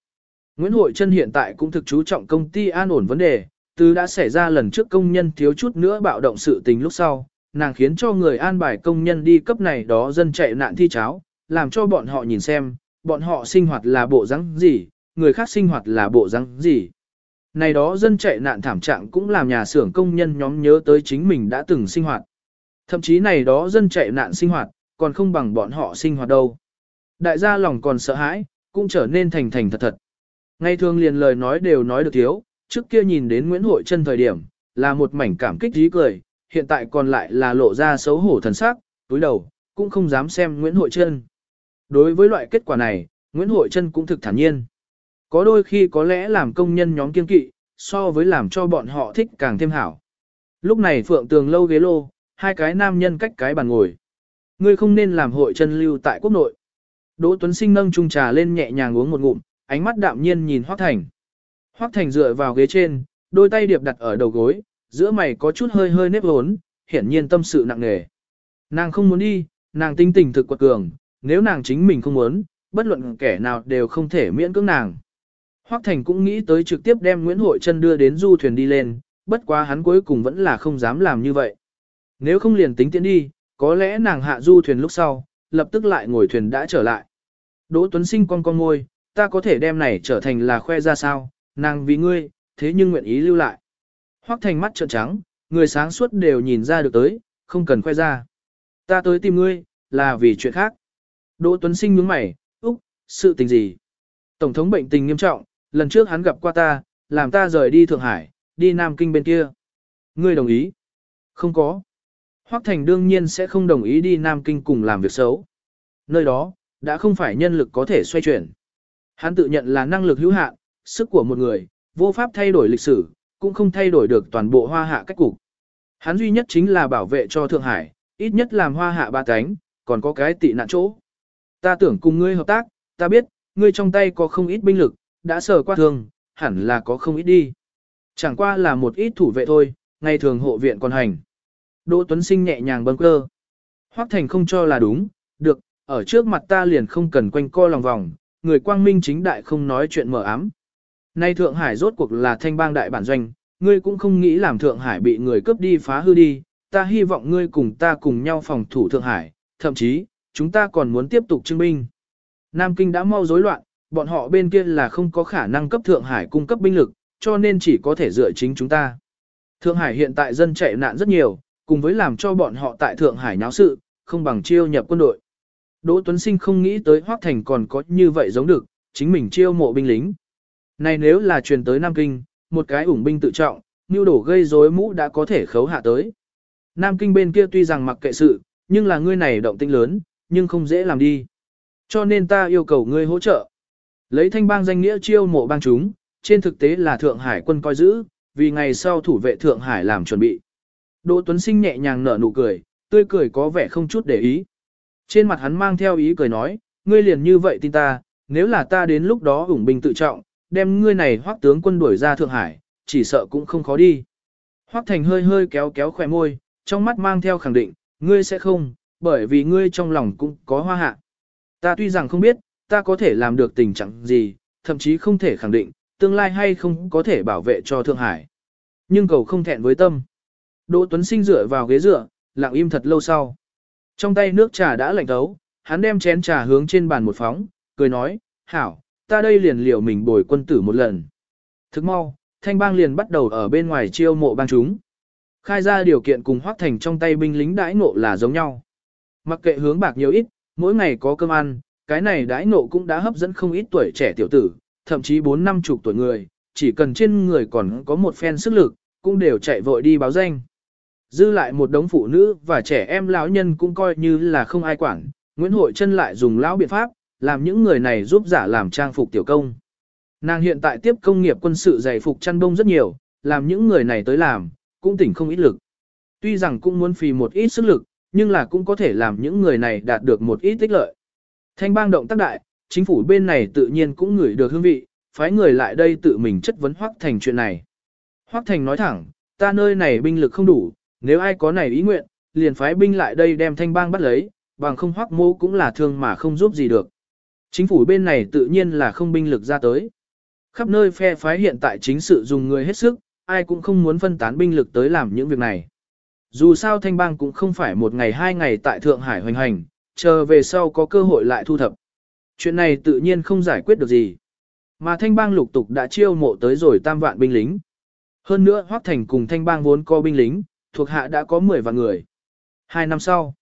Nguyễn Hội Trân hiện tại cũng thực chú trọng công ty an ổn vấn đề, từ đã xảy ra lần trước công nhân thiếu chút nữa bạo động sự tình lúc sau, nàng khiến cho người an bài công nhân đi cấp này đó dân chạy nạn thi cháo, làm cho bọn họ nhìn xem, bọn họ sinh hoạt là bộ rắn gì, người khác sinh hoạt là bộ rắn gì. Này đó dân chạy nạn thảm trạng cũng làm nhà xưởng công nhân nhóm nhớ tới chính mình đã từng sinh hoạt. Thậm chí này đó dân chạy nạn sinh hoạt, còn không bằng bọn họ sinh hoạt đâu. Đại gia lòng còn sợ hãi, cũng trở nên thành thành thật thật. Ngày thường liền lời nói đều nói được thiếu, trước kia nhìn đến Nguyễn Hội chân thời điểm, là một mảnh cảm kích dí cười, hiện tại còn lại là lộ ra xấu hổ thần sắc, túi đầu, cũng không dám xem Nguyễn Hội chân. Đối với loại kết quả này, Nguyễn Hội chân cũng thực thản nhiên. Có đôi khi có lẽ làm công nhân nhóm kiên kỵ, so với làm cho bọn họ thích càng thêm hảo. Lúc này Phượng Tường lâu ghế lô, hai cái nam nhân cách cái bàn ngồi. Ngươi không nên làm hội chân lưu tại quốc nội. Đỗ Tuấn Sinh nâng chung trà lên nhẹ nhàng uống một ngụm, ánh mắt đạm nhiên nhìn Hoắc Thành. Hoắc Thành dựa vào ghế trên, đôi tay điệp đặt ở đầu gối, giữa mày có chút hơi hơi nếp hốn, hiển nhiên tâm sự nặng nề. Nàng không muốn đi, nàng tinh tình thực quật cường, nếu nàng chính mình không muốn, bất luận kẻ nào đều không thể miễn cưỡng nàng. Hoắc Thành cũng nghĩ tới trực tiếp đem Nguyễn Hội Trân đưa đến du thuyền đi lên, bất quá hắn cuối cùng vẫn là không dám làm như vậy. Nếu không liền tính tiến đi, có lẽ nàng hạ du thuyền lúc sau, lập tức lại ngồi thuyền đã trở lại. Đỗ Tuấn Sinh con con ngôi, ta có thể đem này trở thành là khoe ra sao, nàng vì ngươi, thế nhưng nguyện ý lưu lại. Hoắc Thành mắt trợn trắng, người sáng suốt đều nhìn ra được tới, không cần khoe ra. Ta tới tìm ngươi, là vì chuyện khác. Đỗ Tuấn Sinh nhướng mày, úc, sự tình gì? Tổng thống bệnh tình nghiêm trọng, lần trước hắn gặp qua ta, làm ta rời đi Thượng Hải, đi Nam Kinh bên kia. Ngươi đồng ý? Không có. Hoắc Thành đương nhiên sẽ không đồng ý đi Nam Kinh cùng làm việc xấu. Nơi đó, đã không phải nhân lực có thể xoay chuyển. Hắn tự nhận là năng lực hữu hạn, sức của một người, vô pháp thay đổi lịch sử, cũng không thay đổi được toàn bộ hoa hạ cách cục. Hắn duy nhất chính là bảo vệ cho Thượng Hải, ít nhất làm hoa hạ ba cánh, còn có cái tị nạn chỗ. Ta tưởng cùng ngươi hợp tác, ta biết, ngươi trong tay có không ít binh lực, đã sờ qua thường, hẳn là có không ít đi. Chẳng qua là một ít thủ vệ thôi, ngày thường hộ viện còn hành. Đỗ Tuấn Sinh nhẹ nhàng bâng cơ. Hoắc Thành không cho là đúng, được, ở trước mặt ta liền không cần quanh co lòng vòng, người quang minh chính đại không nói chuyện mờ ám. Nay Thượng Hải rốt cuộc là thanh bang đại bản doanh, ngươi cũng không nghĩ làm Thượng Hải bị người cướp đi phá hư đi, ta hy vọng ngươi cùng ta cùng nhau phòng thủ Thượng Hải, thậm chí, chúng ta còn muốn tiếp tục chứng binh. Nam Kinh đã mau rối loạn, bọn họ bên kia là không có khả năng cấp Thượng Hải cung cấp binh lực, cho nên chỉ có thể dựa chính chúng ta. Thượng Hải hiện tại dân chạy nạn rất nhiều, cùng với làm cho bọn họ tại Thượng Hải nháo sự, không bằng chiêu nhập quân đội. Đỗ Tuấn Sinh không nghĩ tới Hoác Thành còn có như vậy giống được, chính mình chiêu mộ binh lính. Này nếu là truyền tới Nam Kinh, một cái ủng binh tự trọng, như đổ gây rối mũ đã có thể khấu hạ tới. Nam Kinh bên kia tuy rằng mặc kệ sự, nhưng là ngươi này động tinh lớn, nhưng không dễ làm đi. Cho nên ta yêu cầu ngươi hỗ trợ. Lấy thanh bang danh nghĩa chiêu mộ bang chúng, trên thực tế là Thượng Hải quân coi giữ, vì ngày sau thủ vệ Thượng Hải làm chuẩn bị. Đỗ Tuấn Sinh nhẹ nhàng nở nụ cười, tươi cười có vẻ không chút để ý. Trên mặt hắn mang theo ý cười nói, ngươi liền như vậy tin ta, nếu là ta đến lúc đó ủng binh tự trọng, đem ngươi này hoác tướng quân đuổi ra Thượng Hải, chỉ sợ cũng không khó đi. Hoác Thành hơi hơi kéo kéo khỏe môi, trong mắt mang theo khẳng định, ngươi sẽ không, bởi vì ngươi trong lòng cũng có hoa hạ. Ta tuy rằng không biết, ta có thể làm được tình trạng gì, thậm chí không thể khẳng định, tương lai hay không có thể bảo vệ cho Thượng Hải. Nhưng cầu không thẹn với tâm. Đỗ Tuấn Sinh dựa vào ghế dựa, lặng im thật lâu sau. Trong tay nước trà đã lạnh thấu, hắn đem chén trà hướng trên bàn một phóng, cười nói, hảo, ta đây liền liều mình bồi quân tử một lần. Thức mau, thanh bang liền bắt đầu ở bên ngoài chiêu mộ bang chúng. Khai ra điều kiện cùng hoác thành trong tay binh lính đãi ngộ là giống nhau. Mặc kệ hướng bạc nhiều ít, mỗi ngày có cơm ăn, cái này đãi ngộ cũng đã hấp dẫn không ít tuổi trẻ tiểu tử, thậm chí bốn năm chục tuổi người, chỉ cần trên người còn có một phen sức lực, cũng đều chạy vội đi báo danh. Dư lại một đống phụ nữ và trẻ em lão nhân cũng coi như là không ai quản, Nguyễn Hội chân lại dùng lão biện pháp, làm những người này giúp giả làm trang phục tiểu công. Nàng hiện tại tiếp công nghiệp quân sự dày phục chăn bông rất nhiều, làm những người này tới làm, cũng tỉnh không ít lực. Tuy rằng cũng muốn phì một ít sức lực, nhưng là cũng có thể làm những người này đạt được một ít tích lợi. Thanh bang động tác đại, chính phủ bên này tự nhiên cũng ngửi được hương vị, phái người lại đây tự mình chất vấn Hoắc Thành chuyện này. Hoắc Thành nói thẳng, ta nơi này binh lực không đủ, nếu ai có này ý nguyện, liền phái binh lại đây đem thanh bang bắt lấy, bằng không Hoắc mô cũng là thương mà không giúp gì được. Chính phủ bên này tự nhiên là không binh lực ra tới. Khắp nơi phe phái hiện tại chính sự dùng người hết sức, ai cũng không muốn phân tán binh lực tới làm những việc này. Dù sao thanh bang cũng không phải một ngày hai ngày tại Thượng Hải hoành hành, chờ về sau có cơ hội lại thu thập. Chuyện này tự nhiên không giải quyết được gì. Mà thanh bang lục tục đã chiêu mộ tới rồi tam vạn binh lính. Hơn nữa Hoắc Thành cùng thanh bang vốn có binh lính, thuộc hạ đã có 10 vạn người. Hai năm sau,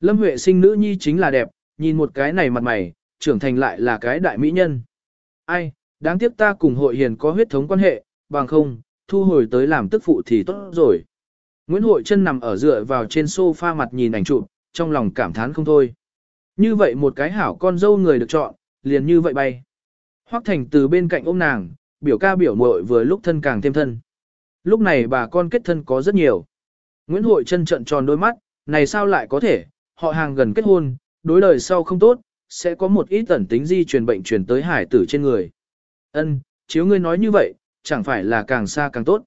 Lâm Huệ sinh nữ nhi chính là đẹp, nhìn một cái này mặt mày, trưởng thành lại là cái đại mỹ nhân. Ai, đáng tiếc ta cùng hội hiền có huyết thống quan hệ, bằng không, thu hồi tới làm tức phụ thì tốt rồi. Nguyễn Hội chân nằm ở dựa vào trên sofa mặt nhìn ảnh chụp, trong lòng cảm thán không thôi. Như vậy một cái hảo con dâu người được chọn, liền như vậy bay. Hoắc Thành từ bên cạnh ôm nàng, biểu ca biểu muội vừa lúc thân càng thêm thân. Lúc này bà con kết thân có rất nhiều. Nguyễn Hội chân trận tròn đôi mắt, này sao lại có thể, họ hàng gần kết hôn, đối đời sau không tốt, sẽ có một ít tẩn tính di truyền bệnh truyền tới hải tử trên người. Ân, chiếu ngươi nói như vậy, chẳng phải là càng xa càng tốt.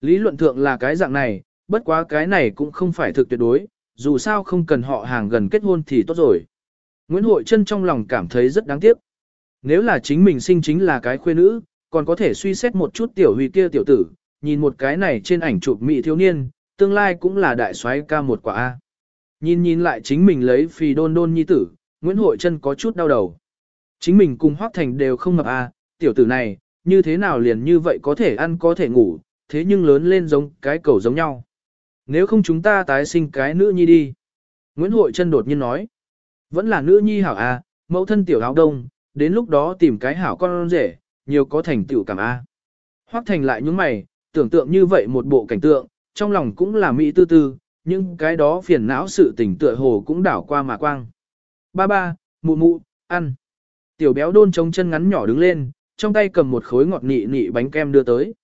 Lý luận thượng là cái dạng này, bất quá cái này cũng không phải thực tuyệt đối, dù sao không cần họ hàng gần kết hôn thì tốt rồi. Nguyễn Hội Trân trong lòng cảm thấy rất đáng tiếc. Nếu là chính mình sinh chính là cái khuê nữ, còn có thể suy xét một chút tiểu huy kia tiểu tử, nhìn một cái này trên ảnh chụp mỹ thiếu niên, tương lai cũng là đại soái ca một quả A. Nhìn nhìn lại chính mình lấy phì đôn đôn nhi tử, Nguyễn Hội Trân có chút đau đầu. Chính mình cùng Hoác Thành đều không mập A, tiểu tử này, như thế nào liền như vậy có thể ăn có thể ngủ, thế nhưng lớn lên giống cái cầu giống nhau. Nếu không chúng ta tái sinh cái nữ nhi đi. Nguyễn Hội Trân đột nhiên nói. Vẫn là nữ nhi hảo A, mẫu thân tiểu áo đông, đến lúc đó tìm cái hảo con rể, nhiều có thành tựu cảm A. Hoác Thành lại những mày, tưởng tượng như vậy một bộ cảnh tượng, trong lòng cũng là mỹ tư tư, nhưng cái đó phiền não sự tình tựa hồ cũng đảo qua mà quang. Ba ba, mụ mụ, ăn. Tiểu béo đôn trống chân ngắn nhỏ đứng lên, trong tay cầm một khối ngọt nị nị bánh kem đưa tới.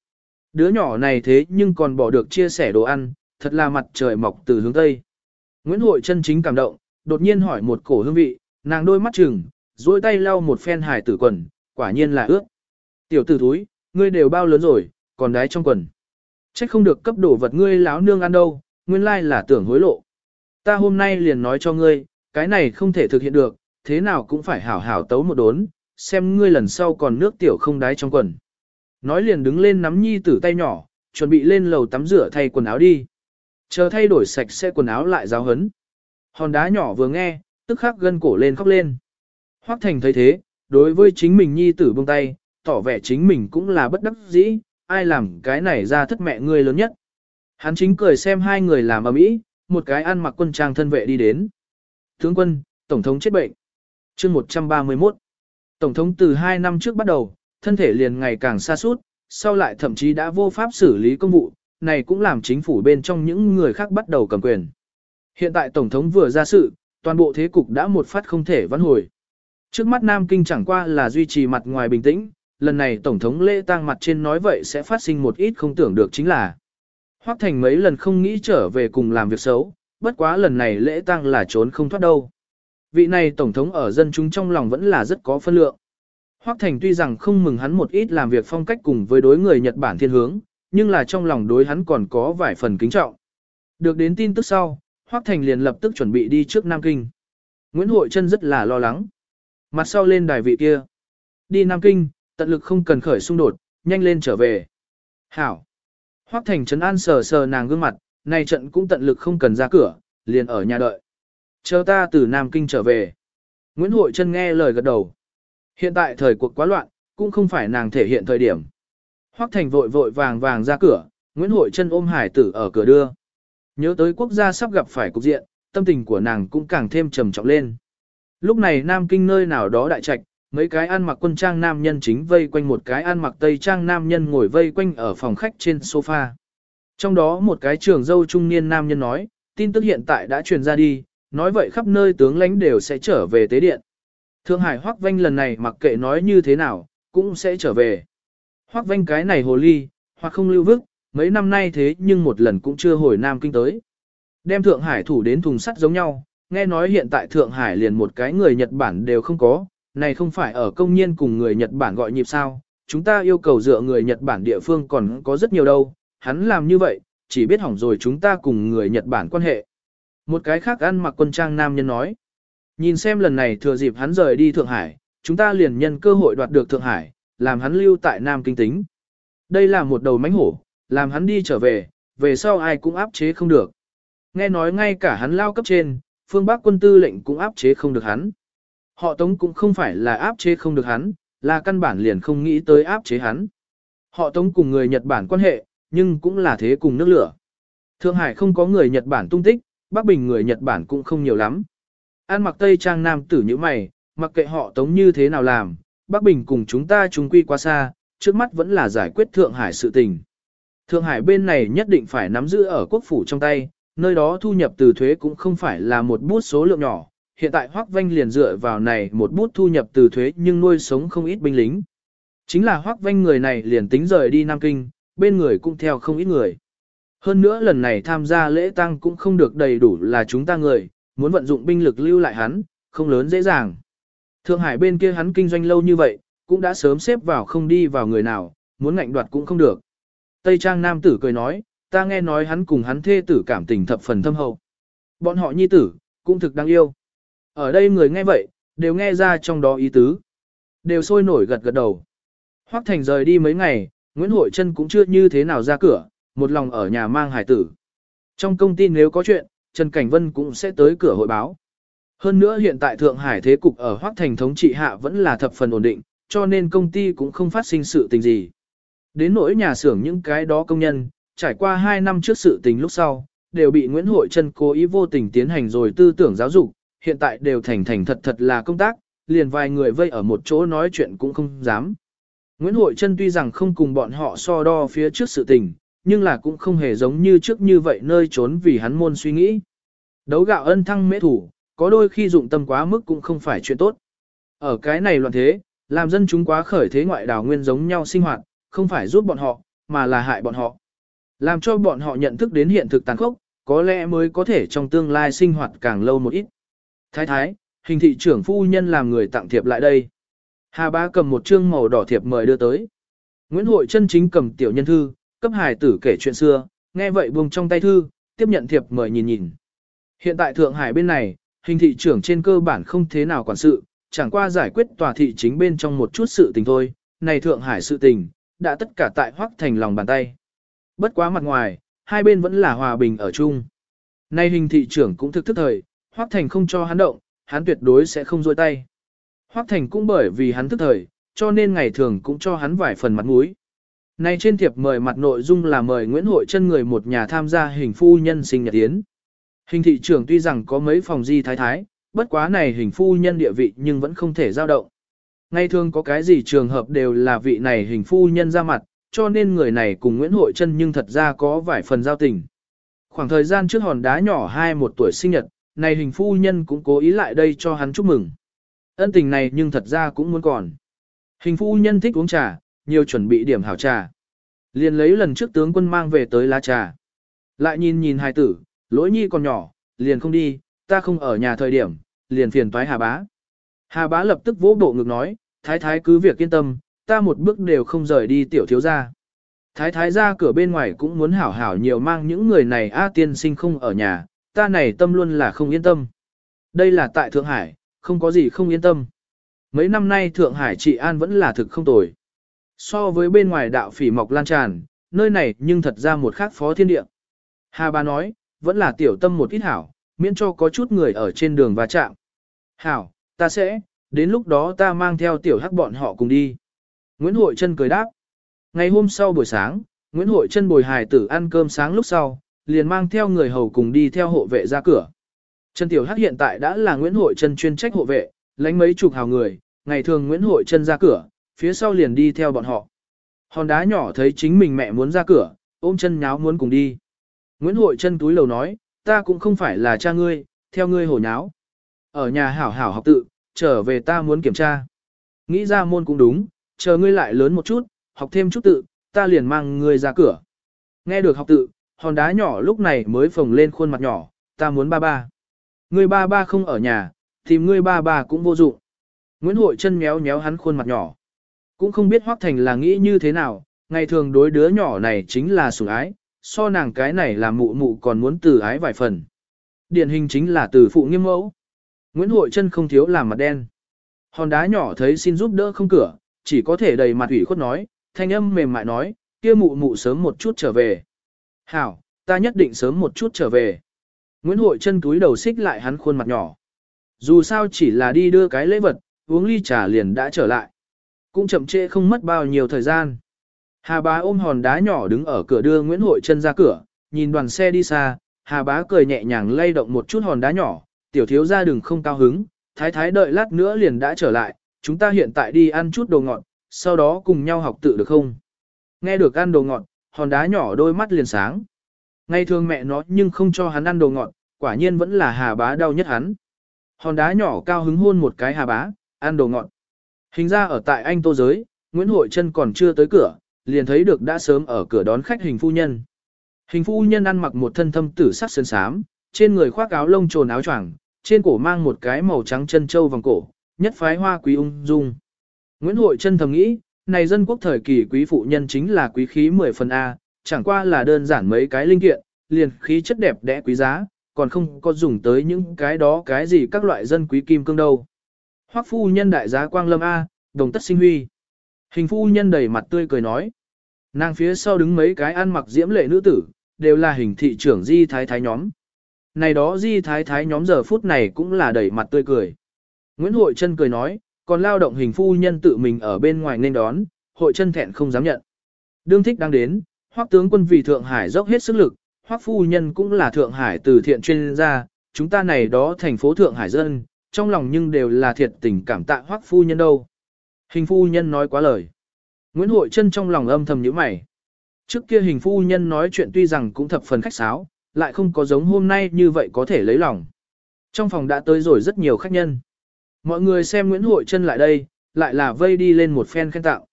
Đứa nhỏ này thế nhưng còn bỏ được chia sẻ đồ ăn, thật là mặt trời mọc từ hướng Tây. Nguyễn Hội chân chính cảm động, đột nhiên hỏi một cổ hương vị, nàng đôi mắt chừng, duỗi tay lau một phen hải tử quần, quả nhiên là ướt. Tiểu tử thúi, ngươi đều bao lớn rồi, còn đái trong quần. Trách không được cấp đổ vật ngươi láo nương ăn đâu, nguyên lai là tưởng hối lộ. Ta hôm nay liền nói cho ngươi, cái này không thể thực hiện được, thế nào cũng phải hảo hảo tấu một đốn, xem ngươi lần sau còn nước tiểu không đái trong quần. Nói liền đứng lên nắm nhi tử tay nhỏ, chuẩn bị lên lầu tắm rửa thay quần áo đi. Chờ thay đổi sạch sẽ quần áo lại giáo hấn. Hòn đá nhỏ vừa nghe, tức khắc gân cổ lên khóc lên. Hoắc Thành thấy thế, đối với chính mình nhi tử buông tay, tỏ vẻ chính mình cũng là bất đắc dĩ, ai làm cái này ra thất mẹ ngươi lớn nhất. Hắn chính cười xem hai người làm ở mỹ, một cái ăn mặc quân trang thân vệ đi đến. Tướng quân, Tổng thống chết bệnh. chương 131. Tổng thống từ 2 năm trước bắt đầu, thân thể liền ngày càng xa suốt, sau lại thậm chí đã vô pháp xử lý công vụ, này cũng làm chính phủ bên trong những người khác bắt đầu cầm quyền. Hiện tại Tổng thống vừa ra sự, toàn bộ thế cục đã một phát không thể vãn hồi. Trước mắt Nam Kinh chẳng qua là duy trì mặt ngoài bình tĩnh, lần này Tổng thống lễ tang mặt trên nói vậy sẽ phát sinh một ít không tưởng được chính là. Hoắc Thành mấy lần không nghĩ trở về cùng làm việc xấu, bất quá lần này lễ tang là trốn không thoát đâu. Vị này Tổng thống ở dân chúng trong lòng vẫn là rất có phân lượng. Hoắc Thành tuy rằng không mừng hắn một ít làm việc phong cách cùng với đối người Nhật Bản thiên hướng, nhưng là trong lòng đối hắn còn có vài phần kính trọng. Được đến tin tức sau, Hoắc Thành liền lập tức chuẩn bị đi trước Nam Kinh. Nguyễn Hội Trân rất là lo lắng. Mặt sau lên đài vị kia. Đi Nam Kinh, tận lực không cần khởi xung đột, nhanh lên trở về. Hảo. Hoắc Thành trấn an sờ sờ nàng gương mặt, này trận cũng tận lực không cần ra cửa, liền ở nhà đợi. Chờ ta từ Nam Kinh trở về. Nguyễn Hội Trân nghe lời gật đầu. Hiện tại thời cuộc quá loạn, cũng không phải nàng thể hiện thời điểm. Hoắc Thành vội vội vàng vàng ra cửa, Nguyễn Hội Trân ôm hải tử ở cửa đưa. Nhớ tới quốc gia sắp gặp phải cục diện, tâm tình của nàng cũng càng thêm trầm trọng lên. Lúc này Nam Kinh nơi nào đó đại trạch, mấy cái ăn mặc quân trang nam nhân chính vây quanh một cái ăn mặc tây trang nam nhân ngồi vây quanh ở phòng khách trên sofa. Trong đó một cái trưởng dâu trung niên nam nhân nói, tin tức hiện tại đã truyền ra đi, nói vậy khắp nơi tướng lãnh đều sẽ trở về tế điện. Thượng Hải Hoắc Vanh lần này mặc kệ nói như thế nào, cũng sẽ trở về. Hoắc Vanh cái này hồ ly, hoặc không lưu vức, mấy năm nay thế nhưng một lần cũng chưa hồi Nam Kinh tới. Đem Thượng Hải thủ đến thùng sắt giống nhau, nghe nói hiện tại Thượng Hải liền một cái người Nhật Bản đều không có, này không phải ở công nhiên cùng người Nhật Bản gọi nhịp sao, chúng ta yêu cầu dựa người Nhật Bản địa phương còn có rất nhiều đâu, hắn làm như vậy, chỉ biết hỏng rồi chúng ta cùng người Nhật Bản quan hệ. Một cái khác ăn mặc quân trang nam nhân nói, nhìn xem lần này thừa dịp hắn rời đi Thượng Hải, chúng ta liền nhân cơ hội đoạt được Thượng Hải, làm hắn lưu tại Nam Kinh tính. Đây là một đầu mánh hổ, làm hắn đi trở về, về sau ai cũng áp chế không được. Nghe nói ngay cả hắn lao cấp trên, phương Bắc quân tư lệnh cũng áp chế không được hắn. Họ Tống cũng không phải là áp chế không được hắn, là căn bản liền không nghĩ tới áp chế hắn. Họ Tống cùng người Nhật Bản quan hệ, nhưng cũng là thế cùng nước lửa. Thượng Hải không có người Nhật Bản tung tích, Bắc Bình người Nhật Bản cũng không nhiều lắm. An mặc Tây Trang Nam tử như mày, mặc kệ họ Tống như thế nào làm, Bắc Bình cùng chúng ta chung quy quá xa, trước mắt vẫn là giải quyết Thượng Hải sự tình. Thượng Hải bên này nhất định phải nắm giữ ở quốc phủ trong tay, nơi đó thu nhập từ thuế cũng không phải là một bút số lượng nhỏ. Hiện tại Hoắc Vanh liền dựa vào này một bút thu nhập từ thuế nhưng nuôi sống không ít binh lính. Chính là Hoắc Vanh người này liền tính rời đi Nam Kinh, bên người cũng theo không ít người. Hơn nữa lần này tham gia lễ tang cũng không được đầy đủ là chúng ta người, muốn vận dụng binh lực lưu lại hắn, không lớn dễ dàng. Thượng Hải bên kia hắn kinh doanh lâu như vậy, cũng đã sớm xếp vào không đi vào người nào, muốn ngạnh đoạt cũng không được. Tây Trang Nam tử cười nói, ta nghe nói hắn cùng hắn thê tử cảm tình thập phần thâm hậu. Bọn họ nhi tử, cũng thực đáng yêu. Ở đây người nghe vậy, đều nghe ra trong đó ý tứ. Đều sôi nổi gật gật đầu. Hoắc Thành rời đi mấy ngày, Nguyễn Hội Trân cũng chưa như thế nào ra cửa, một lòng ở nhà mang hải tử. Trong công ty nếu có chuyện, Trần Cảnh Vân cũng sẽ tới cửa hội báo. Hơn nữa hiện tại Thượng Hải thế cục ở Hoác Thành thống trị hạ vẫn là thập phần ổn định, cho nên công ty cũng không phát sinh sự tình gì. Đến nỗi nhà xưởng những cái đó công nhân, trải qua 2 năm trước sự tình lúc sau, đều bị Nguyễn Hội Trân cố ý vô tình tiến hành rồi tư tưởng giáo dục, hiện tại đều thành thành thật thật là công tác, liền vài người vây ở một chỗ nói chuyện cũng không dám. Nguyễn Hội Trân tuy rằng không cùng bọn họ so đo phía trước sự tình, nhưng là cũng không hề giống như trước như vậy nơi trốn vì hắn môn suy nghĩ. Đấu gạo ân thăng mễ thủ, có đôi khi dụng tâm quá mức cũng không phải chuyện tốt. Ở cái này loạn thế, làm dân chúng quá khởi thế ngoại đảo nguyên giống nhau sinh hoạt, không phải giúp bọn họ, mà là hại bọn họ. Làm cho bọn họ nhận thức đến hiện thực tàn khốc, có lẽ mới có thể trong tương lai sinh hoạt càng lâu một ít. Thái thái, hình thị trưởng phu nhân làm người tặng thiệp lại đây. Hà bá cầm một chương màu đỏ thiệp mời đưa tới. Nguyễn Hội chân chính cầm tiểu nhân thư, cấp hài tử kể chuyện xưa, nghe vậy buông trong tay thư, tiếp nhận thiệp mời nhìn nhìn. Hiện tại Thượng Hải bên này, hình thị trưởng trên cơ bản không thế nào quản sự, chẳng qua giải quyết tòa thị chính bên trong một chút sự tình thôi, này Thượng Hải sự tình, đã tất cả tại hoác thành lòng bàn tay. Bất quá mặt ngoài, hai bên vẫn là hòa bình ở chung. Nay hình thị trưởng cũng thực thức thời, hoác thành không cho hắn động, hắn tuyệt đối sẽ không rôi tay. Hoác thành cũng bởi vì hắn thức thời, cho nên ngày thường cũng cho hắn vài phần mặt mũi. Nay trên thiệp mời mặt nội dung là mời Nguyễn Hội chân người một nhà tham gia hình phu nhân sinh nhật yến. Hình thị trưởng tuy rằng có mấy phòng di thái thái, bất quá này hình phu nhân địa vị nhưng vẫn không thể giao động. Ngay thường có cái gì trường hợp đều là vị này hình phu nhân ra mặt, cho nên người này cùng Nguyễn Hội Trân nhưng thật ra có vài phần giao tình. Khoảng thời gian trước hòn đá nhỏ hai một tuổi sinh nhật, này hình phu nhân cũng cố ý lại đây cho hắn chúc mừng. Ân tình này nhưng thật ra cũng muốn còn. Hình phu nhân thích uống trà, nhiều chuẩn bị điểm hảo trà. Liền lấy lần trước tướng quân mang về tới lá trà. Lại nhìn nhìn hai tử, lỗi nhi còn nhỏ, liền không đi, ta không ở nhà thời điểm, liền phiền toái hà bá. Hà bá lập tức vỗ bộ ngực nói, thái thái cứ việc yên tâm, ta một bước đều không rời đi tiểu thiếu gia. Thái thái ra cửa bên ngoài cũng muốn hảo hảo nhiều mang những người này A tiên sinh không ở nhà, ta này tâm luôn là không yên tâm. Đây là tại Thượng Hải, không có gì không yên tâm. Mấy năm nay Thượng Hải trị an vẫn là thực không tồi. So với bên ngoài đạo phỉ mọc lan tràn, nơi này nhưng thật ra một khác phó thiên địa. Hà bà nói, vẫn là tiểu tâm một ít hảo, miễn cho có chút người ở trên đường va chạm. Hảo, ta sẽ, đến lúc đó ta mang theo tiểu hắc bọn họ cùng đi. Nguyễn Hội Trân cười đáp. Ngày hôm sau buổi sáng, Nguyễn Hội Trân bồi hài tử ăn cơm sáng lúc sau, liền mang theo người hầu cùng đi theo hộ vệ ra cửa. Trân Tiểu Hắc hiện tại đã là Nguyễn Hội Trân chuyên trách hộ vệ, lãnh mấy chục hào người, ngày thường Nguyễn Hội Trân ra cửa, phía sau liền đi theo bọn họ. Hòn đá nhỏ thấy chính mình mẹ muốn ra cửa, ôm chân nháo muốn cùng đi. Nguyễn Hội chân túi lầu nói, ta cũng không phải là cha ngươi, theo ngươi hồ nháo. Ở nhà hảo hảo học tự, trở về ta muốn kiểm tra. Nghĩ ra môn cũng đúng, chờ ngươi lại lớn một chút, học thêm chút tự, ta liền mang ngươi ra cửa. Nghe được học tự, hòn đá nhỏ lúc này mới phồng lên khuôn mặt nhỏ, ta muốn ba ba. Ngươi ba ba không ở nhà, tìm ngươi ba ba cũng vô dụng. Nguyễn Hội chân méo méo hắn khuôn mặt nhỏ. Cũng không biết Hoác Thành là nghĩ như thế nào, ngày thường đối đứa nhỏ này chính là sủng ái, so nàng cái này là mụ mụ còn muốn từ ái vài phần. Điển hình chính là từ phụ nghiêm mẫu. Nguyễn Hội chân không thiếu làm mặt đen. Hòn đá nhỏ thấy xin giúp đỡ không cửa, chỉ có thể đầy mặt ủy khuất nói, thanh âm mềm mại nói, kia mụ mụ sớm một chút trở về. Hảo, ta nhất định sớm một chút trở về. Nguyễn Hội chân túi đầu xích lại hắn khuôn mặt nhỏ. Dù sao chỉ là đi đưa cái lễ vật, uống ly trà liền đã trở lại. Cũng chậm trễ không mất bao nhiêu thời gian. Hà bá ôm hòn đá nhỏ đứng ở cửa đưa Nguyễn Hội chân ra cửa, nhìn đoàn xe đi xa, Hà bá cười nhẹ nhàng lay động một chút hòn đá nhỏ, tiểu thiếu ra đừng không cao hứng, thái thái đợi lát nữa liền đã trở lại, chúng ta hiện tại đi ăn chút đồ ngọt, sau đó cùng nhau học tự được không? Nghe được ăn đồ ngọt, hòn đá nhỏ đôi mắt liền sáng. Ngày thường mẹ nó nhưng không cho hắn ăn đồ ngọt, quả nhiên vẫn là hà bá đau nhất hắn. Hòn đá nhỏ cao hứng hôn một cái hà bá, ăn đồ ngọt. Hình ra ở tại anh tô giới, Nguyễn Hội Trân còn chưa tới cửa, liền thấy được đã sớm ở cửa đón khách hình phu nhân. Hình phu nhân ăn mặc một thân thâm tử sắc sơn sám, trên người khoác áo lông trồn áo choàng, trên cổ mang một cái màu trắng chân châu vòng cổ, nhất phái hoa quý ung dung. Nguyễn Hội chân thầm nghĩ, này dân quốc thời kỳ quý phụ nhân chính là quý khí 10 phần A, chẳng qua là đơn giản mấy cái linh kiện, liền khí chất đẹp đẽ quý giá, còn không có dùng tới những cái đó cái gì các loại dân quý kim cương đâu. Hoắc phu nhân đại giá quang lâm A, đồng tất sinh huy. Hình phu nhân đầy mặt tươi cười nói. Nàng phía sau đứng mấy cái ăn mặc diễm lệ nữ tử, đều là hình thị trưởng di thái thái nhóm. Này đó di thái thái nhóm giờ phút này cũng là đầy mặt tươi cười. Nguyễn Hội Trân cười nói, còn lao động hình phu nhân tự mình ở bên ngoài nên đón, Hội Trân thẹn không dám nhận. Đương thích đang đến, Hoắc tướng quân vì Thượng Hải dốc hết sức lực, Hoắc phu nhân cũng là Thượng Hải từ thiện chuyên gia, chúng ta này đó thành phố Thượng Hải dân, trong lòng nhưng đều là thiệt tình cảm tạ Hoắc phu nhân đâu. Hình phu nhân nói quá lời. Nguyễn Hội Trân trong lòng âm thầm nhíu mày. Trước kia hình phu nhân nói chuyện tuy rằng cũng thập phần khách sáo, lại không có giống hôm nay như vậy có thể lấy lòng. Trong phòng đã tới rồi rất nhiều khách nhân. Mọi người xem Nguyễn Hội Trân lại đây, lại là vây đi lên một phen khen tạo.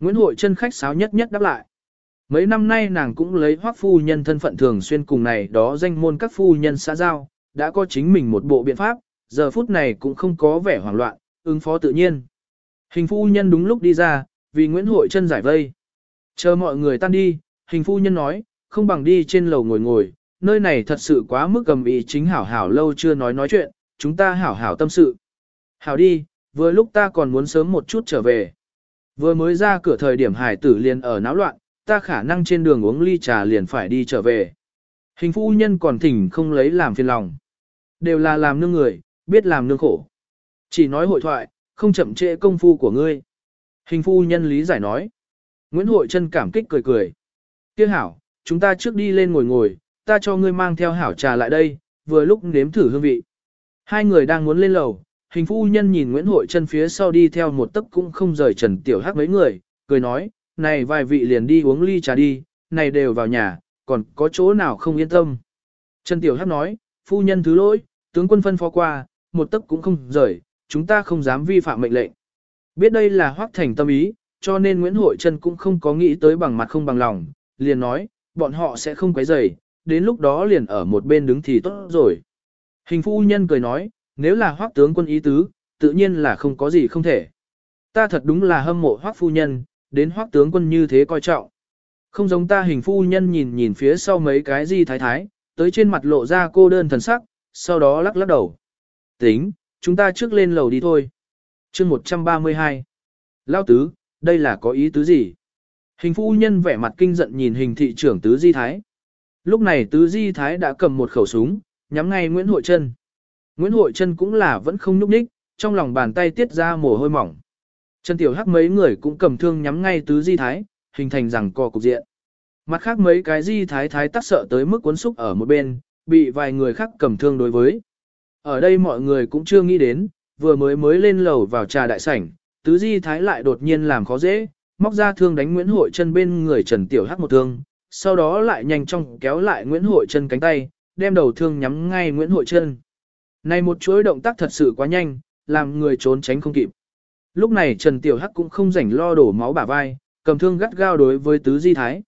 Nguyễn Hội Trân khách sáo nhất nhất đáp lại. Mấy năm nay nàng cũng lấy hoác phu nhân thân phận thường xuyên cùng này đó danh môn các phu nhân xã giao, đã có chính mình một bộ biện pháp, giờ phút này cũng không có vẻ hoảng loạn, ứng phó tự nhiên. Hình phu nhân đúng lúc đi ra, vì Nguyễn Hội chân giải vây. Chờ mọi người tan đi, hình phu nhân nói, không bằng đi trên lầu ngồi ngồi, nơi này thật sự quá mức cầm ý chính hảo hảo lâu chưa nói nói chuyện, chúng ta hảo hảo tâm sự. Hảo đi, vừa lúc ta còn muốn sớm một chút trở về. Vừa mới ra cửa thời điểm hải tử liền ở náo loạn, ta khả năng trên đường uống ly trà liền phải đi trở về. Hình phu nhân còn thỉnh không lấy làm phiền lòng. Đều là làm nương người, biết làm nương khổ. Chỉ nói hội thoại, không chậm trễ công phu của ngươi. Hình phu nhân lý giải nói. Nguyễn Hội Trân cảm kích cười cười. Tiếc hảo, chúng ta trước đi lên ngồi ngồi, ta cho ngươi mang theo hảo trà lại đây, vừa lúc nếm thử hương vị. Hai người đang muốn lên lầu, hình phu nhân nhìn Nguyễn Hội Trân phía sau đi theo một tấc cũng không rời Trần Tiểu Hắc mấy người, cười nói, này vài vị liền đi uống ly trà đi, này đều vào nhà, còn có chỗ nào không yên tâm. Trần Tiểu Hắc nói, phu nhân thứ lỗi, tướng quân phân phó qua, một tấc cũng không rời, chúng ta không dám vi phạm mệnh lệnh. Biết đây là hoắc thành tâm ý, cho nên Nguyễn Hội Trân cũng không có nghĩ tới bằng mặt không bằng lòng, liền nói, bọn họ sẽ không quấy rầy, đến lúc đó liền ở một bên đứng thì tốt rồi. Hình phu nhân cười nói, nếu là hoắc tướng quân ý tứ, tự nhiên là không có gì không thể. Ta thật đúng là hâm mộ hoắc phu nhân, đến hoắc tướng quân như thế coi trọng. Không giống ta hình phu nhân nhìn nhìn phía sau mấy cái gì thái thái, tới trên mặt lộ ra cô đơn thần sắc, sau đó lắc lắc đầu. Tính, chúng ta trước lên lầu đi thôi. chương 132. Lao tứ, đây là có ý tứ gì? Hình phu nhân vẻ mặt kinh giận nhìn hình thị trưởng tứ di thái. Lúc này tứ di thái đã cầm một khẩu súng, nhắm ngay Nguyễn Hội Trân. Nguyễn Hội Trân cũng là vẫn không nhúc nhích, trong lòng bàn tay tiết ra mồ hôi mỏng. Trần Tiểu Hắc mấy người cũng cầm thương nhắm ngay tứ di thái, hình thành rằng co cục diện. Mặt khác mấy cái di thái thái tắc sợ tới mức cuốn xúc ở một bên, bị vài người khác cầm thương đối với. Ở đây mọi người cũng chưa nghĩ đến, vừa mới mới lên lầu vào trà đại sảnh, tứ di thái lại đột nhiên làm khó dễ, móc ra thương đánh Nguyễn Hội Trân bên người Trần Tiểu Hắc một thương, sau đó lại nhanh chóng kéo lại Nguyễn Hội Trân cánh tay, đem đầu thương nhắm ngay Nguyễn Hội Trân. Này một chuỗi động tác thật sự quá nhanh, làm người trốn tránh không kịp. Lúc này Trần Tiểu Hắc cũng không rảnh lo đổ máu bả vai, cầm thương gắt gao đối với tứ di thái.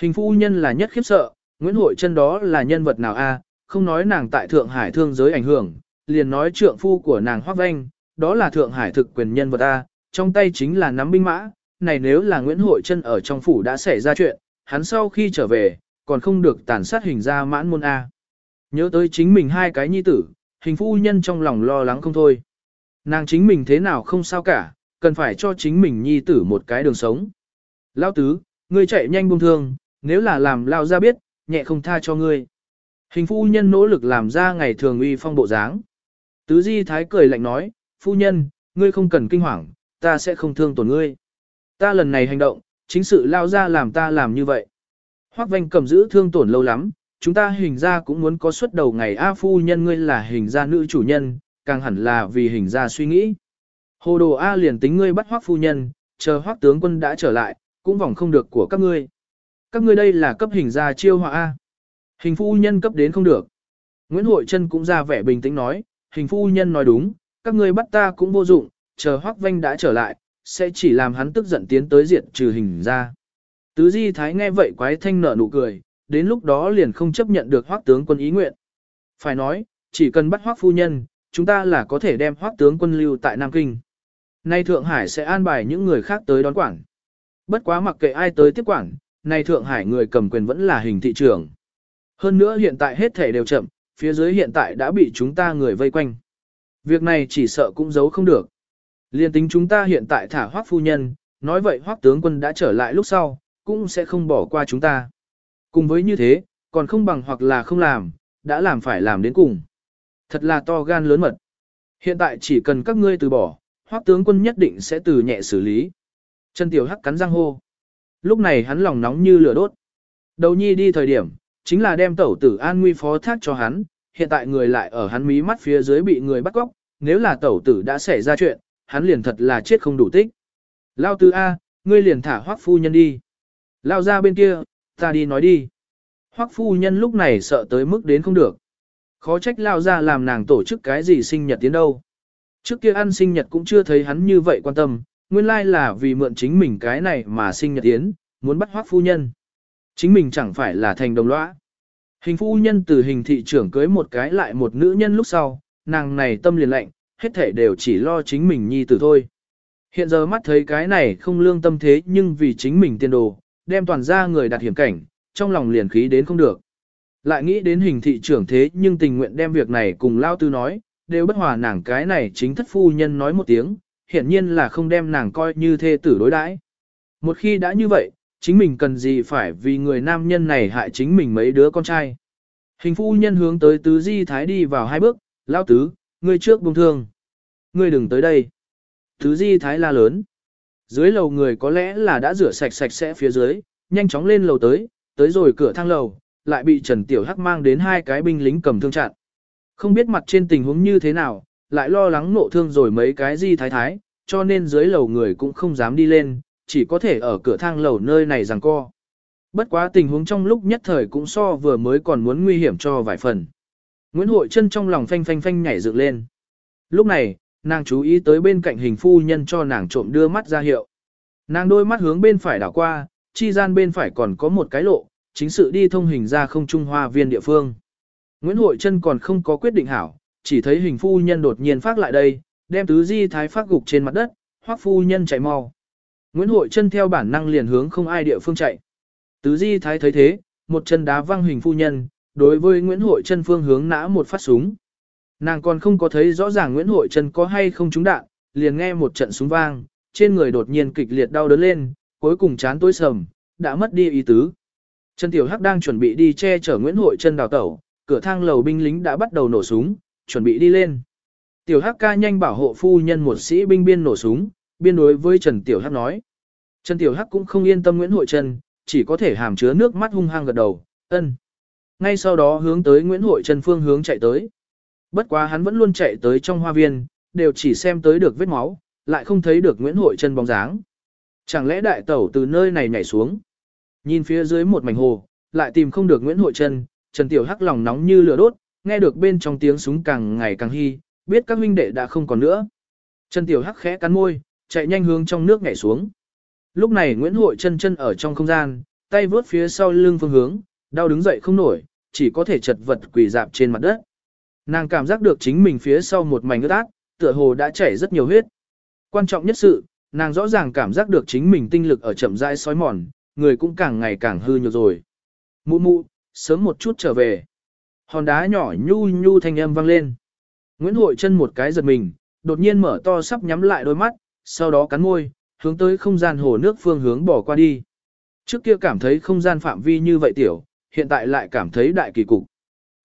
Hình phu nhân là nhất khiếp sợ, Nguyễn Hội Trân đó là nhân vật nào a? Không nói nàng tại Thượng Hải thương giới ảnh hưởng, liền nói trượng phu của nàng Hoác Vanh, đó là Thượng Hải thực quyền nhân vật A, trong tay chính là nắm binh mã, này nếu là Nguyễn Hội Trân ở trong phủ đã xảy ra chuyện, hắn sau khi trở về, còn không được tàn sát hình ra mãn môn A. Nhớ tới chính mình hai cái nhi tử, hình phu nhân trong lòng lo lắng không thôi. Nàng chính mình thế nào không sao cả, cần phải cho chính mình nhi tử một cái đường sống. Lao tứ, ngươi chạy nhanh buông thương, nếu là làm lao ra biết, nhẹ không tha cho ngươi. Hình phu nhân nỗ lực làm ra ngày thường uy phong bộ dáng. Tứ di thái cười lạnh nói, phu nhân, ngươi không cần kinh hoàng, ta sẽ không thương tổn ngươi. Ta lần này hành động, chính sự lao ra làm ta làm như vậy. Hoắc vanh cầm giữ thương tổn lâu lắm, chúng ta hình ra cũng muốn có suất đầu ngày A phu nhân ngươi là hình ra nữ chủ nhân, càng hẳn là vì hình ra suy nghĩ. Hồ đồ A liền tính ngươi bắt Hoắc phu nhân, chờ Hoắc tướng quân đã trở lại, cũng vòng không được của các ngươi. Các ngươi đây là cấp hình ra chiêu họa A. Hình phu nhân cấp đến không được. Nguyễn Hội Trân cũng ra vẻ bình tĩnh nói, hình phu nhân nói đúng, các ngươi bắt ta cũng vô dụng, chờ Hoắc Vanh đã trở lại, sẽ chỉ làm hắn tức giận tiến tới diện trừ hình ra. Tứ Di Thái nghe vậy quái thanh nở nụ cười, đến lúc đó liền không chấp nhận được Hoắc tướng quân ý nguyện. Phải nói, chỉ cần bắt Hoắc phu nhân, chúng ta là có thể đem Hoắc tướng quân lưu tại Nam Kinh. Nay Thượng Hải sẽ an bài những người khác tới đón quản. Bất quá mặc kệ ai tới tiếp quản, nay Thượng Hải người cầm quyền vẫn là hình thị trường. Hơn nữa hiện tại hết thể đều chậm, phía dưới hiện tại đã bị chúng ta người vây quanh. Việc này chỉ sợ cũng giấu không được. Liên tính chúng ta hiện tại thả hoác phu nhân, nói vậy hoác tướng quân đã trở lại lúc sau, cũng sẽ không bỏ qua chúng ta. Cùng với như thế, còn không bằng hoặc là không làm, đã làm phải làm đến cùng. Thật là to gan lớn mật. Hiện tại chỉ cần các ngươi từ bỏ, hoác tướng quân nhất định sẽ từ nhẹ xử lý. Trần Tiểu Hắc cắn răng hô. Lúc này hắn lòng nóng như lửa đốt. Đầu nhi đi thời điểm, chính là đem tẩu tử an nguy phó thác cho hắn, hiện tại người lại ở hắn mí mắt phía dưới bị người bắt cóc, nếu là tẩu tử đã xảy ra chuyện, hắn liền thật là chết không đủ tích. Lao tư A, ngươi liền thả hoắc phu nhân đi. Lao ra bên kia, ta đi nói đi. Hoắc phu nhân lúc này sợ tới mức đến không được. Khó trách Lao ra làm nàng tổ chức cái gì sinh nhật tiến đâu. Trước kia ăn sinh nhật cũng chưa thấy hắn như vậy quan tâm, nguyên lai là vì mượn chính mình cái này mà sinh nhật tiến, muốn bắt hoắc phu nhân. Chính mình chẳng phải là thành đồng lõa. Hình phu nhân từ hình thị trưởng cưới một cái lại một nữ nhân lúc sau, nàng này tâm liền lạnh, hết thể đều chỉ lo chính mình nhi tử thôi. Hiện giờ mắt thấy cái này không lương tâm thế nhưng vì chính mình tiên đồ, đem toàn ra người đặt hiểm cảnh, trong lòng liền khí đến không được. Lại nghĩ đến hình thị trưởng thế nhưng tình nguyện đem việc này cùng Lao Tư nói, đều bất hòa nàng cái này chính thất phu nhân nói một tiếng, hiển nhiên là không đem nàng coi như thê tử đối đãi. Một khi đã như vậy, chính mình cần gì phải vì người nam nhân này hại chính mình mấy đứa con trai. Hình phu nhân hướng tới tứ di thái đi vào hai bước, lao tứ, ngươi trước buông thương. Ngươi đừng tới đây. Tứ di thái la lớn. Dưới lầu người có lẽ là đã rửa sạch sạch sẽ phía dưới, nhanh chóng lên lầu tới, tới rồi cửa thang lầu, lại bị Trần Tiểu Hắc mang đến hai cái binh lính cầm thương chặn. Không biết mặt trên tình huống như thế nào, lại lo lắng nộ thương rồi mấy cái di thái thái, cho nên dưới lầu người cũng không dám đi lên, chỉ có thể ở cửa thang lầu nơi này rằng co. Bất quá tình huống trong lúc nhất thời cũng so vừa mới còn muốn nguy hiểm cho vài phần. Nguyễn Hội chân trong lòng phanh phanh phanh nhảy dựng lên. Lúc này, nàng chú ý tới bên cạnh hình phu nhân cho nàng trộm đưa mắt ra hiệu. Nàng đôi mắt hướng bên phải đảo qua, chi gian bên phải còn có một cái lộ, chính sự đi thông hình ra không trung hoa viên địa phương. Nguyễn Hội chân còn không có quyết định hảo, chỉ thấy hình phu nhân đột nhiên phát lại đây, đem tứ di thái phát gục trên mặt đất, hoắc phu nhân chạy mau. Nguyễn Hội chân theo bản năng liền hướng không ai địa phương chạy. Tứ Di Thái thấy thế, một chân đá văng hình phu nhân, đối với Nguyễn Hội chân phương hướng nã một phát súng. Nàng còn không có thấy rõ ràng Nguyễn Hội chân có hay không trúng đạn, liền nghe một trận súng vang, trên người đột nhiên kịch liệt đau đớn lên, cuối cùng chán tối sầm, đã mất đi ý tứ. Trần Tiểu Hắc đang chuẩn bị đi che chở Nguyễn Hội chân đào tẩu, cửa thang lầu binh lính đã bắt đầu nổ súng, chuẩn bị đi lên. Tiểu Hắc ca nhanh bảo hộ phu nhân một sĩ binh biên nổ súng, biên đối với Trần Tiểu Hắc nói. Trần Tiểu Hắc cũng không yên tâm Nguyễn Hội Trân, chỉ có thể hàm chứa nước mắt hung hăng gật đầu, ân. Ngay sau đó hướng tới Nguyễn Hội Trân phương hướng chạy tới. Bất quá hắn vẫn luôn chạy tới trong hoa viên, đều chỉ xem tới được vết máu, lại không thấy được Nguyễn Hội Trân bóng dáng. Chẳng lẽ đại tẩu từ nơi này nhảy xuống? Nhìn phía dưới một mảnh hồ, lại tìm không được Nguyễn Hội Trân, Trần Tiểu Hắc lòng nóng như lửa đốt, nghe được bên trong tiếng súng càng ngày càng hy, biết các huynh đệ đã không còn nữa. Trần Tiểu Hắc khẽ cắn môi, chạy nhanh hướng trong nước nhảy xuống. Lúc này Nguyễn Hội chân chân ở trong không gian, tay vướt phía sau lưng phương hướng, đau đứng dậy không nổi, chỉ có thể chật vật quỳ dạp trên mặt đất. Nàng cảm giác được chính mình phía sau một mảnh ướt át, tựa hồ đã chảy rất nhiều huyết. Quan trọng nhất sự, nàng rõ ràng cảm giác được chính mình tinh lực ở chậm rãi sói mòn, người cũng càng ngày càng hư nhược rồi. Mụ mụ, sớm một chút trở về. Hòn đá nhỏ nhu nhu thanh âm vang lên. Nguyễn Hội chân một cái giật mình, đột nhiên mở to sắp nhắm lại đôi mắt, sau đó cắn môi, hướng tới không gian hồ nước phương hướng bỏ qua đi. Trước kia cảm thấy không gian phạm vi như vậy tiểu, hiện tại lại cảm thấy đại kỳ cục.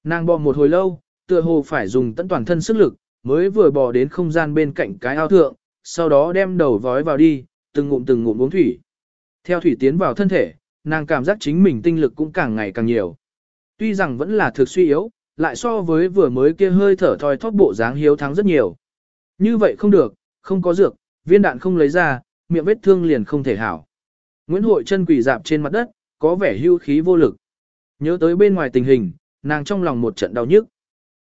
Nàng bò một hồi lâu, tựa hồ phải dùng tận toàn thân sức lực, mới vừa bò đến không gian bên cạnh cái ao thượng, sau đó đem đầu vói vào đi, từng ngụm từng ngụm uống thủy. Theo thủy tiến vào thân thể, nàng cảm giác chính mình tinh lực cũng càng ngày càng nhiều. Tuy rằng vẫn là thực suy yếu, lại so với vừa mới kia hơi thở thoi thóp bộ dáng hiếu thắng rất nhiều. Như vậy không được, không có dược, viên đạn không lấy ra, miệng vết thương liền không thể hảo. Nguyễn Hội chân quỳ dạp trên mặt đất, có vẻ hưu khí vô lực. Nhớ tới bên ngoài tình hình, nàng trong lòng một trận đau nhức.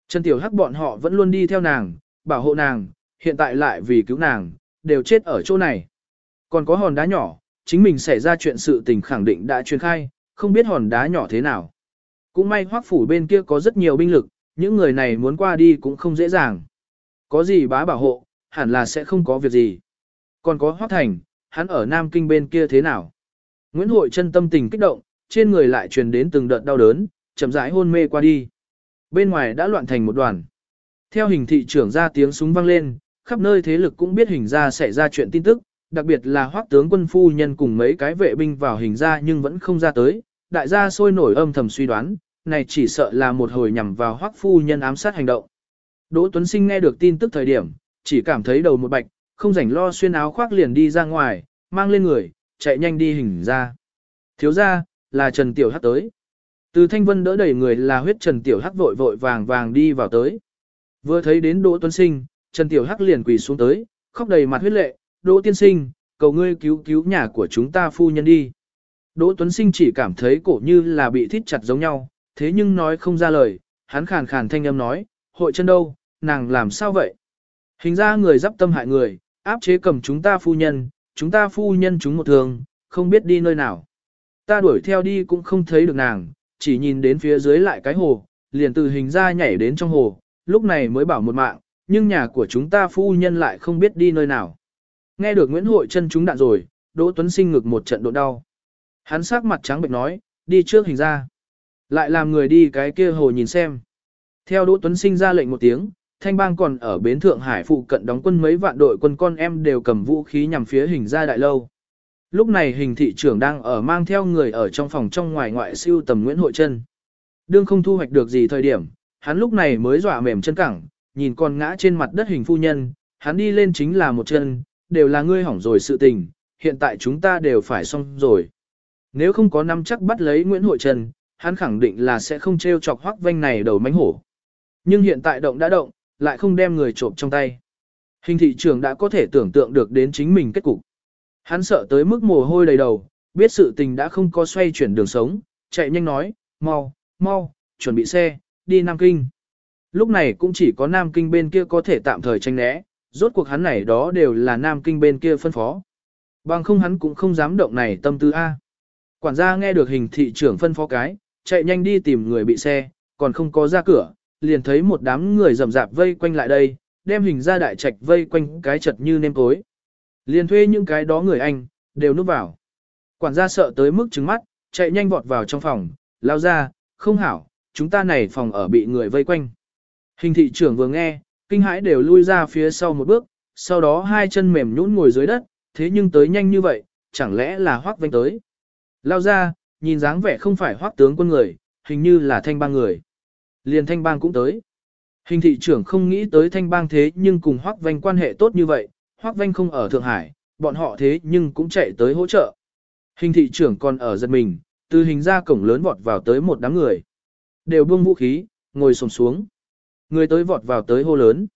Trần Tiểu Hắc bọn họ vẫn luôn đi theo nàng, bảo hộ nàng, hiện tại lại vì cứu nàng, đều chết ở chỗ này. Còn có hòn đá nhỏ, chính mình xảy ra chuyện sự tình khẳng định đã truyền khai, không biết hòn đá nhỏ thế nào. Cũng may hoác phủ bên kia có rất nhiều binh lực, những người này muốn qua đi cũng không dễ dàng. Có gì bá bảo hộ, hẳn là sẽ không có việc gì. Còn có hoác thành, hắn ở Nam Kinh bên kia thế nào? Nguyễn Hội chân tâm tình kích động, trên người lại truyền đến từng đợt đau đớn, chậm rãi hôn mê qua đi. Bên ngoài đã loạn thành một đoàn. Theo hình thị trưởng ra tiếng súng vang lên, khắp nơi thế lực cũng biết hình ra sẽ ra chuyện tin tức, đặc biệt là hoác tướng quân phu nhân cùng mấy cái vệ binh vào hình ra nhưng vẫn không ra tới, đại gia sôi nổi âm thầm suy đoán, này chỉ sợ là một hồi nhằm vào hoác phu nhân ám sát hành động. Đỗ Tuấn Sinh nghe được tin tức thời điểm, chỉ cảm thấy đầu một bạch, không rảnh lo xuyên áo khoác liền đi ra ngoài, mang lên người, chạy nhanh đi hình ra. Thiếu ra, là Trần Tiểu Hắc tới. Từ Thanh Vân đỡ đẩy người là huyết Trần Tiểu Hắc vội vội vàng vàng đi vào tới. Vừa thấy đến Đỗ Tuấn Sinh, Trần Tiểu Hắc liền quỳ xuống tới, khóc đầy mặt huyết lệ, Đỗ Tiên Sinh, cầu ngươi cứu cứu nhà của chúng ta phu nhân đi. Đỗ Tuấn Sinh chỉ cảm thấy cổ như là bị thít chặt giống nhau, thế nhưng nói không ra lời, hắn khàn khàn thanh âm nói, hội chân đâu, nàng làm sao vậy? Hình ra người dắp tâm hại người, áp chế cầm chúng ta phu nhân, chúng ta phu nhân chúng một thường, không biết đi nơi nào. Ta đuổi theo đi cũng không thấy được nàng, chỉ nhìn đến phía dưới lại cái hồ, liền từ hình ra nhảy đến trong hồ, lúc này mới bảo một mạng, nhưng nhà của chúng ta phu nhân lại không biết đi nơi nào. Nghe được Nguyễn Hội chân chúng đạn rồi, Đỗ Tuấn Sinh ngực một trận độ đau. Hắn sắc mặt trắng bệnh nói, đi trước hình ra. Lại làm người đi cái kia hồ nhìn xem. Theo Đỗ Tuấn Sinh ra lệnh một tiếng, Thanh bang còn ở bến Thượng Hải phụ cận đóng quân mấy vạn đội quân con em đều cầm vũ khí nhằm phía hình gia đại lâu. Lúc này hình thị trưởng đang ở mang theo người ở trong phòng trong ngoài ngoại siêu tầm Nguyễn Hội Trân. Đương không thu hoạch được gì thời điểm, hắn lúc này mới dọa mềm chân cẳng, nhìn con ngã trên mặt đất hình phu nhân, hắn đi lên chính là một chân, đều là ngươi hỏng rồi sự tình, hiện tại chúng ta đều phải xong rồi. Nếu không có năm chắc bắt lấy Nguyễn Hội Trần, hắn khẳng định là sẽ không trêu chọc hoắc vanh này đầu mánh hổ. Nhưng hiện tại động đã động, lại không đem người trộm trong tay. Hình thị trưởng đã có thể tưởng tượng được đến chính mình kết cục. Hắn sợ tới mức mồ hôi đầy đầu, biết sự tình đã không có xoay chuyển đường sống, chạy nhanh nói, mau, mau, chuẩn bị xe, đi Nam Kinh. Lúc này cũng chỉ có Nam Kinh bên kia có thể tạm thời tranh né, rốt cuộc hắn này đó đều là Nam Kinh bên kia phân phó. Bằng không hắn cũng không dám động này tâm tư A. Quản gia nghe được hình thị trưởng phân phó cái, chạy nhanh đi tìm người bị xe, còn không có ra cửa, liền thấy một đám người rầm rạp vây quanh lại đây, đem hình ra đại trạch vây quanh cái chật như nêm tối. Liền thuê những cái đó người anh, đều núp vào. Quản gia sợ tới mức trứng mắt, chạy nhanh vọt vào trong phòng, lao ra, không hảo, chúng ta này phòng ở bị người vây quanh. Hình thị trưởng vừa nghe, kinh hãi đều lui ra phía sau một bước, sau đó hai chân mềm nhũn ngồi dưới đất, thế nhưng tới nhanh như vậy, chẳng lẽ là hoác vanh tới. Lao ra, nhìn dáng vẻ không phải hoác tướng quân người, hình như là thanh bang người. Liền thanh bang cũng tới. Hình thị trưởng không nghĩ tới thanh bang thế nhưng cùng hoác vanh quan hệ tốt như vậy, hoác vanh không ở Thượng Hải, bọn họ thế nhưng cũng chạy tới hỗ trợ. Hình thị trưởng còn ở giật mình, từ hình ra cổng lớn vọt vào tới một đám người. Đều buông vũ khí, ngồi sồm xuống. Người tới vọt vào tới hô lớn.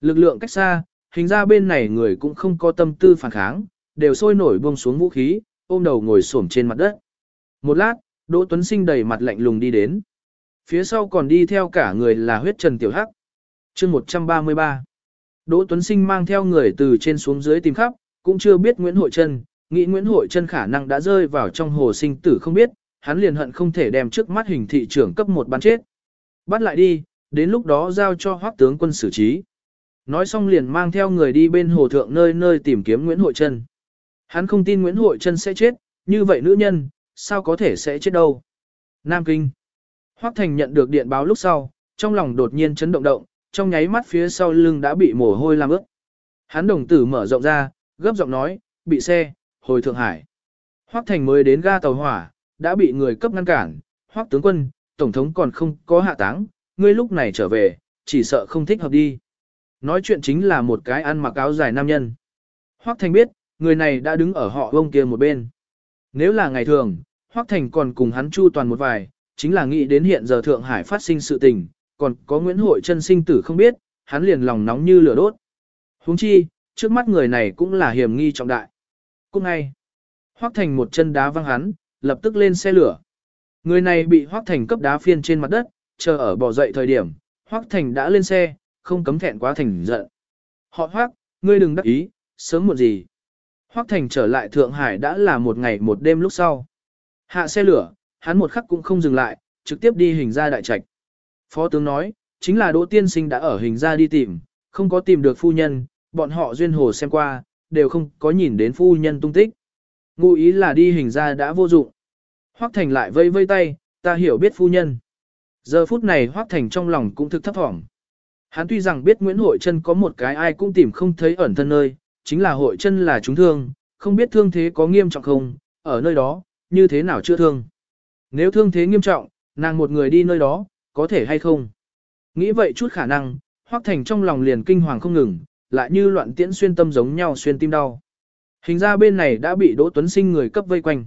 Lực lượng cách xa, hình ra bên này người cũng không có tâm tư phản kháng, đều sôi nổi buông xuống vũ khí, ôm đầu ngồi xổm trên mặt đất. Một lát, Đỗ Tuấn Sinh đầy mặt lạnh lùng đi đến. Phía sau còn đi theo cả người là huyết trần tiểu hắc. chương 133. Đỗ Tuấn Sinh mang theo người từ trên xuống dưới tìm khắp, cũng chưa biết Nguyễn Hội Trân, nghĩ Nguyễn Hội Trân khả năng đã rơi vào trong hồ sinh tử không biết, hắn liền hận không thể đem trước mắt hình thị trưởng cấp một bắn chết. Bắt lại đi, đến lúc đó giao cho hoác tướng quân xử trí. Nói xong liền mang theo người đi bên hồ thượng nơi nơi tìm kiếm Nguyễn Hội Trân. Hắn không tin Nguyễn Hội Trân sẽ chết, như vậy nữ nhân, sao có thể sẽ chết đâu. Nam Kinh. Hoắc Thành nhận được điện báo lúc sau, trong lòng đột nhiên chấn động động, trong nháy mắt phía sau lưng đã bị mồ hôi làm ướt. Hắn đồng tử mở rộng ra, gấp giọng nói, bị xe, hồi Thượng Hải. Hoắc Thành mới đến ga tàu hỏa, đã bị người cấp ngăn cản, Hoắc tướng quân, Tổng thống còn không có hạ táng, ngươi lúc này trở về, chỉ sợ không thích hợp đi. Nói chuyện chính là một cái ăn mặc áo dài nam nhân. Hoắc Thành biết, người này đã đứng ở họ ông kia một bên. Nếu là ngày thường, Hoắc Thành còn cùng hắn chu toàn một vài, chính là nghĩ đến hiện giờ Thượng Hải phát sinh sự tình, còn có Nguyễn Hội chân sinh tử không biết, hắn liền lòng nóng như lửa đốt. Huống chi, trước mắt người này cũng là hiểm nghi trọng đại. Cũng ngay, Hoắc Thành một chân đá văng hắn, lập tức lên xe lửa. Người này bị Hoắc Thành cấp đá phiên trên mặt đất, chờ ở bỏ dậy thời điểm, Hoắc Thành đã lên xe, không cấm thẹn quá thành giận. Họ Hoắc, ngươi đừng đắc ý, sớm muộn gì. Hoắc Thành trở lại Thượng Hải đã là một ngày một đêm lúc sau. Hạ xe lửa, hắn một khắc cũng không dừng lại, trực tiếp đi hình ra đại trạch. Phó tướng nói, chính là Đỗ Tiên Sinh đã ở hình ra đi tìm, không có tìm được phu nhân, bọn họ duyên hồ xem qua, đều không có nhìn đến phu nhân tung tích. Ngụ ý là đi hình ra đã vô dụng. Hoắc Thành lại vây vây tay, ta hiểu biết phu nhân. Giờ phút này Hoắc Thành trong lòng cũng thực thấp thỏm. Hắn tuy rằng biết Nguyễn Hội Trân có một cái ai cũng tìm không thấy ẩn thân nơi, chính là Hội Trân là chúng thương, không biết thương thế có nghiêm trọng không, ở nơi đó, như thế nào chưa thương. Nếu thương thế nghiêm trọng, nàng một người đi nơi đó, có thể hay không? Nghĩ vậy chút khả năng, Hoắc Thành trong lòng liền kinh hoàng không ngừng, lại như loạn tiễn xuyên tâm giống nhau xuyên tim đau. Hình ra bên này đã bị Đỗ Tuấn Sinh người cấp vây quanh.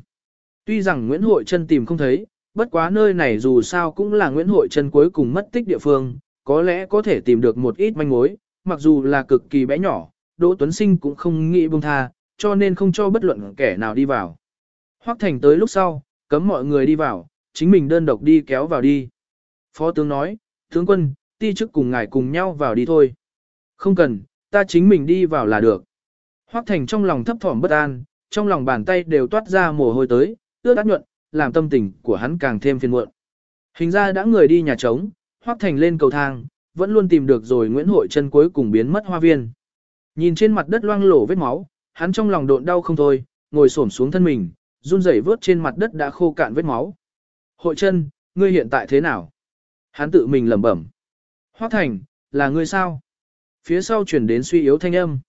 Tuy rằng Nguyễn Hội Trân tìm không thấy, bất quá nơi này dù sao cũng là Nguyễn Hội Trân cuối cùng mất tích địa phương, có lẽ có thể tìm được một ít manh mối, mặc dù là cực kỳ bé nhỏ, Đỗ Tuấn Sinh cũng không nghĩ buông tha, cho nên không cho bất luận kẻ nào đi vào. Hoắc Thành tới lúc sau, cấm mọi người đi vào, chính mình đơn độc đi kéo vào đi. Phó tướng nói, tướng quân, ti chức cùng ngài cùng nhau vào đi thôi. Không cần, ta chính mình đi vào là được. Hoắc Thành trong lòng thấp thỏm bất an, trong lòng bàn tay đều toát ra mồ hôi tới, ướt át nhuận, làm tâm tình của hắn càng thêm phiền muộn. Hình ra đã người đi nhà trống, Hoắc Thành lên cầu thang, vẫn luôn tìm được rồi Nguyễn Hội chân cuối cùng biến mất hoa viên. Nhìn trên mặt đất loang lổ vết máu, hắn trong lòng độn đau không thôi, ngồi xổm xuống thân mình, run rẩy vớt trên mặt đất đã khô cạn vết máu. Hội chân, ngươi hiện tại thế nào? Hắn tự mình lẩm bẩm. Hoắc Thành, là ngươi sao? Phía sau chuyển đến suy yếu thanh âm.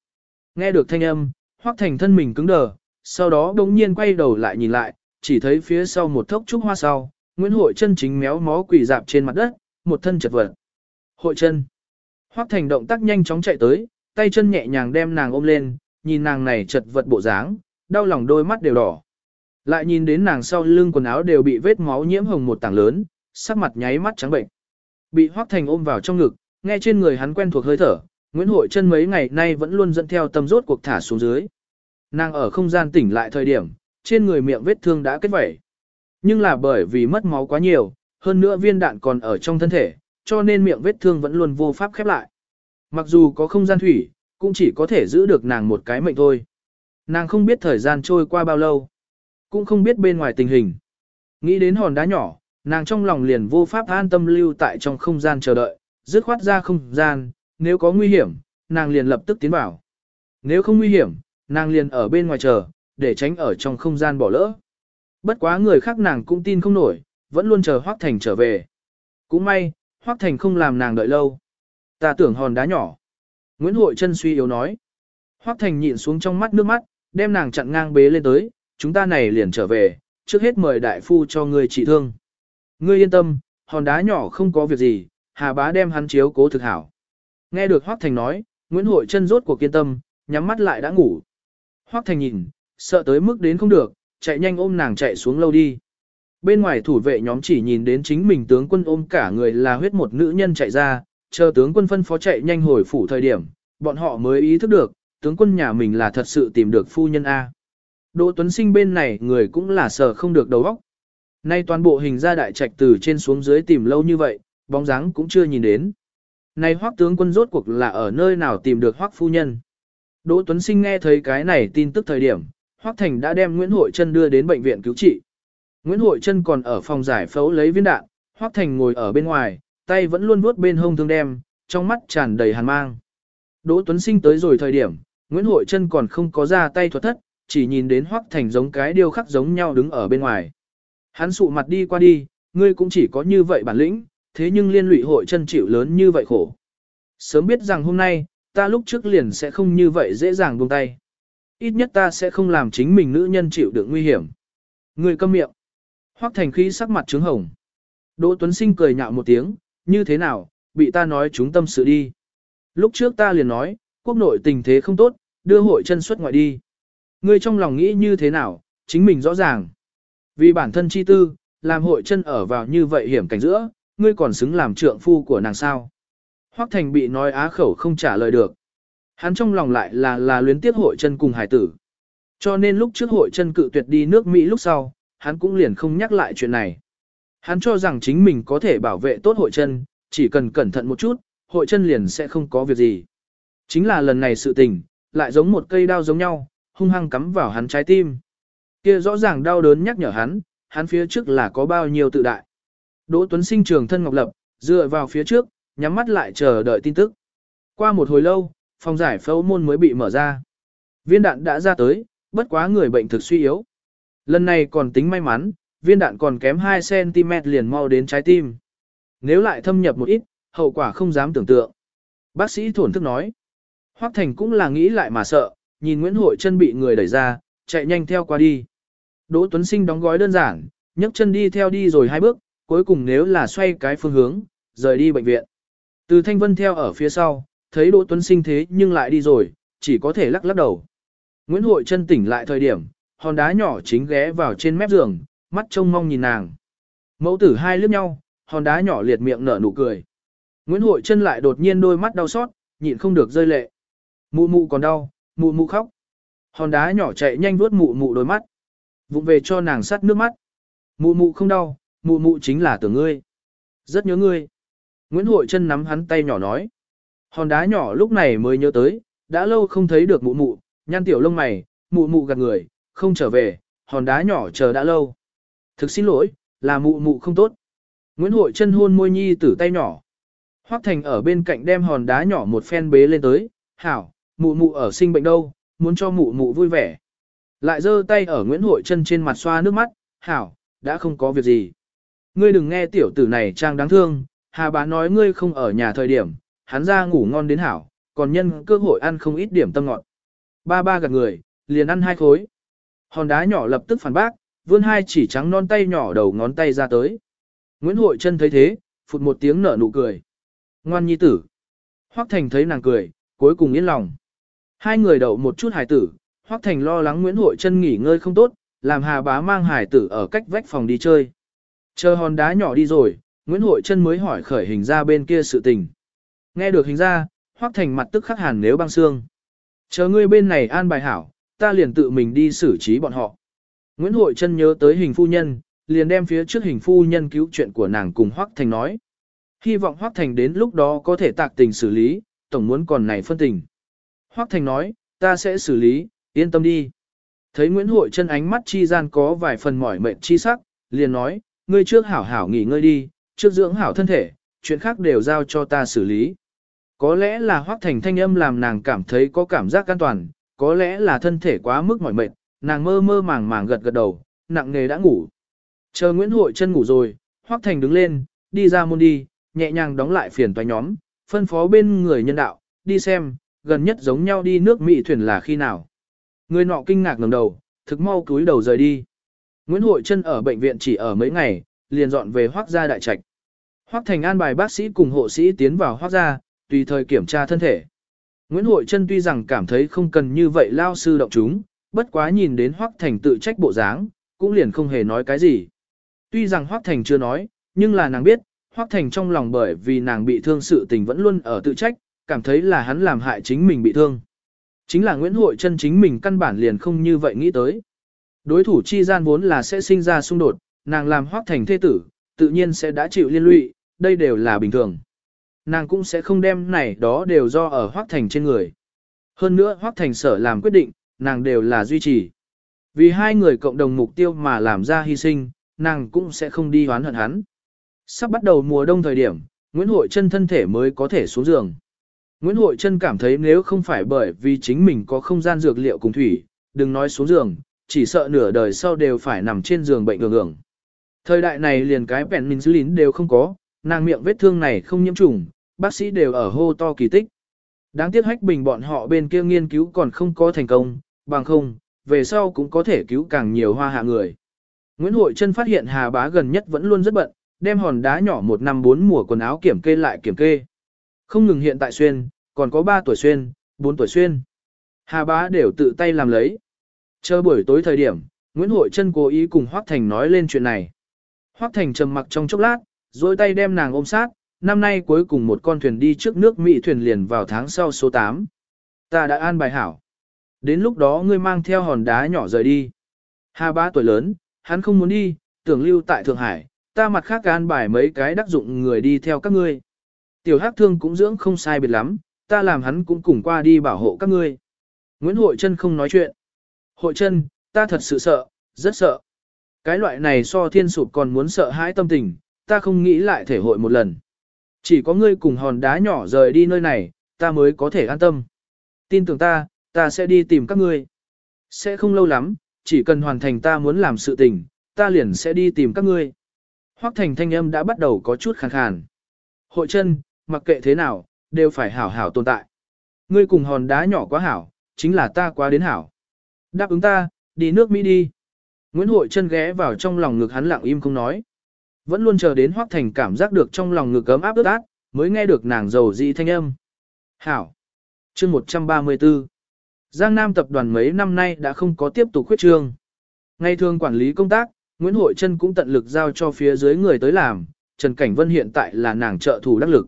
Nghe được thanh âm, Hoắc Thành thân mình cứng đờ, sau đó đống nhiên quay đầu lại nhìn lại, chỉ thấy phía sau một thốc trúc hoa sau, Nguyễn Hội chân chính méo mó quỳ dạp trên mặt đất, một thân chật vật. Hội chân. Hoắc Thành động tác nhanh chóng chạy tới, tay chân nhẹ nhàng đem nàng ôm lên, nhìn nàng này chật vật bộ dáng, đau lòng đôi mắt đều đỏ. Lại nhìn đến nàng sau lưng quần áo đều bị vết máu nhiễm hồng một tảng lớn, sắc mặt nháy mắt trắng bệnh. Bị Hoắc Thành ôm vào trong ngực, nghe trên người hắn quen thuộc hơi thở, Nguyễn Hội chân mấy ngày nay vẫn luôn dẫn theo tâm rốt cuộc thả xuống dưới. Nàng ở không gian tỉnh lại thời điểm, trên người miệng vết thương đã kết vảy Nhưng là bởi vì mất máu quá nhiều, hơn nữa viên đạn còn ở trong thân thể, cho nên miệng vết thương vẫn luôn vô pháp khép lại. Mặc dù có không gian thủy, cũng chỉ có thể giữ được nàng một cái mệnh thôi. Nàng không biết thời gian trôi qua bao lâu, cũng không biết bên ngoài tình hình. Nghĩ đến hòn đá nhỏ, nàng trong lòng liền vô pháp an tâm lưu tại trong không gian chờ đợi, dứt khoát ra không gian, nếu có nguy hiểm, nàng liền lập tức tiến vào. Nếu không nguy hiểm, nàng liền ở bên ngoài chờ, để tránh ở trong không gian bỏ lỡ. Bất quá người khác nàng cũng tin không nổi, vẫn luôn chờ Hoác Thành trở về. Cũng may, Hoác Thành không làm nàng đợi lâu. Ta tưởng hòn đá nhỏ. Nguyễn Hội chân suy yếu nói. Hoác Thành nhịn xuống trong mắt nước mắt, đem nàng chặn ngang bế lên tới, chúng ta này liền trở về, trước hết mời đại phu cho ngươi trị thương. Ngươi yên tâm, hòn đá nhỏ không có việc gì, Hà bá đem hắn chiếu cố thực hảo. Nghe được Hoác Thành nói, Nguyễn Hội chân rốt của kiên tâm, nhắm mắt lại đã ngủ. Hoác Thành nhìn, sợ tới mức đến không được, chạy nhanh ôm nàng chạy xuống lâu đi. Bên ngoài thủ vệ nhóm chỉ nhìn đến chính mình tướng quân ôm cả người là huyết một nữ nhân chạy ra, chờ tướng quân phân phó chạy nhanh hồi phủ thời điểm, bọn họ mới ý thức được, tướng quân nhà mình là thật sự tìm được phu nhân A. Đỗ Tuấn Sinh bên này người cũng là sở không được đầu óc. Nay toàn bộ hình ra đại trạch từ trên xuống dưới tìm lâu như vậy, bóng dáng cũng chưa nhìn đến. Nay hoắc tướng quân rốt cuộc là ở nơi nào tìm được hoắc phu nhân. Đỗ Tuấn Sinh nghe thấy cái này tin tức thời điểm, Hoắc Thành đã đem Nguyễn Hội Trân đưa đến bệnh viện cứu trị. Nguyễn Hội Trân còn ở phòng giải phẫu lấy viên đạn, Hoắc Thành ngồi ở bên ngoài, tay vẫn luôn vuốt bên hông thương đem, trong mắt tràn đầy hàn mang. Đỗ Tuấn Sinh tới rồi thời điểm, Nguyễn Hội Trân còn không có ra tay thuật thất, chỉ nhìn đến Hoắc Thành giống cái điêu khắc giống nhau đứng ở bên ngoài. Hắn sụ mặt đi qua đi, ngươi cũng chỉ có như vậy bản lĩnh, thế nhưng liên lụy hội chân chịu lớn như vậy khổ. Sớm biết rằng hôm nay, ta lúc trước liền sẽ không như vậy dễ dàng buông tay. Ít nhất ta sẽ không làm chính mình nữ nhân chịu được nguy hiểm. ngươi câm miệng. Hoắc thành khí sắc mặt trướng hồng. Đỗ Tuấn Sinh cười nhạo một tiếng, như thế nào, bị ta nói chúng tâm sự đi. Lúc trước ta liền nói, quốc nội tình thế không tốt, đưa hội chân xuất ngoại đi. Ngươi trong lòng nghĩ như thế nào, chính mình rõ ràng. Vì bản thân chi tư, làm hội chân ở vào như vậy hiểm cảnh giữa, ngươi còn xứng làm trượng phu của nàng sao. Hoắc Thành bị nói á khẩu không trả lời được. Hắn trong lòng lại là là luyến tiếc hội chân cùng hải tử. Cho nên lúc trước hội chân cự tuyệt đi nước Mỹ lúc sau, hắn cũng liền không nhắc lại chuyện này. Hắn cho rằng chính mình có thể bảo vệ tốt hội chân, chỉ cần cẩn thận một chút, hội chân liền sẽ không có việc gì. Chính là lần này sự tình, lại giống một cây đao giống nhau, hung hăng cắm vào hắn trái tim. Kia rõ ràng đau đớn nhắc nhở hắn, hắn phía trước là có bao nhiêu tự đại. Đỗ Tuấn Sinh trường thân ngọc lập, dựa vào phía trước, nhắm mắt lại chờ đợi tin tức. Qua một hồi lâu, phòng giải phẫu môn mới bị mở ra. Viên đạn đã ra tới, bất quá người bệnh thực suy yếu. Lần này còn tính may mắn, viên đạn còn kém 2cm liền mau đến trái tim. Nếu lại thâm nhập một ít, hậu quả không dám tưởng tượng. Bác sĩ thổn thức nói. Hoắc Thành cũng là nghĩ lại mà sợ, nhìn Nguyễn Hội chân bị người đẩy ra, chạy nhanh theo qua đi. Đỗ Tuấn Sinh đóng gói đơn giản, nhấc chân đi theo đi rồi hai bước, cuối cùng nếu là xoay cái phương hướng, rời đi bệnh viện. Từ Thanh Vân theo ở phía sau, thấy Đỗ Tuấn Sinh thế nhưng lại đi rồi, chỉ có thể lắc lắc đầu. Nguyễn Hội chân tỉnh lại thời điểm, hòn đá nhỏ chính ghé vào trên mép giường, mắt trông mong nhìn nàng. Mẫu tử hai liếc nhau, hòn đá nhỏ liệt miệng nở nụ cười. Nguyễn Hội chân lại đột nhiên đôi mắt đau xót, nhịn không được rơi lệ. Mụ mụ còn đau, mụ mụ khóc. Hòn đá nhỏ chạy nhanh vuốt mụ mụ đôi mắt. Vụng về cho nàng sắt nước mắt. Mụ mụ không đau, mụ mụ chính là tưởng ngươi. Rất nhớ ngươi. Nguyễn Hội chân nắm hắn tay nhỏ nói. Hòn đá nhỏ lúc này mới nhớ tới, đã lâu không thấy được mụ mụ, nhăn tiểu lông mày, mụ mụ gạt người, không trở về, hòn đá nhỏ chờ đã lâu. Thực xin lỗi, là mụ mụ không tốt. Nguyễn Hội chân hôn môi nhi tử tay nhỏ. Hoắc Thành ở bên cạnh đem hòn đá nhỏ một phen bế lên tới, hảo, mụ mụ ở sinh bệnh đâu, muốn cho mụ mụ vui vẻ. Lại giơ tay ở Nguyễn Hội chân trên mặt xoa nước mắt, hảo, đã không có việc gì. Ngươi đừng nghe tiểu tử này trang đáng thương, hà bá nói ngươi không ở nhà thời điểm, hắn ra ngủ ngon đến hảo, còn nhân cơ hội ăn không ít điểm tâm ngọt. Ba ba gật người, liền ăn hai khối. Hòn đá nhỏ lập tức phản bác, vươn hai chỉ trắng non tay nhỏ đầu ngón tay ra tới. Nguyễn Hội chân thấy thế, phụt một tiếng nở nụ cười. Ngoan nhi tử. Hoắc Thành thấy nàng cười, cuối cùng yên lòng. Hai người đậu một chút hài tử, Hoắc Thành lo lắng Nguyễn Hội chân nghỉ ngơi không tốt, làm Hà Bá mang hài tử ở cách vách phòng đi chơi. Chờ hòn đá nhỏ đi rồi, Nguyễn Hội chân mới hỏi khởi hình ra bên kia sự tình. Nghe được hình ra, Hoắc Thành mặt tức khắc hàn nếu băng xương. Chờ ngươi bên này an bài hảo, ta liền tự mình đi xử trí bọn họ. Nguyễn Hội chân nhớ tới hình phu nhân, liền đem phía trước hình phu nhân cứu chuyện của nàng cùng Hoắc Thành nói. Hy vọng Hoắc Thành đến lúc đó có thể tạc tình xử lý, tổng muốn còn này phân tình. Hoắc Thành nói, ta sẽ xử lý, yên tâm đi. Thấy Nguyễn Hội chân ánh mắt chi gian có vài phần mỏi mệt chi sắc, liền nói, ngươi trước hảo hảo nghỉ ngơi đi, trước dưỡng hảo thân thể, chuyện khác đều giao cho ta xử lý. Có lẽ là Hoắc Thành thanh âm làm nàng cảm thấy có cảm giác an toàn, có lẽ là thân thể quá mức mỏi mệt, nàng mơ mơ màng màng gật gật đầu, nặng nề đã ngủ. Chờ Nguyễn Hội chân ngủ rồi, Hoắc Thành đứng lên, đi ra môn đi, nhẹ nhàng đóng lại phiền toái nhóm, phân phó bên người nhân đạo, đi xem, gần nhất giống nhau đi nước Mỹ thuyền là khi nào. Người nọ kinh ngạc ngẩng đầu, thực mau cúi đầu rời đi. Nguyễn Hội chân ở bệnh viện chỉ ở mấy ngày, liền dọn về Hoác gia đại trạch. Hoác Thành an bài bác sĩ cùng hộ sĩ tiến vào Hoác gia, tùy thời kiểm tra thân thể. Nguyễn Hội Trân tuy rằng cảm thấy không cần như vậy lao sư động chúng, bất quá nhìn đến Hoác Thành tự trách bộ dáng, cũng liền không hề nói cái gì. Tuy rằng Hoác Thành chưa nói, nhưng là nàng biết, Hoác Thành trong lòng bởi vì nàng bị thương sự tình vẫn luôn ở tự trách, cảm thấy là hắn làm hại chính mình bị thương. Chính là Nguyễn Hội chân chính mình căn bản liền không như vậy nghĩ tới. Đối thủ chi gian vốn là sẽ sinh ra xung đột, nàng làm Hoắc Thành thế tử, tự nhiên sẽ đã chịu liên lụy, đây đều là bình thường. Nàng cũng sẽ không đem này đó đều do ở Hoác Thành trên người. Hơn nữa Hoác Thành sở làm quyết định, nàng đều là duy trì. Vì hai người cộng đồng mục tiêu mà làm ra hy sinh, nàng cũng sẽ không đi hoán hận hắn. Sắp bắt đầu mùa đông thời điểm, Nguyễn Hội chân thân thể mới có thể xuống giường. Nguyễn Hội Trân cảm thấy nếu không phải bởi vì chính mình có không gian dược liệu cùng thủy, đừng nói xuống giường, chỉ sợ nửa đời sau đều phải nằm trên giường bệnh ngường ngường. Thời đại này liền cái penicillin đều không có, nàng miệng vết thương này không nhiễm trùng, bác sĩ đều ở hô to kỳ tích. Đáng tiếc hách bình bọn họ bên kia nghiên cứu còn không có thành công, bằng không, về sau cũng có thể cứu càng nhiều hoa hạ người. Nguyễn Hội Trân phát hiện Hà Bá gần nhất vẫn luôn rất bận, đem hòn đá nhỏ một năm bốn mùa quần áo kiểm kê lại kiểm kê. Không ngừng hiện tại xuyên, còn có 3 tuổi xuyên, 4 tuổi xuyên. Hà bá đều tự tay làm lấy. Chờ buổi tối thời điểm, Nguyễn Hội Trân cố ý cùng Hoác Thành nói lên chuyện này. Hoác Thành trầm mặc trong chốc lát, rồi tay đem nàng ôm sát, năm nay cuối cùng một con thuyền đi trước nước Mỹ thuyền liền vào tháng sau số 8. Ta đã an bài hảo. Đến lúc đó ngươi mang theo hòn đá nhỏ rời đi. Hà bá tuổi lớn, hắn không muốn đi, tưởng lưu tại Thượng Hải, ta mặt khác an bài mấy cái đắc dụng người đi theo các ngươi. Tiểu Hắc Thương cũng dưỡng không sai biệt lắm, ta làm hắn cũng cùng qua đi bảo hộ các ngươi. Nguyễn Hội Trân không nói chuyện. Hội Trân, ta thật sự sợ, rất sợ. Cái loại này so thiên sụp còn muốn sợ hãi tâm tình, ta không nghĩ lại thể hội một lần. Chỉ có ngươi cùng hòn đá nhỏ rời đi nơi này, ta mới có thể an tâm. Tin tưởng ta, ta sẽ đi tìm các ngươi. Sẽ không lâu lắm, chỉ cần hoàn thành ta muốn làm sự tình, ta liền sẽ đi tìm các ngươi. Hoắc thành thanh âm đã bắt đầu có chút khàn khàn. Hội chân, mặc kệ thế nào, đều phải hảo hảo tồn tại. Ngươi cùng hòn đá nhỏ quá hảo, chính là ta quá đến hảo. Đáp ứng ta, đi nước Mỹ đi. Nguyễn Hội chân ghé vào trong lòng ngực hắn lặng im không nói. Vẫn luôn chờ đến Hoắc Thành cảm giác được trong lòng ngực ấm áp ướt át, mới nghe được nàng giàu dị thanh âm. Hảo. chương 134. Giang Nam tập đoàn mấy năm nay đã không có tiếp tục khuyết trương. Ngày thường quản lý công tác, Nguyễn Hội Trân cũng tận lực giao cho phía dưới người tới làm, Trần Cảnh Vân hiện tại là nàng trợ thủ đắc lực.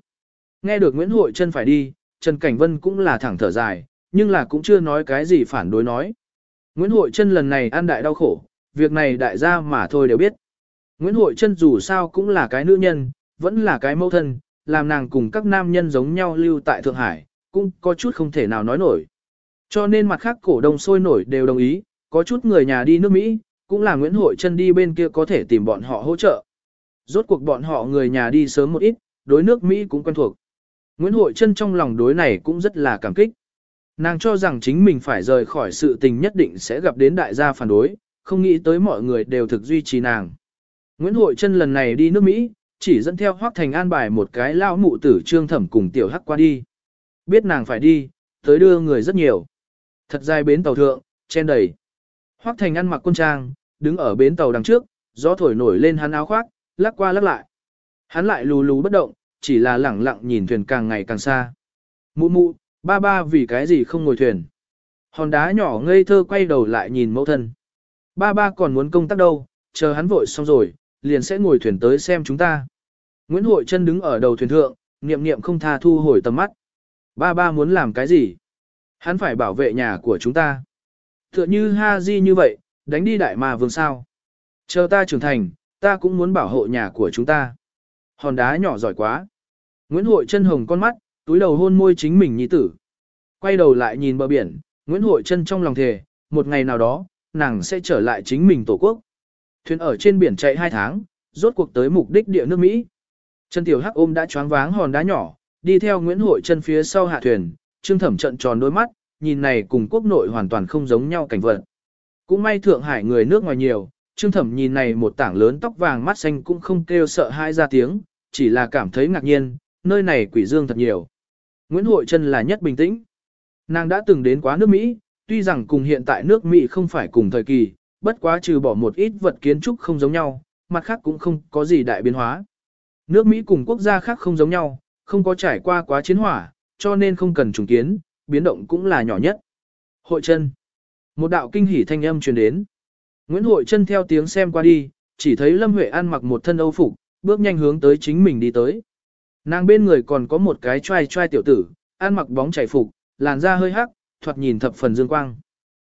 Nghe được Nguyễn Hội Trân phải đi, Trần Cảnh Vân cũng là thẳng thở dài, nhưng là cũng chưa nói cái gì phản đối nói. Nguyễn Hội Trân lần này ăn đại đau khổ, việc này đại gia mà thôi đều biết. Nguyễn Hội Trân dù sao cũng là cái nữ nhân, vẫn là cái mẫu thân, làm nàng cùng các nam nhân giống nhau lưu tại Thượng Hải, cũng có chút không thể nào nói nổi. Cho nên mặt khác cổ đông sôi nổi đều đồng ý, có chút người nhà đi nước Mỹ, cũng là Nguyễn Hội Trân đi bên kia có thể tìm bọn họ hỗ trợ. Rốt cuộc bọn họ người nhà đi sớm một ít, đối nước Mỹ cũng quen thuộc. Nguyễn Hội Trân trong lòng đối này cũng rất là cảm kích. Nàng cho rằng chính mình phải rời khỏi sự tình nhất định sẽ gặp đến đại gia phản đối, không nghĩ tới mọi người đều thực duy trì nàng. Nguyễn Hội Trân lần này đi nước Mỹ, chỉ dẫn theo Hoác Thành an bài một cái lao mụ tử trương thẩm cùng tiểu hắc qua đi. Biết nàng phải đi, tới đưa người rất nhiều. Thật dài bến tàu thượng, chen đầy. Hoác Thành ăn mặc quân trang, đứng ở bến tàu đằng trước, gió thổi nổi lên hắn áo khoác, lắc qua lắc lại. Hắn lại lù lù bất động, chỉ là lẳng lặng nhìn thuyền càng ngày càng xa. Mụ mụ, ba ba vì cái gì không ngồi thuyền. Hòn đá nhỏ ngây thơ quay đầu lại nhìn mẫu thân. Ba ba còn muốn công tác đâu, chờ hắn vội xong rồi, liền sẽ ngồi thuyền tới xem chúng ta. Nguyễn Hội chân đứng ở đầu thuyền thượng, niệm niệm không tha thu hồi tầm mắt. Ba ba muốn làm cái gì? Hắn phải bảo vệ nhà của chúng ta. Tựa như Ha Di như vậy, đánh đi đại mà vương sao. Chờ ta trưởng thành, ta cũng muốn bảo hộ nhà của chúng ta. Hòn đá nhỏ giỏi quá. Nguyễn Hội chân hồng con mắt, túi đầu hôn môi chính mình nhi tử. Quay đầu lại nhìn bờ biển, Nguyễn Hội chân trong lòng thề, một ngày nào đó, nàng sẽ trở lại chính mình tổ quốc. Thuyền ở trên biển chạy hai tháng, rốt cuộc tới mục đích địa nước Mỹ. Trần Tiểu Hắc ôm đã choáng váng hòn đá nhỏ, đi theo Nguyễn Hội chân phía sau hạ thuyền, Trương Thẩm trận tròn đôi mắt, nhìn này cùng quốc nội hoàn toàn không giống nhau cảnh vật. Cũng may Thượng Hải người nước ngoài nhiều, Trương Thẩm nhìn này một tảng lớn tóc vàng mắt xanh cũng không kêu sợ hai ra tiếng, chỉ là cảm thấy ngạc nhiên, nơi này quỷ dương thật nhiều. Nguyễn Hội Trân là nhất bình tĩnh. Nàng đã từng đến quá nước Mỹ, tuy rằng cùng hiện tại nước Mỹ không phải cùng thời kỳ, bất quá trừ bỏ một ít vật kiến trúc không giống nhau, mặt khác cũng không có gì đại biến hóa. Nước Mỹ cùng quốc gia khác không giống nhau, không có trải qua quá chiến hỏa, cho nên không cần trùng kiến, biến động cũng là nhỏ nhất. Hội chân. Một đạo kinh hỉ thanh âm truyền đến. Nguyễn Hội chân theo tiếng xem qua đi, chỉ thấy Lâm Huệ ăn mặc một thân âu phục, bước nhanh hướng tới chính mình đi tới. Nàng bên người còn có một cái trai trai tiểu tử, ăn mặc bóng chảy phục, làn da hơi hắc, thoạt nhìn thập phần dương quang.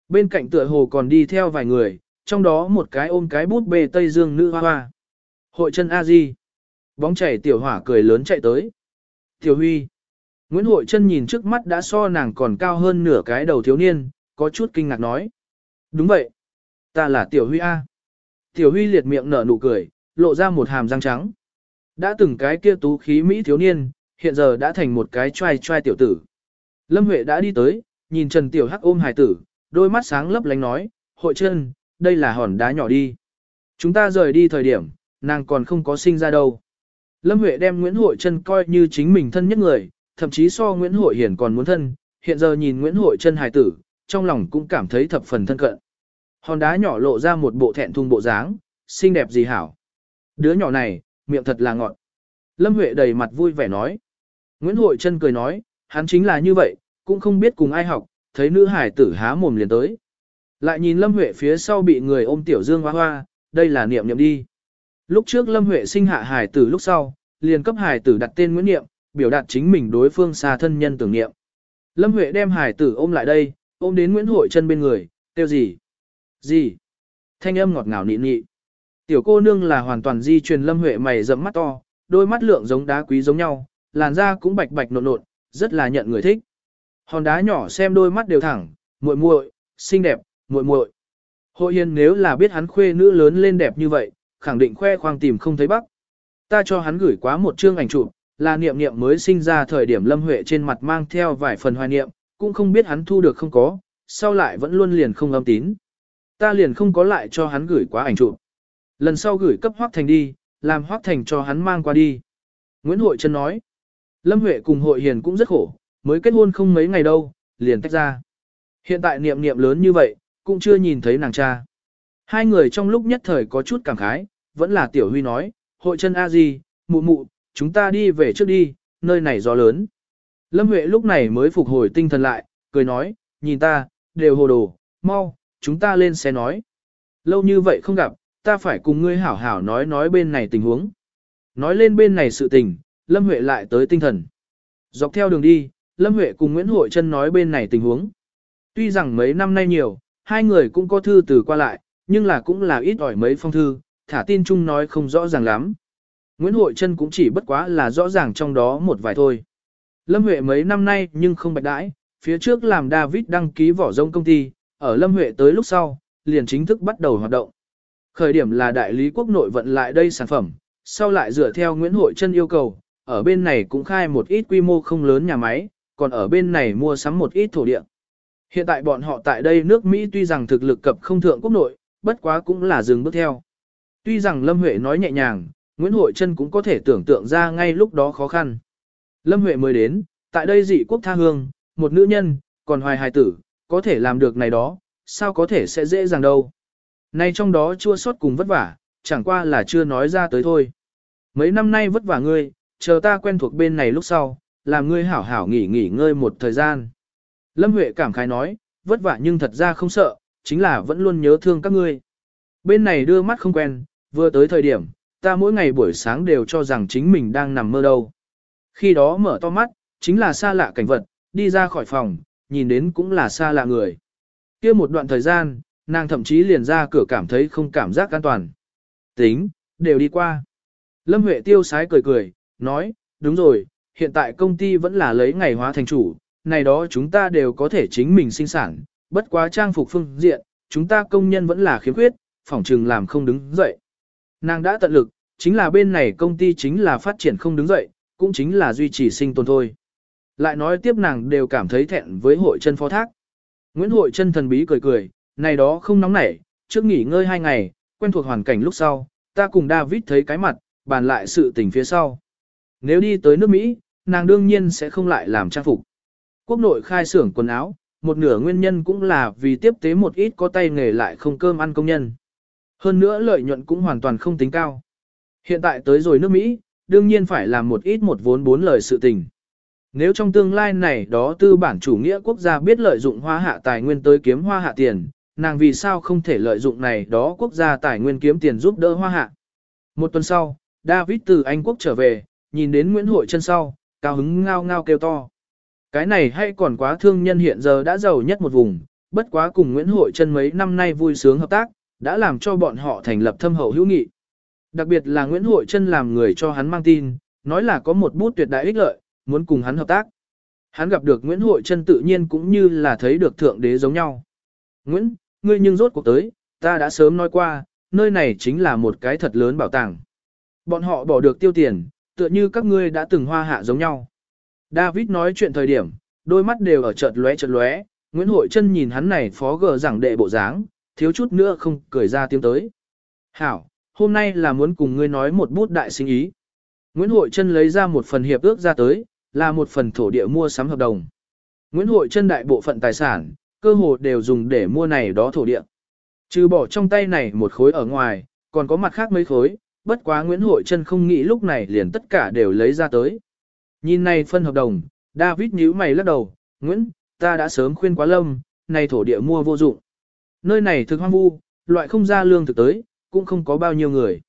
Bên cạnh tựa hồ còn đi theo vài người, trong đó một cái ôm cái bút bê Tây Dương nữ hoa hoa. Hội chân A Di. Bóng chảy tiểu hỏa cười lớn chạy tới. Tiểu Huy. Nguyễn Hội chân nhìn trước mắt đã so nàng còn cao hơn nửa cái đầu thiếu niên, có chút kinh ngạc nói. Đúng vậy. Ta là Tiểu Huy A. Tiểu Huy liệt miệng nở nụ cười, lộ ra một hàm răng trắng. Đã từng cái kia tú khí Mỹ thiếu niên, hiện giờ đã thành một cái trai trai tiểu tử. Lâm Huệ đã đi tới, nhìn Trần Tiểu Hắc ôm hài tử, đôi mắt sáng lấp lánh nói, hội chân, đây là hòn đá nhỏ đi. Chúng ta rời đi thời điểm, nàng còn không có sinh ra đâu. Lâm Huệ đem Nguyễn Hội chân coi như chính mình thân nhất người, thậm chí so Nguyễn Hội Hiển còn muốn thân, hiện giờ nhìn Nguyễn Hội chân hài tử, trong lòng cũng cảm thấy thập phần thân cận. Hòn đá nhỏ lộ ra một bộ thẹn thùng bộ dáng, xinh đẹp gì hảo. Đứa nhỏ này, miệng thật là ngọt. Lâm Huệ đầy mặt vui vẻ nói. Nguyễn Hội Trân cười nói, hắn chính là như vậy, cũng không biết cùng ai học, thấy nữ hải tử há mồm liền tới. Lại nhìn Lâm Huệ phía sau bị người ôm tiểu dương hoa hoa, đây là niệm niệm đi. Lúc trước Lâm Huệ sinh hạ hải tử lúc sau, liền cấp hải tử đặt tên Nguyễn Niệm, biểu đạt chính mình đối phương xa thân nhân tưởng niệm. Lâm Huệ đem hải tử ôm lại đây, ôm đến Nguyễn Hội Trân bên người, kêu gì? Gì? Thanh âm ngọt ngào nị nị. Tiểu cô nương là hoàn toàn di truyền Lâm Huệ mày rậm mắt to, đôi mắt lượng giống đá quý giống nhau, làn da cũng bạch bạch nộn nộn, rất là nhận người thích. Hòn đá nhỏ xem đôi mắt đều thẳng, muội muội, xinh đẹp, muội muội. Hội yên nếu là biết hắn khuê nữ lớn lên đẹp như vậy, khẳng định khoe khoang tìm không thấy bắc. Ta cho hắn gửi quá một chương ảnh chụp, là niệm niệm mới sinh ra thời điểm Lâm Huệ trên mặt mang theo vài phần hoài niệm, cũng không biết hắn thu được không có, sau lại vẫn luôn liền không âm tín. Ta liền không có lại cho hắn gửi quá ảnh chụp. Lần sau gửi cấp Hoắc Thành đi, làm Hoắc Thành cho hắn mang qua đi. Nguyễn Hội Trân nói, Lâm Huệ cùng Hội Hiền cũng rất khổ, mới kết hôn không mấy ngày đâu, liền tách ra. Hiện tại niệm niệm lớn như vậy, cũng chưa nhìn thấy nàng cha. Hai người trong lúc nhất thời có chút cảm khái, vẫn là Tiểu Huy nói, hội chân a gì, mụ mụ, chúng ta đi về trước đi, nơi này gió lớn. Lâm Huệ lúc này mới phục hồi tinh thần lại, cười nói, nhìn ta, đều hồ đồ, mau, chúng ta lên xe nói. Lâu như vậy không gặp, ta phải cùng ngươi hảo hảo nói nói bên này tình huống. Nói lên bên này sự tình, Lâm Huệ lại tới tinh thần. Dọc theo đường đi, Lâm Huệ cùng Nguyễn Hội Trân nói bên này tình huống. Tuy rằng mấy năm nay nhiều, hai người cũng có thư từ qua lại, nhưng là cũng là ít ỏi mấy phong thư, thả tin chung nói không rõ ràng lắm. Nguyễn Hội Trân cũng chỉ bất quá là rõ ràng trong đó một vài thôi. Lâm Huệ mấy năm nay nhưng không bạch đãi, phía trước làm David đăng ký vỏ rông công ty, ở Lâm Huệ tới lúc sau, liền chính thức bắt đầu hoạt động. Khởi điểm là đại lý quốc nội vận lại đây sản phẩm, sau lại dựa theo Nguyễn Hội Trân yêu cầu, ở bên này cũng khai một ít quy mô không lớn nhà máy, còn ở bên này mua sắm một ít thổ địa. Hiện tại bọn họ tại đây nước Mỹ tuy rằng thực lực cập không thượng quốc nội, bất quá cũng là dừng bước theo. Tuy rằng Lâm Huệ nói nhẹ nhàng, Nguyễn Hội Trân cũng có thể tưởng tượng ra ngay lúc đó khó khăn. Lâm Huệ mới đến, tại đây dị quốc tha hương, một nữ nhân, còn hoài hài tử, có thể làm được này đó, sao có thể sẽ dễ dàng đâu. Nay trong đó chua sót cùng vất vả, chẳng qua là chưa nói ra tới thôi. Mấy năm nay vất vả ngươi, chờ ta quen thuộc bên này lúc sau, làm ngươi hảo hảo nghỉ nghỉ ngơi một thời gian. Lâm Huệ cảm khái nói, vất vả nhưng thật ra không sợ, chính là vẫn luôn nhớ thương các ngươi. Bên này đưa mắt không quen, vừa tới thời điểm, ta mỗi ngày buổi sáng đều cho rằng chính mình đang nằm mơ đâu. Khi đó mở to mắt, chính là xa lạ cảnh vật, đi ra khỏi phòng, nhìn đến cũng là xa lạ người. kia một đoạn thời gian, nàng thậm chí liền ra cửa cảm thấy không cảm giác an toàn. Tính, đều đi qua. Lâm Huệ tiêu sái cười cười, nói, đúng rồi, hiện tại công ty vẫn là lấy ngày hóa thành chủ, này đó chúng ta đều có thể chính mình sinh sản, bất quá trang phục phương diện, chúng ta công nhân vẫn là khiếm khuyết, phỏng trừng làm không đứng dậy. Nàng đã tận lực, chính là bên này công ty chính là phát triển không đứng dậy, cũng chính là duy trì sinh tồn thôi. Lại nói tiếp nàng đều cảm thấy thẹn với hội chân phó thác. Nguyễn hội chân thần bí cười cười, này đó không nóng nảy, trước nghỉ ngơi hai ngày, quen thuộc hoàn cảnh lúc sau, ta cùng David thấy cái mặt, bàn lại sự tình phía sau. Nếu đi tới nước Mỹ, nàng đương nhiên sẽ không lại làm trang phục. Quốc nội khai xưởng quần áo, một nửa nguyên nhân cũng là vì tiếp tế một ít có tay nghề lại không cơm ăn công nhân. Hơn nữa lợi nhuận cũng hoàn toàn không tính cao. Hiện tại tới rồi nước Mỹ, đương nhiên phải làm một ít một vốn bốn lời sự tình. Nếu trong tương lai này đó tư bản chủ nghĩa quốc gia biết lợi dụng hoa hạ tài nguyên tới kiếm hoa hạ tiền, nàng vì sao không thể lợi dụng này đó quốc gia tài nguyên kiếm tiền giúp đỡ hoa hạ. Một tuần sau, David từ Anh quốc trở về, nhìn đến Nguyễn Hội chân sau, cao hứng ngao ngao kêu to. Cái này hay còn quá thương nhân hiện giờ đã giàu nhất một vùng, bất quá cùng Nguyễn Hội chân mấy năm nay vui sướng hợp tác, đã làm cho bọn họ thành lập thâm hậu hữu nghị. Đặc biệt là Nguyễn Hội chân làm người cho hắn mang tin, nói là có một bút tuyệt đại ích lợi, muốn cùng hắn hợp tác. Hắn gặp được Nguyễn Hội chân tự nhiên cũng như là thấy được thượng đế giống nhau. Nguyễn, ngươi nhưng rốt cuộc tới, ta đã sớm nói qua, nơi này chính là một cái thật lớn bảo tàng. Bọn họ bỏ được tiêu tiền, tựa như các ngươi đã từng hoa hạ giống nhau. David nói chuyện thời điểm, đôi mắt đều ở chợt lóe chợt lóe, Nguyễn Hội Trân nhìn hắn này phó gờ giảng đệ bộ dáng, thiếu chút nữa không cười ra tiếng tới. Hảo, hôm nay là muốn cùng ngươi nói một bút đại sinh ý. Nguyễn Hội Trân lấy ra một phần hiệp ước ra tới, là một phần thổ địa mua sắm hợp đồng. Nguyễn Hội Trân đại bộ phận tài sản, cơ hồ đều dùng để mua này đó thổ địa. Trừ bỏ trong tay này một khối ở ngoài, còn có mặt khác mấy khối, bất quá Nguyễn Hội Trân không nghĩ lúc này liền tất cả đều lấy ra tới. Nhìn này phân hợp đồng, David nhíu mày lắc đầu, Nguyễn, ta đã sớm khuyên quá lâm, này thổ địa mua vô dụng. Nơi này thực hoang vu, loại không ra lương thực tới, cũng không có bao nhiêu người.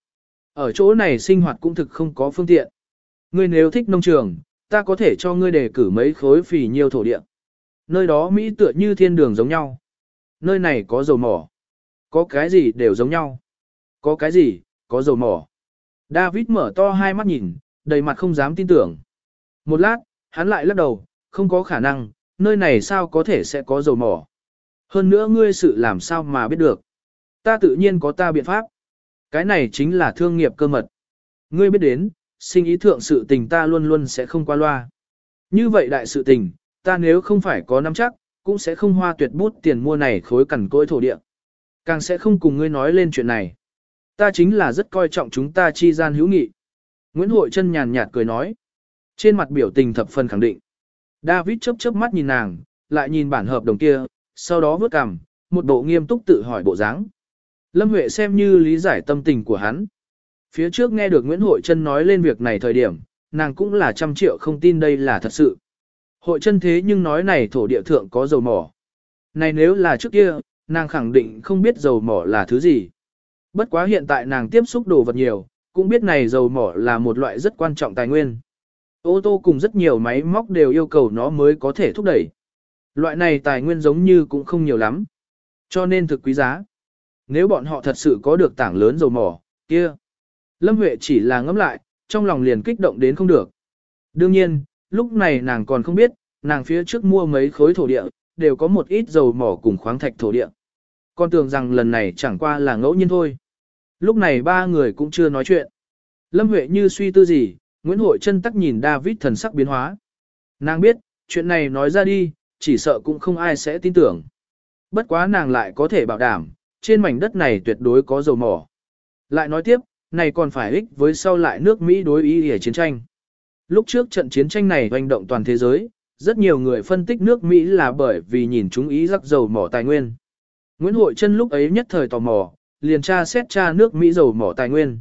Ở chỗ này sinh hoạt cũng thực không có phương tiện. Ngươi nếu thích nông trường, ta có thể cho ngươi đề cử mấy khối phì nhiều thổ địa. Nơi đó Mỹ tựa như thiên đường giống nhau. Nơi này có dầu mỏ. Có cái gì đều giống nhau. Có cái gì, có dầu mỏ. David mở to hai mắt nhìn, đầy mặt không dám tin tưởng. Một lát, hắn lại lắc đầu, không có khả năng, nơi này sao có thể sẽ có dầu mỏ. Hơn nữa ngươi sự làm sao mà biết được. Ta tự nhiên có ta biện pháp. Cái này chính là thương nghiệp cơ mật. Ngươi biết đến, sinh ý thượng sự tình ta luôn luôn sẽ không qua loa. Như vậy đại sự tình, ta nếu không phải có nắm chắc, cũng sẽ không hoa tuyệt bút tiền mua này khối cằn cỗi thổ địa. Càng sẽ không cùng ngươi nói lên chuyện này. Ta chính là rất coi trọng chúng ta chi gian hữu nghị. Nguyễn Hội chân nhàn nhạt cười nói. Trên mặt biểu tình thập phần khẳng định. David chớp chớp mắt nhìn nàng, lại nhìn bản hợp đồng kia, sau đó vớt cằm, một bộ nghiêm túc tự hỏi bộ dáng. Lâm Huệ xem như lý giải tâm tình của hắn. Phía trước nghe được Nguyễn Hội Trân nói lên việc này thời điểm, nàng cũng là trăm triệu không tin đây là thật sự. Hội chân thế nhưng nói này thổ địa thượng có dầu mỏ. Này nếu là trước kia, nàng khẳng định không biết dầu mỏ là thứ gì. Bất quá hiện tại nàng tiếp xúc đồ vật nhiều, cũng biết này dầu mỏ là một loại rất quan trọng tài nguyên. Ô tô cùng rất nhiều máy móc đều yêu cầu nó mới có thể thúc đẩy. Loại này tài nguyên giống như cũng không nhiều lắm. Cho nên thực quý giá. Nếu bọn họ thật sự có được tảng lớn dầu mỏ, kia. Lâm Huệ chỉ là ngẫm lại, trong lòng liền kích động đến không được. Đương nhiên, lúc này nàng còn không biết, nàng phía trước mua mấy khối thổ địa, đều có một ít dầu mỏ cùng khoáng thạch thổ địa. Con tưởng rằng lần này chẳng qua là ngẫu nhiên thôi. Lúc này ba người cũng chưa nói chuyện. Lâm Huệ như suy tư gì, Nguyễn Hội chân tắc nhìn David thần sắc biến hóa. Nàng biết, chuyện này nói ra đi, chỉ sợ cũng không ai sẽ tin tưởng. Bất quá nàng lại có thể bảo đảm, trên mảnh đất này tuyệt đối có dầu mỏ. Lại nói tiếp, này còn phải ích với sau lại nước Mỹ đối ý để chiến tranh. Lúc trước trận chiến tranh này hoành động toàn thế giới, rất nhiều người phân tích nước Mỹ là bởi vì nhìn chúng ý rắc dầu mỏ tài nguyên. Nguyễn Hội Trân lúc ấy nhất thời tò mò, liền tra xét tra nước Mỹ dầu mỏ tài nguyên.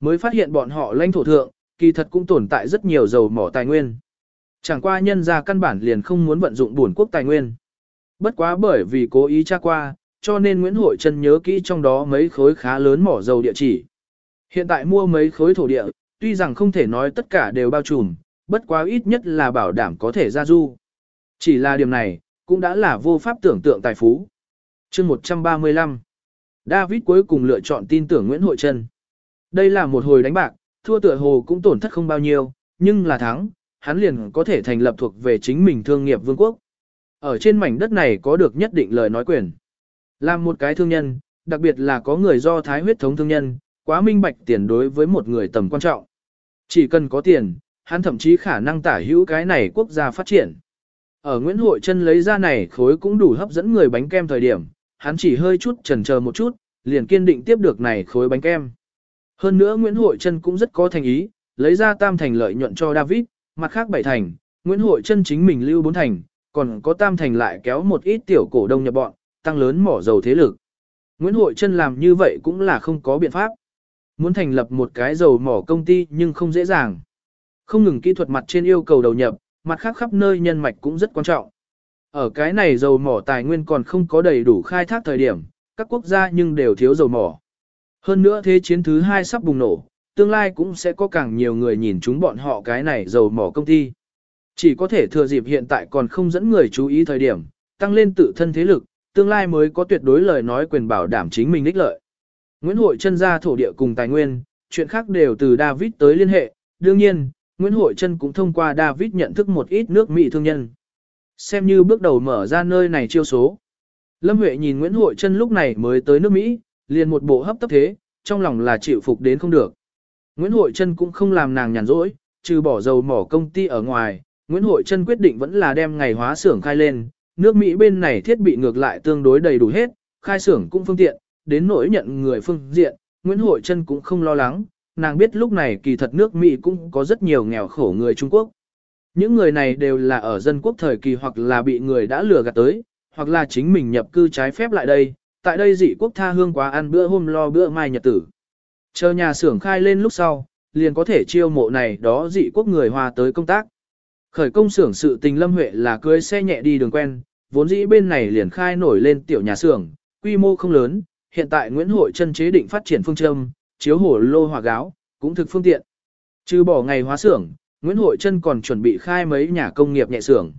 Mới phát hiện bọn họ lãnh thổ thượng, kỳ thật cũng tồn tại rất nhiều dầu mỏ tài nguyên. Chẳng qua nhân ra căn bản liền không muốn vận dụng buồn quốc tài nguyên. Bất quá bởi vì cố ý tra qua, cho nên Nguyễn Hội Trân nhớ kỹ trong đó mấy khối khá lớn mỏ dầu địa chỉ. Hiện tại mua mấy khối thổ địa, tuy rằng không thể nói tất cả đều bao trùm, bất quá ít nhất là bảo đảm có thể ra du. Chỉ là điểm này, cũng đã là vô pháp tưởng tượng tài phú. chương 135 David cuối cùng lựa chọn tin tưởng Nguyễn Hội Trân. Đây là một hồi đánh bạc, thua tựa hồ cũng tổn thất không bao nhiêu, nhưng là thắng, hắn liền có thể thành lập thuộc về chính mình thương nghiệp vương quốc. Ở trên mảnh đất này có được nhất định lời nói quyền. Làm một cái thương nhân, đặc biệt là có người do thái huyết thống thương nhân, quá minh bạch tiền đối với một người tầm quan trọng. Chỉ cần có tiền, hắn thậm chí khả năng tả hữu cái này quốc gia phát triển. Ở Nguyễn Hội Trân lấy ra này khối cũng đủ hấp dẫn người bánh kem thời điểm, hắn chỉ hơi chút chần chờ một chút, liền kiên định tiếp được này khối bánh kem. Hơn nữa Nguyễn Hội Trân cũng rất có thành ý, lấy ra tam thành lợi nhuận cho David, mặt khác bảy thành, Nguyễn Hội Trân chính mình lưu bốn thành, còn có tam thành lại kéo một ít tiểu cổ đông nhập bọn, tăng lớn mỏ dầu thế lực. Nguyễn Hội Trân làm như vậy cũng là không có biện pháp. Muốn thành lập một cái dầu mỏ công ty nhưng không dễ dàng. Không ngừng kỹ thuật mặt trên yêu cầu đầu nhập, mặt khác khắp nơi nhân mạch cũng rất quan trọng. Ở cái này dầu mỏ tài nguyên còn không có đầy đủ khai thác thời điểm, các quốc gia nhưng đều thiếu dầu mỏ. Hơn nữa thế chiến thứ hai sắp bùng nổ, tương lai cũng sẽ có càng nhiều người nhìn chúng bọn họ cái này dầu mỏ công ty. Chỉ có thể thừa dịp hiện tại còn không dẫn người chú ý thời điểm, tăng lên tự thân thế lực, tương lai mới có tuyệt đối lời nói quyền bảo đảm chính mình ích lợi. Nguyễn Hội chân ra thổ địa cùng tài nguyên, chuyện khác đều từ David tới liên hệ, đương nhiên, Nguyễn Hội chân cũng thông qua David nhận thức một ít nước Mỹ thương nhân. Xem như bước đầu mở ra nơi này chiêu số. Lâm Huệ nhìn Nguyễn Hội chân lúc này mới tới nước Mỹ, liền một bộ hấp tấp thế, trong lòng là chịu phục đến không được. Nguyễn Hội Trân cũng không làm nàng nhàn rỗi, trừ bỏ dầu mỏ công ty ở ngoài, Nguyễn Hội Trân quyết định vẫn là đem ngày hóa xưởng khai lên, nước Mỹ bên này thiết bị ngược lại tương đối đầy đủ hết, khai xưởng cũng phương tiện, đến nỗi nhận người phương diện, Nguyễn Hội Trân cũng không lo lắng, nàng biết lúc này kỳ thật nước Mỹ cũng có rất nhiều nghèo khổ người Trung Quốc. Những người này đều là ở dân quốc thời kỳ hoặc là bị người đã lừa gạt tới, hoặc là chính mình nhập cư trái phép lại đây, tại đây dị quốc tha hương quá ăn bữa hôm lo bữa mai nhật tử. Chờ nhà xưởng khai lên lúc sau, liền có thể chiêu mộ này đó dị quốc người hòa tới công tác. Khởi công xưởng sự tình Lâm Huệ là cưới xe nhẹ đi đường quen, vốn dĩ bên này liền khai nổi lên tiểu nhà xưởng, quy mô không lớn, hiện tại Nguyễn Hội chân chế định phát triển phương châm, chiếu hổ lô hòa gáo, cũng thực phương tiện. Trừ bỏ ngày hóa xưởng, Nguyễn Hội chân còn chuẩn bị khai mấy nhà công nghiệp nhẹ xưởng.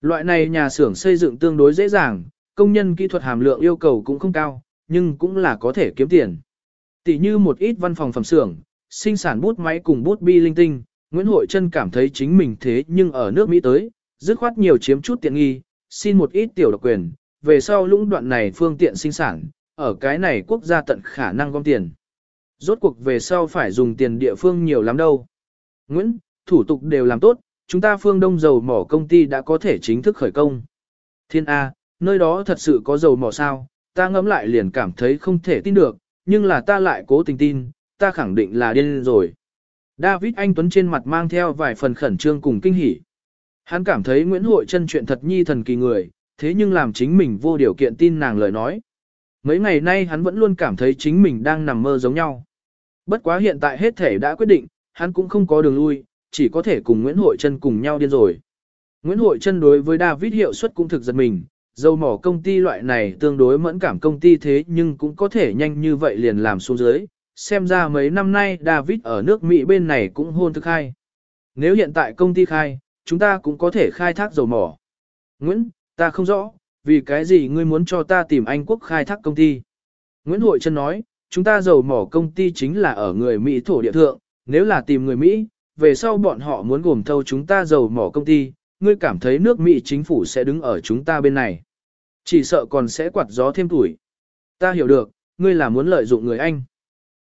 Loại này nhà xưởng xây dựng tương đối dễ dàng, công nhân kỹ thuật hàm lượng yêu cầu cũng không cao, nhưng cũng là có thể kiếm tiền. Tỷ như một ít văn phòng phẩm xưởng, sinh sản bút máy cùng bút bi linh tinh, Nguyễn Hội Trân cảm thấy chính mình thế nhưng ở nước Mỹ tới, dứt khoát nhiều chiếm chút tiện nghi, xin một ít tiểu độc quyền, về sau lũng đoạn này phương tiện sinh sản, ở cái này quốc gia tận khả năng gom tiền. Rốt cuộc về sau phải dùng tiền địa phương nhiều lắm đâu. Nguyễn, thủ tục đều làm tốt, chúng ta phương đông dầu mỏ công ty đã có thể chính thức khởi công. Thiên A, nơi đó thật sự có dầu mỏ sao, ta ngẫm lại liền cảm thấy không thể tin được, nhưng là ta lại cố tình tin, ta khẳng định là điên rồi. David Anh Tuấn trên mặt mang theo vài phần khẩn trương cùng kinh hỉ. Hắn cảm thấy Nguyễn Hội chân chuyện thật nhi thần kỳ người, thế nhưng làm chính mình vô điều kiện tin nàng lời nói. Mấy ngày nay hắn vẫn luôn cảm thấy chính mình đang nằm mơ giống nhau. Bất quá hiện tại hết thể đã quyết định, hắn cũng không có đường lui, chỉ có thể cùng Nguyễn Hội chân cùng nhau điên rồi. Nguyễn Hội chân đối với David hiệu suất cũng thực giật mình, dầu mỏ công ty loại này tương đối mẫn cảm công ty thế nhưng cũng có thể nhanh như vậy liền làm xuống dưới, xem ra mấy năm nay David ở nước Mỹ bên này cũng hôn thực khai. Nếu hiện tại công ty khai, chúng ta cũng có thể khai thác dầu mỏ. Nguyễn, ta không rõ, vì cái gì ngươi muốn cho ta tìm Anh quốc khai thác công ty. Nguyễn Hội Trân nói, chúng ta giàu mỏ công ty chính là ở người Mỹ thổ địa thượng, nếu là tìm người Mỹ, về sau bọn họ muốn gồm thâu chúng ta giàu mỏ công ty, ngươi cảm thấy nước Mỹ chính phủ sẽ đứng ở chúng ta bên này. Chỉ sợ còn sẽ quạt gió thêm tuổi. Ta hiểu được, ngươi là muốn lợi dụng người Anh.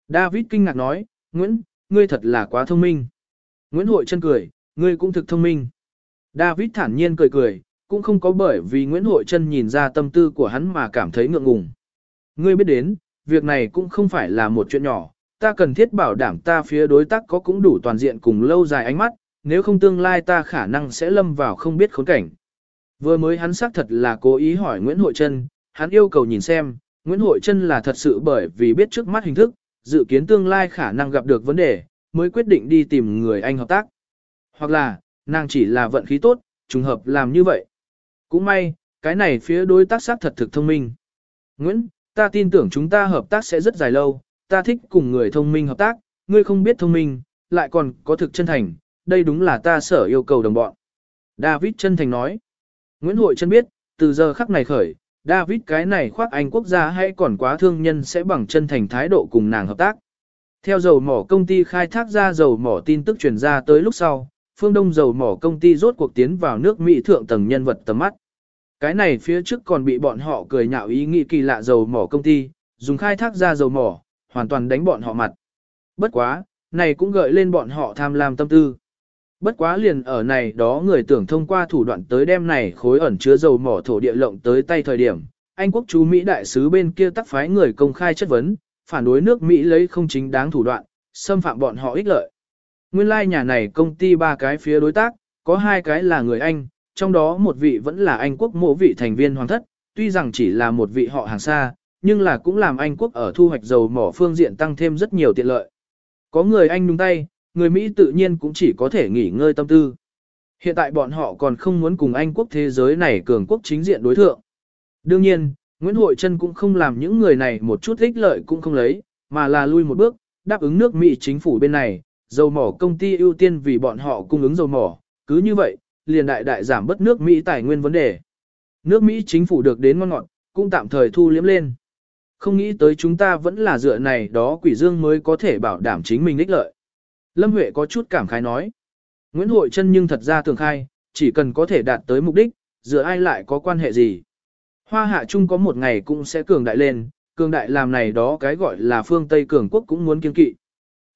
David kinh ngạc nói, Nguyễn, ngươi thật là quá thông minh. Nguyễn Hội chân cười, ngươi cũng thực thông minh. David thản nhiên cười cười, cũng không có bởi vì Nguyễn Hội chân nhìn ra tâm tư của hắn mà cảm thấy ngượng ngùng. Ngươi biết đến, việc này cũng không phải là một chuyện nhỏ, ta cần thiết bảo đảm ta phía đối tác có cũng đủ toàn diện cùng lâu dài ánh mắt, nếu không tương lai ta khả năng sẽ lâm vào không biết khốn cảnh. Vừa mới hắn xác thật là cố ý hỏi Nguyễn Hội Trân, hắn yêu cầu nhìn xem, Nguyễn Hội Trân là thật sự bởi vì biết trước mắt hình thức, dự kiến tương lai khả năng gặp được vấn đề, mới quyết định đi tìm người anh hợp tác. Hoặc là, nàng chỉ là vận khí tốt, trùng hợp làm như vậy. Cũng may, cái này phía đối tác xác thật thực thông minh. Nguyễn, ta tin tưởng chúng ta hợp tác sẽ rất dài lâu, ta thích cùng người thông minh hợp tác, ngươi không biết thông minh, lại còn có thực chân thành, đây đúng là ta sở yêu cầu đồng bọn. David chân thành nói. Nguyễn Hội chân biết, từ giờ khắc này khởi, David cái này khoác Anh quốc gia hay còn quá thương nhân sẽ bằng chân thành thái độ cùng nàng hợp tác. Theo dầu mỏ công ty khai thác ra dầu mỏ tin tức truyền ra tới lúc sau, phương đông dầu mỏ công ty rốt cuộc tiến vào nước Mỹ thượng tầng nhân vật tầm mắt. Cái này phía trước còn bị bọn họ cười nhạo ý nghĩ kỳ lạ dầu mỏ công ty, dùng khai thác ra dầu mỏ, hoàn toàn đánh bọn họ mặt. Bất quá, này cũng gợi lên bọn họ tham lam tâm tư. Bất quá liền ở này đó người tưởng thông qua thủ đoạn tới đem này khối ẩn chứa dầu mỏ thổ địa lộng tới tay thời điểm, Anh quốc chú Mỹ đại sứ bên kia tắc phái người công khai chất vấn, phản đối nước Mỹ lấy không chính đáng thủ đoạn, xâm phạm bọn họ ích lợi. Nguyên lai like nhà này công ty ba cái phía đối tác, có hai cái là người Anh, trong đó một vị vẫn là Anh quốc mộ vị thành viên hoàng thất, tuy rằng chỉ là một vị họ hàng xa, nhưng là cũng làm Anh quốc ở thu hoạch dầu mỏ phương diện tăng thêm rất nhiều tiện lợi. Có người Anh đúng tay, người Mỹ tự nhiên cũng chỉ có thể nghỉ ngơi tâm tư. Hiện tại bọn họ còn không muốn cùng Anh quốc thế giới này cường quốc chính diện đối thượng. Đương nhiên, Nguyễn Hội Trân cũng không làm những người này một chút ích lợi cũng không lấy, mà là lui một bước, đáp ứng nước Mỹ chính phủ bên này, dầu mỏ công ty ưu tiên vì bọn họ cung ứng dầu mỏ, cứ như vậy, liền đại đại giảm bất nước Mỹ tài nguyên vấn đề. Nước Mỹ chính phủ được đến ngon ngọt, cũng tạm thời thu liếm lên. Không nghĩ tới chúng ta vẫn là dựa này đó quỷ dương mới có thể bảo đảm chính mình ích lợi. Lâm Huệ có chút cảm khái nói. Nguyễn Hội chân nhưng thật ra thường khai, chỉ cần có thể đạt tới mục đích, dựa ai lại có quan hệ gì. Hoa hạ chung có một ngày cũng sẽ cường đại lên, cường đại làm này đó cái gọi là phương Tây cường quốc cũng muốn kiên kỵ.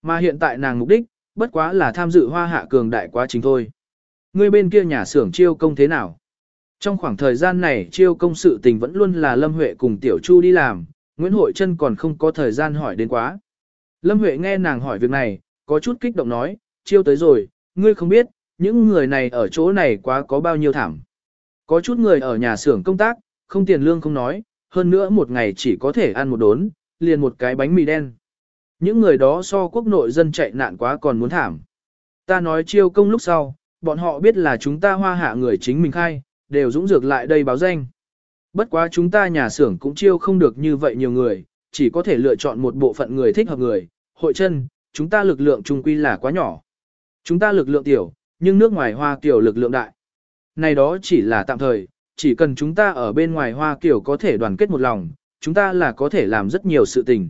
Mà hiện tại nàng mục đích, bất quá là tham dự hoa hạ cường đại quá trình thôi. Người bên kia nhà xưởng chiêu công thế nào? Trong khoảng thời gian này chiêu công sự tình vẫn luôn là Lâm Huệ cùng Tiểu Chu đi làm, Nguyễn Hội Trân còn không có thời gian hỏi đến quá. Lâm Huệ nghe nàng hỏi việc này, có chút kích động nói, chiêu tới rồi, ngươi không biết, những người này ở chỗ này quá có bao nhiêu thảm. Có chút người ở nhà xưởng công tác, không tiền lương không nói, hơn nữa một ngày chỉ có thể ăn một đốn, liền một cái bánh mì đen. Những người đó so quốc nội dân chạy nạn quá còn muốn thảm. Ta nói chiêu công lúc sau, bọn họ biết là chúng ta hoa hạ người chính mình khai, đều dũng dược lại đây báo danh. Bất quá chúng ta nhà xưởng cũng chiêu không được như vậy nhiều người, chỉ có thể lựa chọn một bộ phận người thích hợp người, hội chân, chúng ta lực lượng trung quy là quá nhỏ. Chúng ta lực lượng tiểu, nhưng nước ngoài hoa kiểu lực lượng đại. Này đó chỉ là tạm thời, chỉ cần chúng ta ở bên ngoài hoa kiểu có thể đoàn kết một lòng, chúng ta là có thể làm rất nhiều sự tình.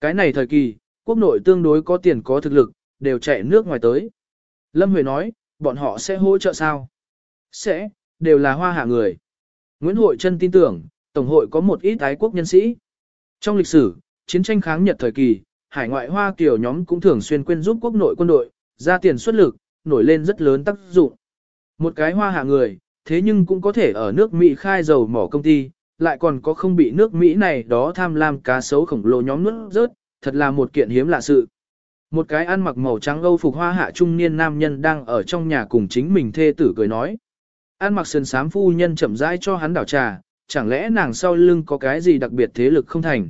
Cái này thời kỳ, quốc nội tương đối có tiền có thực lực, đều chạy nước ngoài tới. Lâm Huệ nói, bọn họ sẽ hỗ trợ sao? Sẽ, đều là hoa hạ người. Nguyễn Hội Trân tin tưởng, Tổng hội có một ít ái quốc nhân sĩ. Trong lịch sử, chiến tranh kháng Nhật thời kỳ, hải ngoại hoa kiều nhóm cũng thường xuyên quên giúp quốc nội quân đội, ra tiền xuất lực, nổi lên rất lớn tác dụng. Một cái hoa hạ người, thế nhưng cũng có thể ở nước Mỹ khai dầu mỏ công ty, lại còn có không bị nước Mỹ này đó tham lam cá sấu khổng lồ nhóm nuốt rớt, thật là một kiện hiếm lạ sự. Một cái ăn mặc màu trắng âu phục hoa hạ trung niên nam nhân đang ở trong nhà cùng chính mình thê tử cười nói. Ăn mặc sườn sám phu nhân chậm rãi cho hắn đảo trà, chẳng lẽ nàng sau lưng có cái gì đặc biệt thế lực không thành.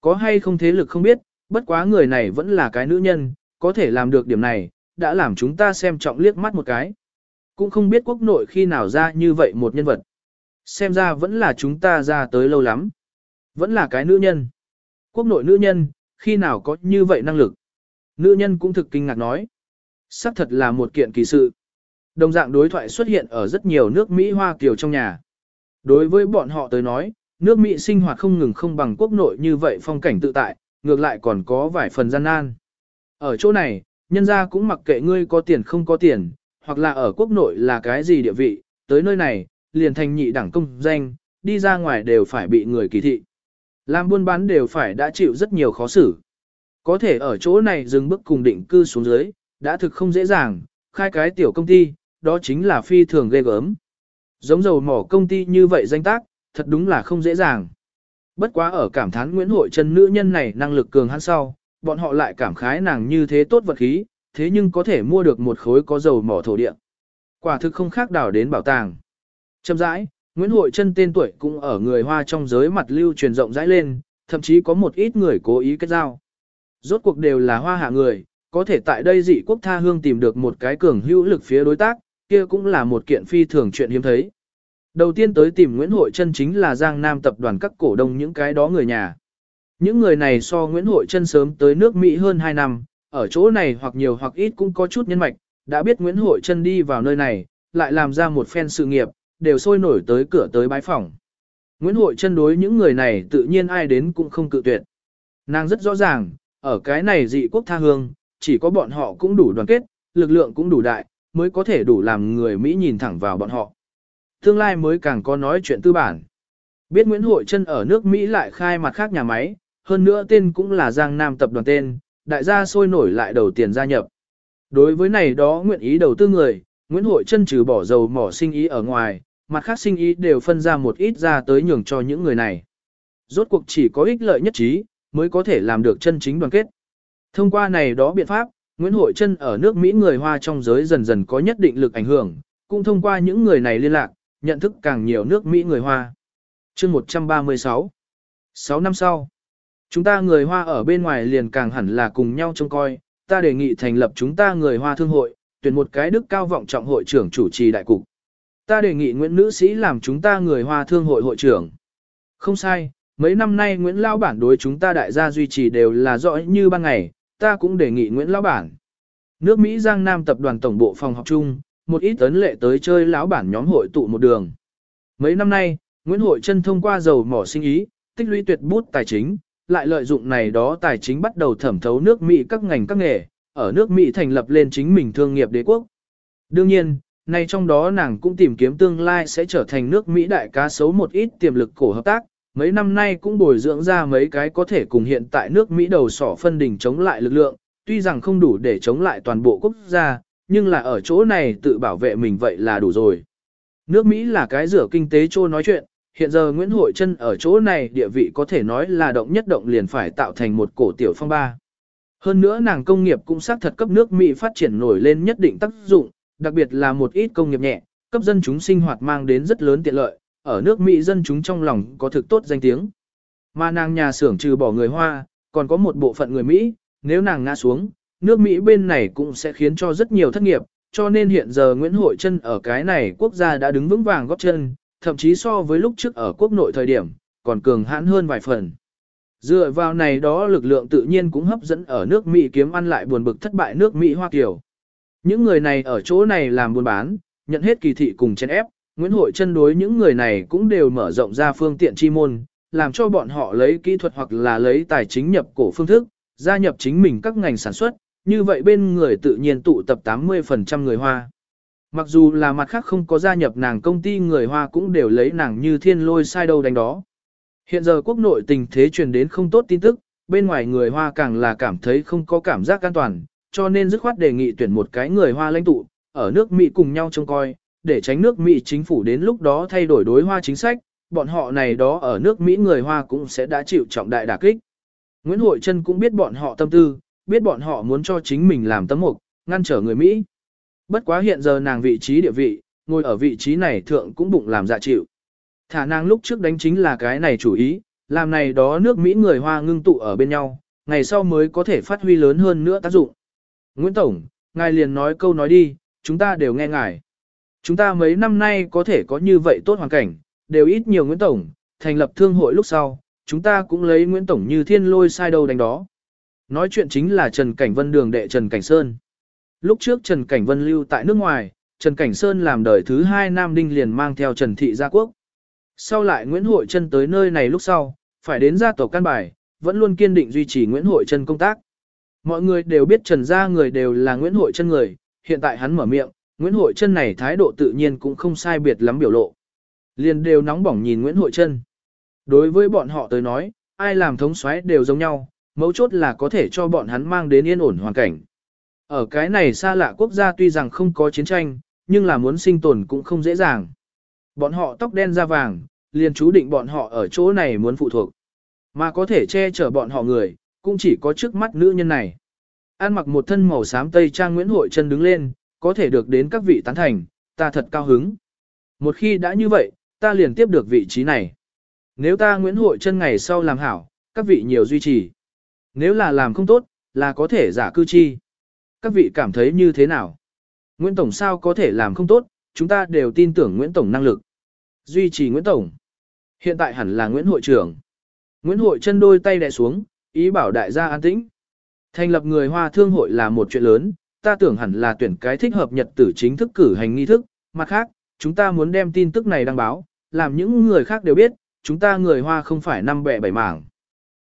Có hay không thế lực không biết, bất quá người này vẫn là cái nữ nhân, có thể làm được điểm này, đã làm chúng ta xem trọng liếc mắt một cái. Cũng không biết quốc nội khi nào ra như vậy một nhân vật. Xem ra vẫn là chúng ta ra tới lâu lắm. Vẫn là cái nữ nhân. Quốc nội nữ nhân, khi nào có như vậy năng lực. Nữ nhân cũng thực kinh ngạc nói. Sắc thật là một kiện kỳ sự. Đồng dạng đối thoại xuất hiện ở rất nhiều nước Mỹ Hoa Kiều trong nhà. Đối với bọn họ tới nói, nước Mỹ sinh hoạt không ngừng không bằng quốc nội như vậy phong cảnh tự tại, ngược lại còn có vài phần gian nan. Ở chỗ này, nhân gia cũng mặc kệ ngươi có tiền không có tiền, hoặc là ở quốc nội là cái gì địa vị, tới nơi này, liền thành nhị đẳng công danh, đi ra ngoài đều phải bị người kỳ thị. Làm buôn bán đều phải đã chịu rất nhiều khó xử. Có thể ở chỗ này dừng bước cùng định cư xuống dưới, đã thực không dễ dàng, khai cái tiểu công ty, đó chính là phi thường ghê gớm. Giống dầu mỏ công ty như vậy danh tác, thật đúng là không dễ dàng. Bất quá ở cảm thán Nguyễn Hội trần nữ nhân này năng lực cường hắn sau, bọn họ lại cảm khái nàng như thế tốt vật khí, thế nhưng có thể mua được một khối có dầu mỏ thổ địa. Quả thực không khác đảo đến bảo tàng. Châm rãi, Nguyễn Hội Trân tên tuổi cũng ở người Hoa trong giới mặt lưu truyền rộng rãi lên, thậm chí có một ít người cố ý kết giao. Rốt cuộc đều là hoa hạ người, có thể tại đây dị quốc tha hương tìm được một cái cường hữu lực phía đối tác, kia cũng là một kiện phi thường chuyện hiếm thấy. Đầu tiên tới tìm Nguyễn Hội Trân chính là Giang Nam tập đoàn các cổ đông những cái đó người nhà. Những người này so Nguyễn Hội Trân sớm tới nước Mỹ hơn 2 năm, ở chỗ này hoặc nhiều hoặc ít cũng có chút nhân mạch, đã biết Nguyễn Hội Trân đi vào nơi này, lại làm ra một phen sự nghiệp, đều sôi nổi tới cửa tới bái phòng. Nguyễn Hội chân đối những người này tự nhiên ai đến cũng không cự tuyệt. Nàng rất rõ ràng, ở cái này dị quốc tha hương, chỉ có bọn họ cũng đủ đoàn kết, lực lượng cũng đủ đại, mới có thể đủ làm người Mỹ nhìn thẳng vào bọn họ. Tương lai mới càng có nói chuyện tư bản. Biết Nguyễn Hội Trân ở nước Mỹ lại khai mặt khác nhà máy, hơn nữa tên cũng là Giang Nam tập đoàn tên, đại gia sôi nổi lại đầu tiền gia nhập. Đối với này đó nguyện ý đầu tư người, Nguyễn Hội Trân trừ bỏ dầu mỏ sinh ý ở ngoài, mặt khác sinh ý đều phân ra một ít ra tới nhường cho những người này. Rốt cuộc chỉ có ích lợi nhất trí, mới có thể làm được chân chính đoàn kết. Thông qua này đó biện pháp, Nguyễn Hội Trân ở nước Mỹ người Hoa trong giới dần dần có nhất định lực ảnh hưởng, cũng thông qua những người này liên lạc, nhận thức càng nhiều nước Mỹ người Hoa. chương 136 6 năm sau, chúng ta người Hoa ở bên ngoài liền càng hẳn là cùng nhau trông coi, ta đề nghị thành lập chúng ta người Hoa thương hội, tuyển một cái đức cao vọng trọng hội trưởng chủ trì đại cục. Ta đề nghị Nguyễn Nữ Sĩ làm chúng ta người Hoa thương hội hội trưởng. Không sai, mấy năm nay Nguyễn Lao Bản đối chúng ta đại gia duy trì đều là rõ như ban ngày, ta cũng đề nghị Nguyễn Lão Bản. Nước Mỹ Giang Nam tập đoàn tổng bộ phòng học chung, một ít tấn lệ tới chơi lão bản nhóm hội tụ một đường. Mấy năm nay, Nguyễn Hội Trân thông qua dầu mỏ sinh ý, tích lũy tuyệt bút tài chính, lại lợi dụng này đó tài chính bắt đầu thẩm thấu nước Mỹ các ngành các nghề, ở nước Mỹ thành lập lên chính mình thương nghiệp đế quốc. Đương nhiên, nay trong đó nàng cũng tìm kiếm tương lai sẽ trở thành nước Mỹ đại cá sấu một ít tiềm lực cổ hợp tác, mấy năm nay cũng bồi dưỡng ra mấy cái có thể cùng hiện tại nước Mỹ đầu sỏ phân đỉnh chống lại lực lượng, tuy rằng không đủ để chống lại toàn bộ quốc gia, nhưng là ở chỗ này tự bảo vệ mình vậy là đủ rồi. Nước Mỹ là cái rửa kinh tế trô nói chuyện, hiện giờ Nguyễn Hội Trân ở chỗ này địa vị có thể nói là động nhất động liền phải tạo thành một cổ tiểu phong ba. Hơn nữa nàng công nghiệp cũng xác thật cấp nước Mỹ phát triển nổi lên nhất định tác dụng, đặc biệt là một ít công nghiệp nhẹ, cấp dân chúng sinh hoạt mang đến rất lớn tiện lợi, ở nước Mỹ dân chúng trong lòng có thực tốt danh tiếng. Mà nàng nhà xưởng trừ bỏ người Hoa, Còn có một bộ phận người Mỹ, nếu nàng ngã xuống, nước Mỹ bên này cũng sẽ khiến cho rất nhiều thất nghiệp, cho nên hiện giờ Nguyễn Hội Trân ở cái này quốc gia đã đứng vững vàng góp chân, thậm chí so với lúc trước ở quốc nội thời điểm, còn cường hãn hơn vài phần. Dựa vào này đó lực lượng tự nhiên cũng hấp dẫn ở nước Mỹ kiếm ăn lại buồn bực thất bại nước Mỹ Hoa Kiều. Những người này ở chỗ này làm buôn bán, nhận hết kỳ thị cùng chen ép, Nguyễn Hội chân đối những người này cũng đều mở rộng ra phương tiện chi môn, làm cho bọn họ lấy kỹ thuật hoặc là lấy tài chính nhập cổ phương thức, gia nhập chính mình các ngành sản xuất, như vậy bên người tự nhiên tụ tập 80% người Hoa. Mặc dù là mặt khác không có gia nhập nàng công ty người Hoa cũng đều lấy nàng như thiên lôi sai đâu đánh đó. Hiện giờ quốc nội tình thế truyền đến không tốt tin tức, bên ngoài người Hoa càng là cảm thấy không có cảm giác an toàn, cho nên dứt khoát đề nghị tuyển một cái người Hoa lãnh tụ, ở nước Mỹ cùng nhau trông coi, để tránh nước Mỹ chính phủ đến lúc đó thay đổi đối Hoa chính sách, bọn họ này đó ở nước Mỹ người Hoa cũng sẽ đã chịu trọng đại đả kích. Nguyễn Hội Trân cũng biết bọn họ tâm tư, biết bọn họ muốn cho chính mình làm tấm mục, ngăn trở người Mỹ. Bất quá hiện giờ nàng vị trí địa vị, ngồi ở vị trí này thượng cũng bụng làm dạ chịu. Thả nàng lúc trước đánh chính là cái này chủ ý, làm này đó nước Mỹ người Hoa ngưng tụ ở bên nhau, ngày sau mới có thể phát huy lớn hơn nữa tác dụng. Nguyễn Tổng, ngài liền nói câu nói đi, chúng ta đều nghe ngài. Chúng ta mấy năm nay có thể có như vậy tốt hoàn cảnh, đều ít nhiều Nguyễn Tổng, thành lập thương hội lúc sau, chúng ta cũng lấy Nguyễn Tổng như thiên lôi sai đầu đánh đó. Nói chuyện chính là Trần Cảnh Vân đường đệ Trần Cảnh Sơn. Lúc trước Trần Cảnh Vân lưu tại nước ngoài, Trần Cảnh Sơn làm đời thứ hai Nam Đinh liền mang theo Trần Thị gia quốc. Sau lại Nguyễn Hội Trân tới nơi này lúc sau, phải đến gia tổ căn bài, vẫn luôn kiên định duy trì Nguyễn Hội Trân công tác. Mọi người đều biết Trần gia người đều là Nguyễn Hội Trân người, hiện tại hắn mở miệng, Nguyễn Hội Trân này thái độ tự nhiên cũng không sai biệt lắm biểu lộ. Liền đều nóng bỏng nhìn Nguyễn Hội Trân. Đối với bọn họ tới nói, ai làm thống soái đều giống nhau, mấu chốt là có thể cho bọn hắn mang đến yên ổn hoàn cảnh. Ở cái này xa lạ quốc gia tuy rằng không có chiến tranh, nhưng là muốn sinh tồn cũng không dễ dàng. Bọn họ tóc đen da vàng, liền chú định bọn họ ở chỗ này muốn phụ thuộc. Mà có thể che chở bọn họ người, cũng chỉ có trước mắt nữ nhân này. An mặc một thân màu xám tây trang Nguyễn Hội chân đứng lên, có thể được đến các vị tán thành, ta thật cao hứng. Một khi đã như vậy, ta liền tiếp được vị trí này. Nếu ta Nguyễn Hội chân ngày sau làm hảo, các vị nhiều duy trì. Nếu là làm không tốt, là có thể giả cư chi. Các vị cảm thấy như thế nào? Nguyễn Tổng sao có thể làm không tốt, chúng ta đều tin tưởng Nguyễn Tổng năng lực. Duy trì Nguyễn Tổng. Hiện tại hẳn là Nguyễn Hội trưởng. Nguyễn Hội chân đôi tay đè xuống, ý bảo đại gia an tĩnh. Thành lập người Hoa Thương hội là một chuyện lớn, ta tưởng hẳn là tuyển cái thích hợp nhật tử chính thức cử hành nghi thức. Mặt khác, chúng ta muốn đem tin tức này đăng báo, làm những người khác đều biết, chúng ta người Hoa không phải năm bẻ bảy mảng.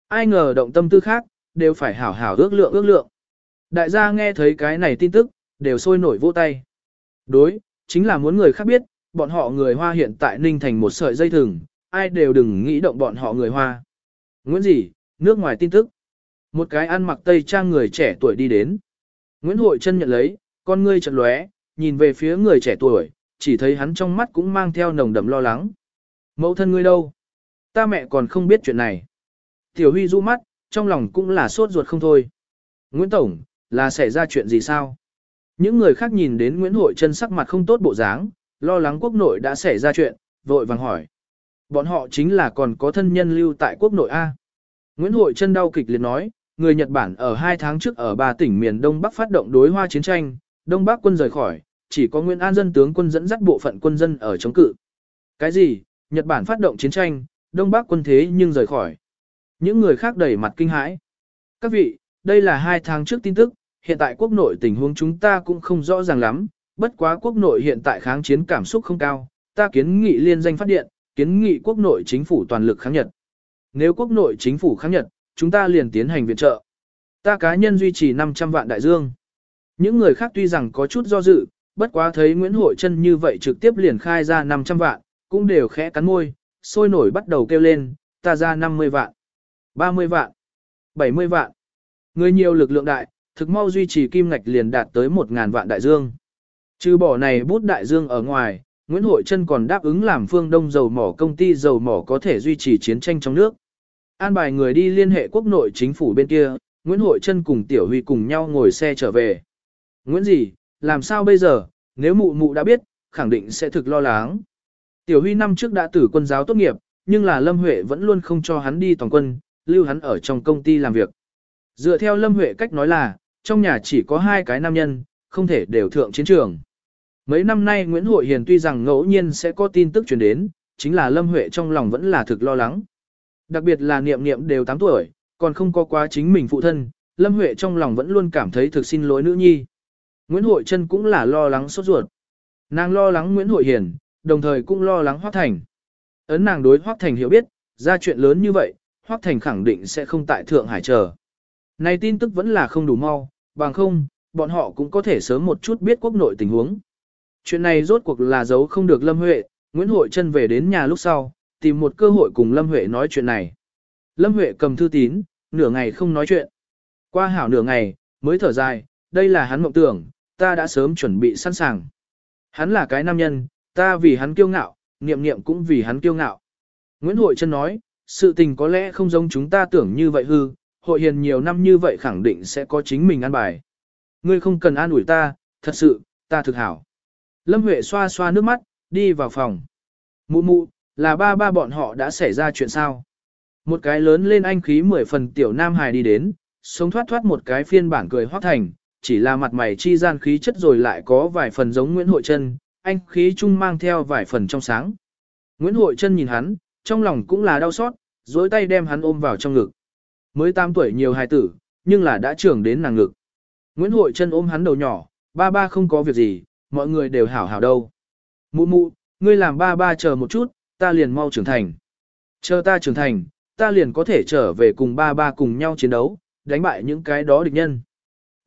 Ai ngờ động tâm tư khác, đều phải hảo hảo ước lượng ước lượng. Đại gia nghe thấy cái này tin tức, đều sôi nổi vỗ tay. Đối, chính là muốn người khác biết, bọn họ người Hoa hiện tại ninh thành một sợi dây thừng, ai đều đừng nghĩ động bọn họ người Hoa. Nguyễn gì, nước ngoài tin tức. Một cái ăn mặc tây trang người trẻ tuổi đi đến. Nguyễn Hội chân nhận lấy, con ngươi chợt lóe, nhìn về phía người trẻ tuổi, chỉ thấy hắn trong mắt cũng mang theo nồng đậm lo lắng. Mẫu thân ngươi đâu? Ta mẹ còn không biết chuyện này. Tiểu Huy du mắt, trong lòng cũng là sốt ruột không thôi. Nguyễn Tổng, là xảy ra chuyện gì sao? Những người khác nhìn đến Nguyễn Hội chân sắc mặt không tốt bộ dáng, lo lắng quốc nội đã xảy ra chuyện, vội vàng hỏi. Bọn họ chính là còn có thân nhân lưu tại quốc nội A. Nguyễn Hội chân đau kịch liệt nói, người Nhật Bản ở hai tháng trước ở ba tỉnh miền Đông Bắc phát động đối hoa chiến tranh, Đông Bắc quân rời khỏi, chỉ có Nguyễn An dân tướng quân dẫn dắt bộ phận quân dân ở chống cự. Cái gì? Nhật Bản phát động chiến tranh, Đông Bắc quân thế nhưng rời khỏi. Những người khác đẩy mặt kinh hãi. Các vị, đây là hai tháng trước tin tức, hiện tại quốc nội tình huống chúng ta cũng không rõ ràng lắm, bất quá quốc nội hiện tại kháng chiến cảm xúc không cao, ta kiến nghị liên danh phát điện, kiến nghị quốc nội chính phủ toàn lực kháng Nhật. Nếu quốc nội chính phủ kháng Nhật, chúng ta liền tiến hành viện trợ. Ta cá nhân duy trì 500 vạn đại dương. Những người khác tuy rằng có chút do dự, bất quá thấy Nguyễn Hội Trân như vậy trực tiếp liền khai ra 500 vạn, cũng đều khẽ cắn môi, sôi nổi bắt đầu kêu lên, ta ra 50 vạn, 30 vạn, 70 vạn. Người nhiều lực lượng đại, thực mau duy trì kim ngạch liền đạt tới 1.000 vạn đại dương. Trừ bỏ này bút đại dương ở ngoài, Nguyễn Hội Trân còn đáp ứng làm phương đông dầu mỏ công ty dầu mỏ có thể duy trì chiến tranh trong nước. An bài người đi liên hệ quốc nội chính phủ bên kia, Nguyễn Hội Trân cùng Tiểu Huy cùng nhau ngồi xe trở về. Nguyễn gì, làm sao bây giờ, nếu mụ mụ đã biết, khẳng định sẽ thực lo lắng. Tiểu Huy năm trước đã tử quân giáo tốt nghiệp, nhưng là Lâm Huệ vẫn luôn không cho hắn đi toàn quân, lưu hắn ở trong công ty làm việc. Dựa theo Lâm Huệ cách nói là, trong nhà chỉ có hai cái nam nhân, không thể đều thượng chiến trường. Mấy năm nay Nguyễn Hội Hiền tuy rằng ngẫu nhiên sẽ có tin tức truyền đến, chính là Lâm Huệ trong lòng vẫn là thực lo lắng. Đặc biệt là niệm niệm đều 8 tuổi, còn không có quá chính mình phụ thân, Lâm Huệ trong lòng vẫn luôn cảm thấy thực xin lỗi nữ nhi. Nguyễn Hội Trân cũng là lo lắng sốt ruột. Nàng lo lắng Nguyễn Hội Hiền, đồng thời cũng lo lắng Hoác Thành. Ấn nàng đối Hoác Thành hiểu biết, ra chuyện lớn như vậy, Hoác Thành khẳng định sẽ không tại Thượng Hải chờ. Này tin tức vẫn là không đủ mau, bằng không, bọn họ cũng có thể sớm một chút biết quốc nội tình huống. Chuyện này rốt cuộc là giấu không được Lâm Huệ, Nguyễn Hội Trân về đến nhà lúc sau, tìm một cơ hội cùng Lâm Huệ nói chuyện này. Lâm Huệ cầm thư tín, nửa ngày không nói chuyện. Qua hảo nửa ngày, mới thở dài, đây là hắn mộng tưởng, ta đã sớm chuẩn bị sẵn sàng. Hắn là cái nam nhân, ta vì hắn kiêu ngạo, niệm niệm cũng vì hắn kiêu ngạo. Nguyễn Hội Trân nói, sự tình có lẽ không giống chúng ta tưởng như vậy hư, hội hiền nhiều năm như vậy khẳng định sẽ có chính mình ăn bài. Ngươi không cần an ủi ta, thật sự, ta thực hảo. Lâm Huệ xoa xoa nước mắt, đi vào phòng. Mụ mụ, là ba ba bọn họ đã xảy ra chuyện sao? Một cái lớn lên anh khí mười phần tiểu nam hài đi đến, sống thoát thoát một cái phiên bản cười hoác thành, chỉ là mặt mày chi gian khí chất rồi lại có vài phần giống Nguyễn Hội Trân, anh khí chung mang theo vài phần trong sáng. Nguyễn Hội Trân nhìn hắn, trong lòng cũng là đau xót, dối tay đem hắn ôm vào trong ngực. Mới 8 tuổi nhiều hài tử, nhưng là đã trưởng đến nàng ngực. Nguyễn Hội Trân ôm hắn đầu nhỏ, ba ba không có việc gì, mọi người đều hảo hảo đâu. Mụ mụ, ngươi làm ba ba chờ một chút, ta liền mau trưởng thành. Chờ ta trưởng thành, ta liền có thể trở về cùng ba ba cùng nhau chiến đấu, đánh bại những cái đó địch nhân.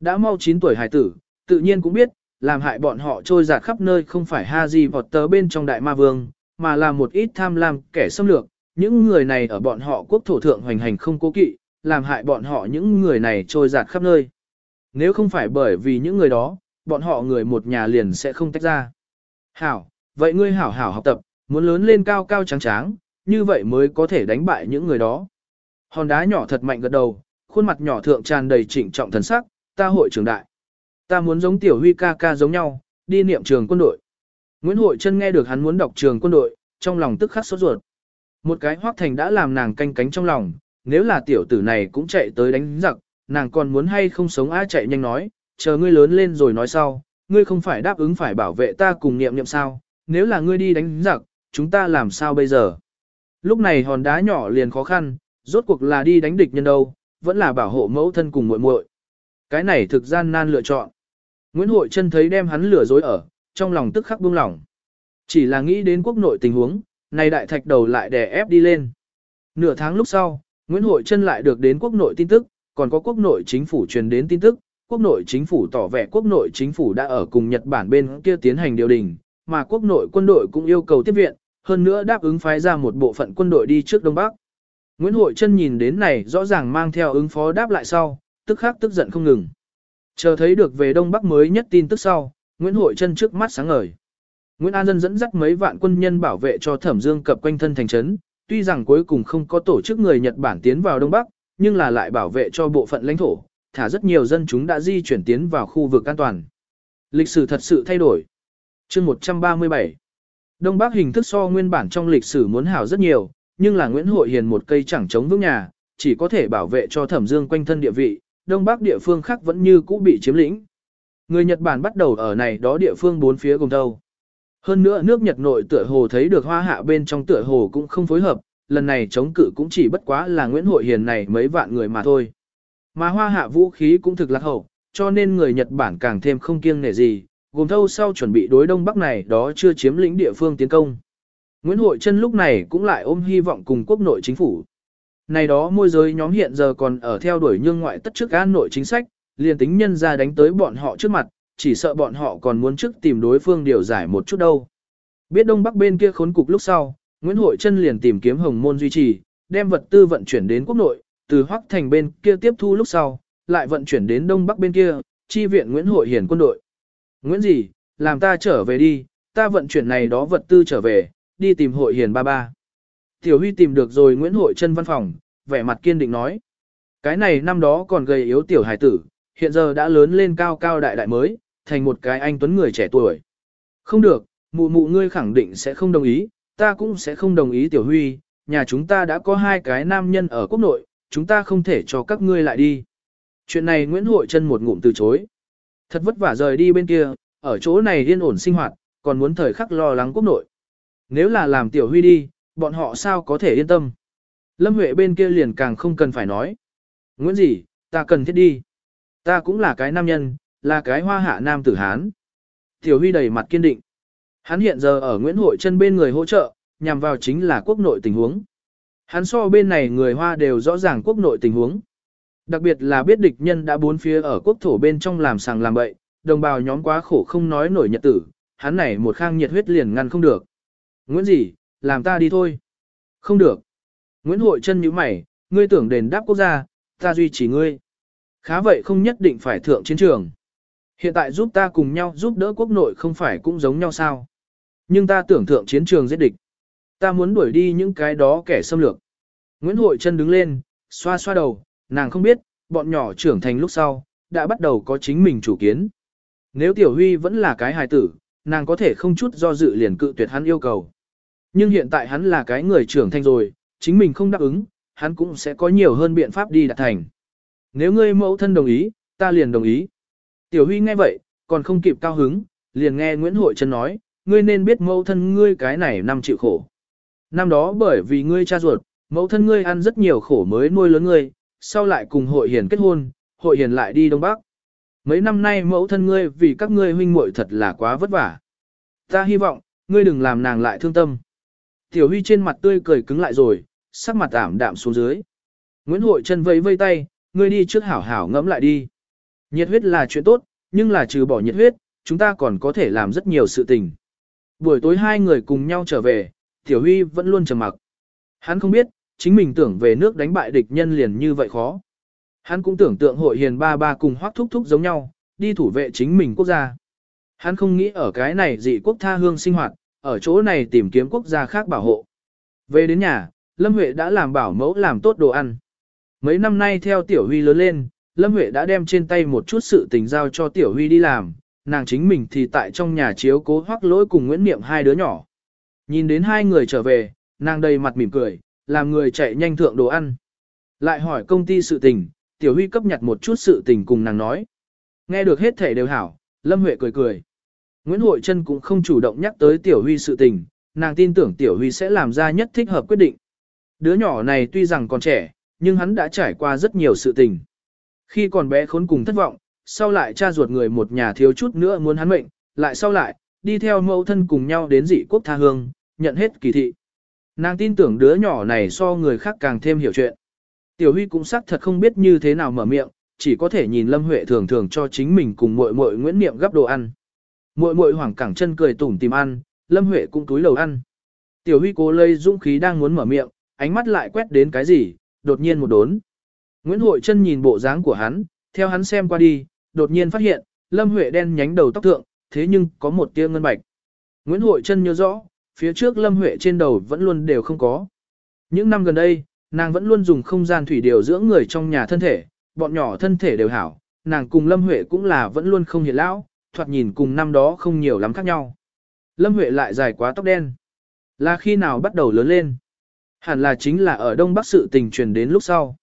Đã mau 9 tuổi hải tử, tự nhiên cũng biết, làm hại bọn họ trôi giạt khắp nơi không phải ha gì vọt tớ bên trong đại ma vương, mà là một ít tham lam kẻ xâm lược. Những người này ở bọn họ quốc thổ thượng hoành hành không cố kỵ, làm hại bọn họ những người này trôi giạt khắp nơi. Nếu không phải bởi vì những người đó, bọn họ người một nhà liền sẽ không tách ra. Hảo, vậy ngươi hảo hảo học tập, muốn lớn lên cao cao trắng tráng, như vậy mới có thể đánh bại những người đó. Hòn đá nhỏ thật mạnh gật đầu, khuôn mặt nhỏ thượng tràn đầy trịnh trọng thần sắc, ta hội trưởng đại. Ta muốn giống tiểu huy ca ca giống nhau, đi niệm trường quân đội. Nguyễn Hội Trân nghe được hắn muốn đọc trường quân đội, trong lòng tức khắc sốt ruột. Một cái hoác thành đã làm nàng canh cánh trong lòng, nếu là tiểu tử này cũng chạy tới đánh giặc, nàng còn muốn hay không sống ai chạy nhanh nói, chờ ngươi lớn lên rồi nói sau, ngươi không phải đáp ứng phải bảo vệ ta cùng niệm niệm sao, nếu là ngươi đi đánh giặc, chúng ta làm sao bây giờ? Lúc này hòn đá nhỏ liền khó khăn, rốt cuộc là đi đánh địch nhân đâu, vẫn là bảo hộ mẫu thân cùng muội muội. Cái này thực gian nan lựa chọn. Nguyễn Hội Trân thấy đem hắn lừa dối ở, trong lòng tức khắc buông lỏng. Chỉ là nghĩ đến quốc nội tình huống, này đại thạch đầu lại đè ép đi lên. Nửa tháng lúc sau, Nguyễn Hội Trân lại được đến quốc nội tin tức, còn có quốc nội chính phủ truyền đến tin tức, quốc nội chính phủ tỏ vẻ quốc nội chính phủ đã ở cùng Nhật Bản bên kia tiến hành điều đình, mà quốc nội quân đội cũng yêu cầu tiếp viện, hơn nữa đáp ứng phái ra một bộ phận quân đội đi trước Đông Bắc. Nguyễn Hội Trân nhìn đến này rõ ràng mang theo ứng phó đáp lại sau, tức khắc tức giận không ngừng. Chờ thấy được về Đông Bắc mới nhất tin tức sau, Nguyễn Hội Trân trước mắt sáng ngời. Nguyễn An Dân dẫn dắt mấy vạn quân nhân bảo vệ cho Thẩm Dương cập quanh thân thành trấn, tuy rằng cuối cùng không có tổ chức người Nhật Bản tiến vào Đông Bắc, nhưng là lại bảo vệ cho bộ phận lãnh thổ, thả rất nhiều dân chúng đã di chuyển tiến vào khu vực an toàn. Lịch sử thật sự thay đổi. Chương 137 Đông Bắc hình thức so nguyên bản trong lịch sử muốn hảo rất nhiều, nhưng là Nguyễn Hội Hiền một cây chẳng chống vững nhà, chỉ có thể bảo vệ cho Thẩm Dương quanh thân địa vị, Đông Bắc địa phương khác vẫn như cũ bị chiếm lĩnh. Người Nhật Bản bắt đầu ở này đó địa phương bốn phía cùng thâu. Hơn nữa nước Nhật nội tựa hồ thấy được hoa hạ bên trong tựa hồ cũng không phối hợp, lần này chống cự cũng chỉ bất quá là Nguyễn Hội Hiền này mấy vạn người mà thôi. Mà hoa hạ vũ khí cũng thực lạc hậu, cho nên người Nhật Bản càng thêm không kiêng nể gì, gồm thâu sau chuẩn bị đối đông bắc này đó chưa chiếm lĩnh địa phương tiến công. Nguyễn Hội Trân lúc này cũng lại ôm hy vọng cùng quốc nội chính phủ. Này đó môi giới nhóm hiện giờ còn ở theo đuổi nhương ngoại tất trước an nội chính sách, liền tính nhân ra đánh tới bọn họ trước mặt, chỉ sợ bọn họ còn muốn trước tìm đối phương điều giải một chút đâu. Biết đông bắc bên kia khốn cục lúc sau, Nguyễn Hội Trân liền tìm kiếm hồng môn duy trì, đem vật tư vận chuyển đến quốc nội, từ Hoắc Thành bên kia tiếp thu lúc sau, lại vận chuyển đến đông bắc bên kia, chi viện Nguyễn Hội Hiển quân đội. Nguyễn gì, làm ta trở về đi, ta vận chuyển này đó vật tư trở về, đi tìm Hội Hiển ba ba. Tiểu Huy tìm được rồi Nguyễn Hội chân văn phòng, vẻ mặt kiên định nói. Cái này năm đó còn gầy yếu tiểu hải tử, hiện giờ đã lớn lên cao cao đại đại mới, thành một cái anh tuấn người trẻ tuổi. Không được, mụ mụ ngươi khẳng định sẽ không đồng ý, ta cũng sẽ không đồng ý tiểu huy, nhà chúng ta đã có hai cái nam nhân ở quốc nội, chúng ta không thể cho các ngươi lại đi. Chuyện này Nguyễn Hội Trân một ngụm từ chối. Thật vất vả rời đi bên kia, ở chỗ này yên ổn sinh hoạt, còn muốn thời khắc lo lắng quốc nội. Nếu là làm tiểu huy đi, bọn họ sao có thể yên tâm. Lâm Huệ bên kia liền càng không cần phải nói. Nguyễn gì, ta cần thiết đi. Ta cũng là cái nam nhân, là cái hoa hạ nam tử Hán. Tiểu huy đầy mặt kiên định. Hắn hiện giờ ở Nguyễn Hội chân bên người hỗ trợ, nhằm vào chính là quốc nội tình huống. Hắn so bên này người Hoa đều rõ ràng quốc nội tình huống. Đặc biệt là biết địch nhân đã bốn phía ở quốc thổ bên trong làm sàng làm bậy, đồng bào nhóm quá khổ không nói nổi nhật tử, hắn này một khang nhiệt huyết liền ngăn không được. Nguyễn gì, làm ta đi thôi. Không được. Nguyễn Hội chân như mày, ngươi tưởng đền đáp quốc gia, ta duy trì ngươi. Khá vậy không nhất định phải thượng chiến trường. Hiện tại giúp ta cùng nhau giúp đỡ quốc nội không phải cũng giống nhau sao. Nhưng ta tưởng thượng chiến trường giết địch. Ta muốn đuổi đi những cái đó kẻ xâm lược. Nguyễn Hội chân đứng lên, xoa xoa đầu, nàng không biết, bọn nhỏ trưởng thành lúc sau, đã bắt đầu có chính mình chủ kiến. Nếu Tiểu Huy vẫn là cái hài tử, nàng có thể không chút do dự liền cự tuyệt hắn yêu cầu. Nhưng hiện tại hắn là cái người trưởng thành rồi, chính mình không đáp ứng, hắn cũng sẽ có nhiều hơn biện pháp đi đạt thành. Nếu ngươi mẫu thân đồng ý, ta liền đồng ý. Tiểu Huy nghe vậy, còn không kịp cao hứng, liền nghe Nguyễn Hội Trân nói, ngươi nên biết mẫu thân ngươi cái này năm chịu khổ. Năm đó bởi vì ngươi cha ruột, mẫu thân ngươi ăn rất nhiều khổ mới nuôi lớn ngươi, sau lại cùng hội hiền kết hôn, hội hiền lại đi Đông Bắc. Mấy năm nay mẫu thân ngươi vì các ngươi huynh muội thật là quá vất vả. Ta hy vọng, ngươi đừng làm nàng lại thương tâm. Tiểu Huy trên mặt tươi cười cứng lại rồi, sắc mặt ảm đạm xuống dưới. Nguyễn Hội chân vẫy vây tay, ngươi đi trước hảo hảo ngẫm lại đi. Nhiệt huyết là chuyện tốt, nhưng là trừ bỏ nhiệt huyết, chúng ta còn có thể làm rất nhiều sự tình. Buổi tối hai người cùng nhau trở về, Tiểu Huy vẫn luôn trầm mặc. Hắn không biết, chính mình tưởng về nước đánh bại địch nhân liền như vậy khó. Hắn cũng tưởng tượng hội hiền ba ba cùng hoác thúc thúc giống nhau, đi thủ vệ chính mình quốc gia. Hắn không nghĩ ở cái này dị quốc tha hương sinh hoạt, ở chỗ này tìm kiếm quốc gia khác bảo hộ. Về đến nhà, Lâm Huệ đã làm bảo mẫu làm tốt đồ ăn. Mấy năm nay theo Tiểu Huy lớn lên, Lâm Huệ đã đem trên tay một chút sự tình giao cho Tiểu Huy đi làm, nàng chính mình thì tại trong nhà chiếu cố hoác lỗi cùng Nguyễn Niệm hai đứa nhỏ. Nhìn đến hai người trở về, nàng đầy mặt mỉm cười, làm người chạy nhanh thượng đồ ăn. Lại hỏi công ty sự tình, Tiểu Huy cấp nhặt một chút sự tình cùng nàng nói. Nghe được hết thể đều hảo, Lâm Huệ cười cười. Nguyễn Hội Trân cũng không chủ động nhắc tới Tiểu Huy sự tình, nàng tin tưởng Tiểu Huy sẽ làm ra nhất thích hợp quyết định. Đứa nhỏ này tuy rằng còn trẻ, nhưng hắn đã trải qua rất nhiều sự tình. Khi còn bé khốn cùng thất vọng, sau lại cha ruột người một nhà thiếu chút nữa muốn hắn mệnh, lại sau lại, đi theo mẫu thân cùng nhau đến dị quốc tha hương, nhận hết kỳ thị. Nàng tin tưởng đứa nhỏ này so người khác càng thêm hiểu chuyện. Tiểu Huy cũng xác thật không biết như thế nào mở miệng, chỉ có thể nhìn Lâm Huệ thường thường cho chính mình cùng muội muội Nguyễn Niệm gấp đồ ăn. Muội muội hoảng cẳng chân cười tủm tìm ăn, Lâm Huệ cũng túi lầu ăn. Tiểu Huy cố lây dũng khí đang muốn mở miệng, ánh mắt lại quét đến cái gì, đột nhiên một đốn. Nguyễn Hội chân nhìn bộ dáng của hắn, theo hắn xem qua đi, đột nhiên phát hiện, Lâm Huệ đen nhánh đầu tóc thượng, thế nhưng có một tia ngân bạch. Nguyễn Hội chân nhớ rõ, phía trước Lâm Huệ trên đầu vẫn luôn đều không có. Những năm gần đây, nàng vẫn luôn dùng không gian thủy điều dưỡng người trong nhà thân thể, bọn nhỏ thân thể đều hảo, nàng cùng Lâm Huệ cũng là vẫn luôn không hiện lão, thoạt nhìn cùng năm đó không nhiều lắm khác nhau. Lâm Huệ lại dài quá tóc đen. Là khi nào bắt đầu lớn lên? Hẳn là chính là ở Đông Bắc sự tình truyền đến lúc sau.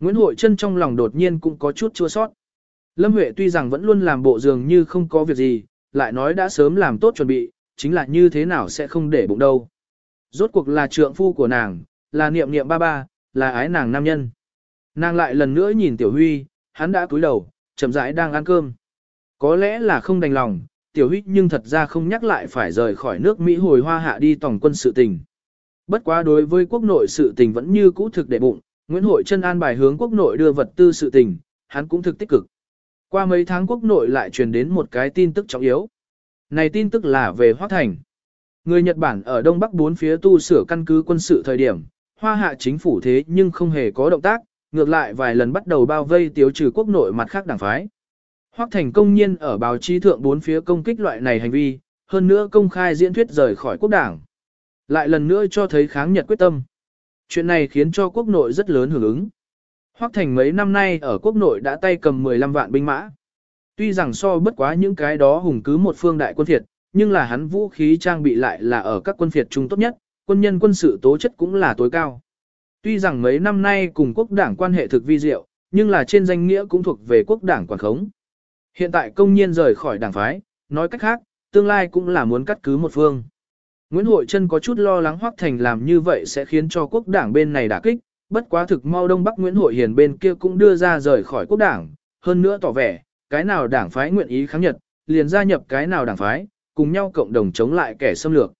Nguyễn Hội chân trong lòng đột nhiên cũng có chút chua sót. Lâm Huệ tuy rằng vẫn luôn làm bộ dường như không có việc gì, lại nói đã sớm làm tốt chuẩn bị, chính là như thế nào sẽ không để bụng đâu. Rốt cuộc là trượng phu của nàng, là niệm niệm ba ba, là ái nàng nam nhân. Nàng lại lần nữa nhìn Tiểu Huy, hắn đã cúi đầu, chậm rãi đang ăn cơm. Có lẽ là không đành lòng, Tiểu Huy nhưng thật ra không nhắc lại phải rời khỏi nước Mỹ hồi hoa hạ đi tổng quân sự tình. Bất quá đối với quốc nội sự tình vẫn như cũ thực để bụng, Nguyễn Hội chân an bài hướng quốc nội đưa vật tư sự tình, hắn cũng thực tích cực. Qua mấy tháng quốc nội lại truyền đến một cái tin tức trọng yếu. Này tin tức là về Hoác Thành. Người Nhật Bản ở Đông Bắc bốn phía tu sửa căn cứ quân sự thời điểm, hoa hạ chính phủ thế nhưng không hề có động tác, ngược lại vài lần bắt đầu bao vây tiêu trừ quốc nội mặt khác đảng phái. Hoác Thành công nhiên ở báo chí thượng bốn phía công kích loại này hành vi, hơn nữa công khai diễn thuyết rời khỏi quốc đảng. Lại lần nữa cho thấy kháng Nhật quyết tâm. Chuyện này khiến cho quốc nội rất lớn hưởng ứng. Hoắc Thành mấy năm nay ở quốc nội đã tay cầm 15 vạn binh mã. Tuy rằng so bất quá những cái đó hùng cứ một phương đại quân phiệt, nhưng là hắn vũ khí trang bị lại là ở các quân phiệt trung tốt nhất, quân nhân quân sự tố chất cũng là tối cao. Tuy rằng mấy năm nay cùng quốc đảng quan hệ thực vi diệu, nhưng là trên danh nghĩa cũng thuộc về quốc đảng quản khống. Hiện tại công nhiên rời khỏi đảng phái, nói cách khác, tương lai cũng là muốn cắt cứ một phương. Nguyễn Hội Trân có chút lo lắng Hoắc Thành làm như vậy sẽ khiến cho quốc đảng bên này đả kích, bất quá thực mau Đông Bắc Nguyễn Hội Hiền bên kia cũng đưa ra rời khỏi quốc đảng, hơn nữa tỏ vẻ, cái nào đảng phái nguyện ý kháng Nhật, liền gia nhập cái nào đảng phái, cùng nhau cộng đồng chống lại kẻ xâm lược.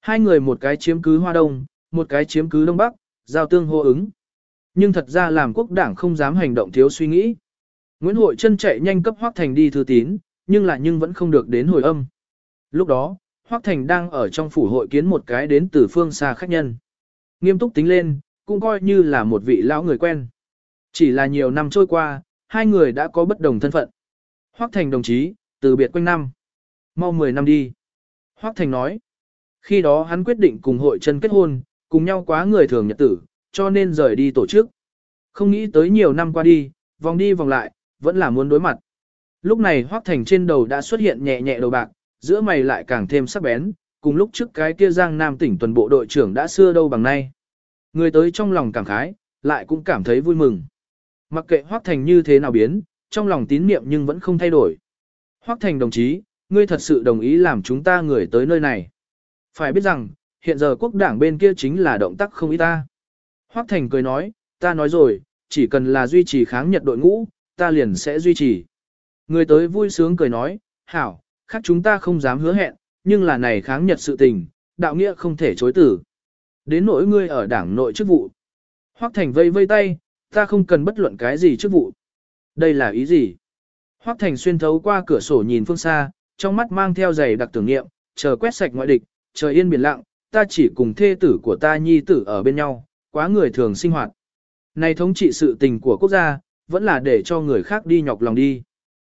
Hai người một cái chiếm cứ Hoa Đông, một cái chiếm cứ Đông Bắc, giao tương hô ứng. Nhưng thật ra làm quốc đảng không dám hành động thiếu suy nghĩ. Nguyễn Hội chân chạy nhanh cấp Hoắc Thành đi thư tín, nhưng lại nhưng vẫn không được đến hồi âm. Lúc đó, Hoắc Thành đang ở trong phủ hội kiến một cái đến từ phương xa khách nhân. Nghiêm túc tính lên, cũng coi như là một vị lão người quen. Chỉ là nhiều năm trôi qua, hai người đã có bất đồng thân phận. Hoắc Thành đồng chí, từ biệt quanh năm. Mau 10 năm đi. Hoắc Thành nói. Khi đó hắn quyết định cùng hội chân kết hôn, cùng nhau quá người thường nhật tử, cho nên rời đi tổ chức. Không nghĩ tới nhiều năm qua đi, vòng đi vòng lại, vẫn là muốn đối mặt. Lúc này Hoắc Thành trên đầu đã xuất hiện nhẹ nhẹ đầu bạc, giữa mày lại càng thêm sắc bén, cùng lúc trước cái kia Giang Nam tỉnh tuần bộ đội trưởng đã xưa đâu bằng nay. Người tới trong lòng cảm khái, lại cũng cảm thấy vui mừng. Mặc kệ Hoắc Thành như thế nào biến, trong lòng tín niệm nhưng vẫn không thay đổi. Hoắc Thành đồng chí, ngươi thật sự đồng ý làm chúng ta người tới nơi này. Phải biết rằng, hiện giờ quốc đảng bên kia chính là động tác không ý ta. Hoắc Thành cười nói, ta nói rồi, chỉ cần là duy trì kháng nhật đội ngũ, ta liền sẽ duy trì. Người tới vui sướng cười nói, hảo, khác chúng ta không dám hứa hẹn, nhưng là này kháng nhật sự tình, đạo nghĩa không thể chối tử. Đến nỗi ngươi ở đảng nội chức vụ. Hoắc Thành vây vây tay, ta không cần bất luận cái gì chức vụ. Đây là ý gì? Hoắc Thành xuyên thấu qua cửa sổ nhìn phương xa, trong mắt mang theo giày đặc tưởng nghiệm, chờ quét sạch ngoại địch, trời yên biển lặng, ta chỉ cùng thê tử của ta nhi tử ở bên nhau, quá người thường sinh hoạt. Này thống trị sự tình của quốc gia, vẫn là để cho người khác đi nhọc lòng đi.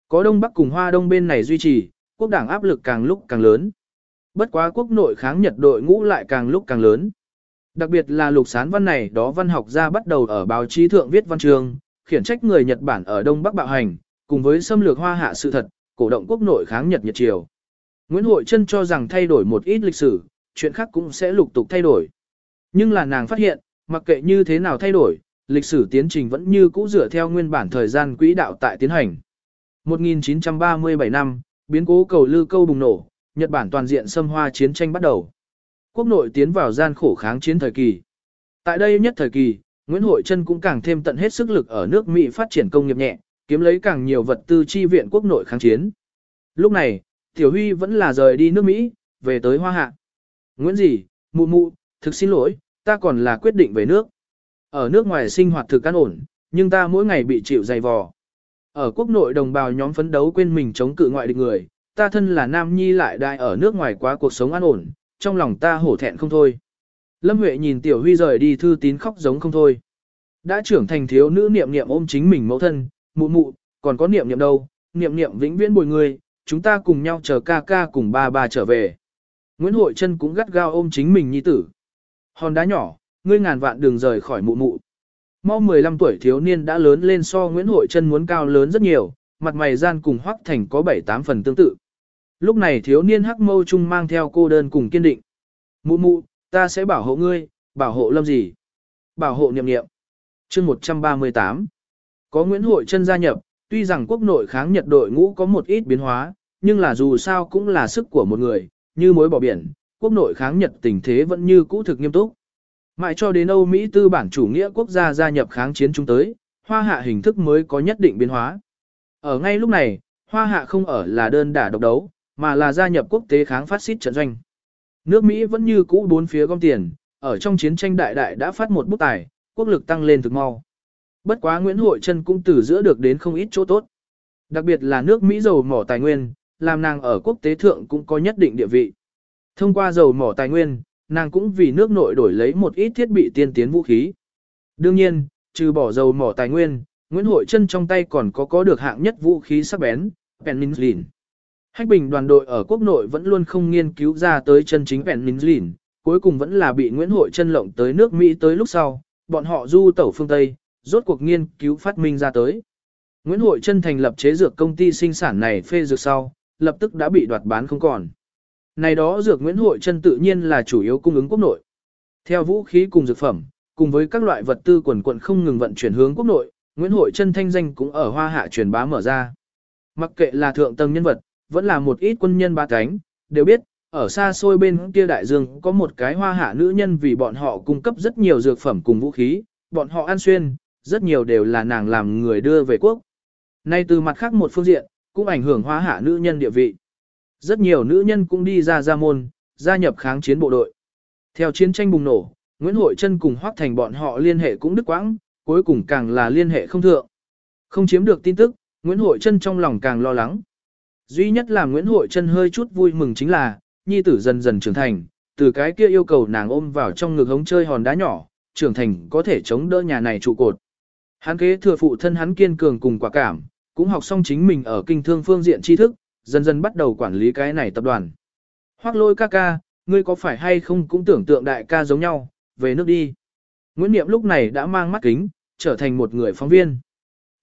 Có Đông Bắc cùng Hoa Đông bên này duy trì, quốc đảng áp lực càng lúc càng lớn. Bất quá quốc nội kháng Nhật đội ngũ lại càng lúc càng lớn. Đặc biệt là lục sán văn này đó văn học gia bắt đầu ở báo chí thượng viết văn chương, khiển trách người Nhật Bản ở Đông Bắc bạo hành, cùng với xâm lược hoa hạ sự thật, cổ động quốc nội kháng Nhật Nhật Triều. Nguyễn Hội Trân cho rằng thay đổi một ít lịch sử, chuyện khác cũng sẽ lục tục thay đổi. Nhưng là nàng phát hiện, mặc kệ như thế nào thay đổi, lịch sử tiến trình vẫn như cũ dựa theo nguyên bản thời gian quỹ đạo tại tiến hành. 1937 năm, biến cố cầu lư câu bùng nổ, Nhật Bản toàn diện xâm hoa chiến tranh bắt đầu. Quốc nội tiến vào gian khổ kháng chiến thời kỳ. Tại đây nhất thời kỳ, Nguyễn Hội Trân cũng càng thêm tận hết sức lực ở nước Mỹ phát triển công nghiệp nhẹ, kiếm lấy càng nhiều vật tư chi viện quốc nội kháng chiến. Lúc này, Tiểu Huy vẫn là rời đi nước Mỹ, về tới Hoa Hạ. Nguyễn gì, mụ mụ, thực xin lỗi, ta còn là quyết định về nước. Ở nước ngoài sinh hoạt thực an ổn, nhưng ta mỗi ngày bị chịu dày vò. Ở quốc nội đồng bào nhóm phấn đấu quên mình chống cự ngoại địch người, ta thân là nam nhi lại đại ở nước ngoài quá cuộc sống an ổn, trong lòng ta hổ thẹn không thôi. Lâm Huệ nhìn Tiểu Huy rời đi thư tín khóc giống không thôi. Đã trưởng thành thiếu nữ niệm niệm ôm chính mình mẫu thân, mụ mụ, còn có niệm niệm đâu, niệm niệm vĩnh viễn bồi người, chúng ta cùng nhau chờ ca ca cùng ba ba trở về. Nguyễn Hội Trân cũng gắt gao ôm chính mình nhi tử. Hòn đá nhỏ, ngươi ngàn vạn đường rời khỏi mụ mụ. Mau 15 tuổi thiếu niên đã lớn lên so Nguyễn Hội Trân muốn cao lớn rất nhiều, mặt mày gian cùng Hoắc Thành có 7-8 phần tương tự. Lúc này thiếu niên hắc mâu trung mang theo cô đơn cùng kiên định. Mụ mụ, ta sẽ bảo hộ ngươi, bảo hộ lâm gì? Bảo hộ niệm niệm. chương 138. Có Nguyễn Hội chân gia nhập, tuy rằng quốc nội kháng Nhật đội ngũ có một ít biến hóa, nhưng là dù sao cũng là sức của một người, như mối bỏ biển, quốc nội kháng Nhật tình thế vẫn như cũ thực nghiêm túc. Mãi cho đến Âu Mỹ tư bản chủ nghĩa quốc gia gia nhập kháng chiến chúng tới, hoa hạ hình thức mới có nhất định biến hóa. Ở ngay lúc này, hoa hạ không ở là đơn đả độc đấu, mà là gia nhập quốc tế kháng phát xít trận doanh. Nước Mỹ vẫn như cũ bốn phía gom tiền, ở trong chiến tranh đại đại đã phát một bút tài, quốc lực tăng lên thực mau. Bất quá Nguyễn Hội Trân cũng từ giữa được đến không ít chỗ tốt. Đặc biệt là nước Mỹ dầu mỏ tài nguyên, làm nàng ở quốc tế thượng cũng có nhất định địa vị. Thông qua dầu mỏ tài nguyên, nàng cũng vì nước nội đổi lấy một ít thiết bị tiên tiến vũ khí. Đương nhiên, trừ bỏ dầu mỏ tài nguyên, Nguyễn Hội Trân trong tay còn có có được hạng nhất vũ khí sắc bén, Peninsulin. Hách Bình đoàn đội ở quốc nội vẫn luôn không nghiên cứu ra tới chân chính Peninsulin, cuối cùng vẫn là bị Nguyễn Hội Trân lộng tới nước Mỹ tới lúc sau, bọn họ du tẩu phương Tây, rốt cuộc nghiên cứu phát minh ra tới. Nguyễn Hội Trân thành lập chế dược công ty sinh sản này phê dược sau, lập tức đã bị đoạt bán không còn. Này đó dược Nguyễn Hội Trân tự nhiên là chủ yếu cung ứng quốc nội. Theo vũ khí cùng dược phẩm, cùng với các loại vật tư quần quận không ngừng vận chuyển hướng quốc nội, Nguyễn Hội Trân thanh danh cũng ở hoa hạ truyền bá mở ra. Mặc kệ là thượng tầng nhân vật, vẫn là một ít quân nhân ba cánh, đều biết, ở xa xôi bên kia đại dương có một cái hoa hạ nữ nhân vì bọn họ cung cấp rất nhiều dược phẩm cùng vũ khí, bọn họ ăn xuyên, rất nhiều đều là nàng làm người đưa về quốc. Nay từ mặt khác một phương diện, cũng ảnh hưởng hoa hạ nữ nhân địa vị. Rất nhiều nữ nhân cũng đi ra ra môn, gia nhập kháng chiến bộ đội. Theo chiến tranh bùng nổ, Nguyễn Hội Trân cùng Hoác Thành bọn họ liên hệ cũng đứt quãng, cuối cùng càng là liên hệ không thượng. Không chiếm được tin tức, Nguyễn Hội Trân trong lòng càng lo lắng. Duy nhất là Nguyễn Hội Trân hơi chút vui mừng chính là, nhi tử dần dần trưởng thành, từ cái kia yêu cầu nàng ôm vào trong ngực hống chơi hòn đá nhỏ, trưởng thành có thể chống đỡ nhà này trụ cột. Hắn kế thừa phụ thân hắn kiên cường cùng quả cảm, cũng học xong chính mình ở kinh thương phương diện tri thức, dần dần bắt đầu quản lý cái này tập đoàn. Hoác lôi ca ca, ngươi có phải hay không cũng tưởng tượng đại ca giống nhau, về nước đi. Nguyễn Niệm lúc này đã mang mắt kính, trở thành một người phóng viên.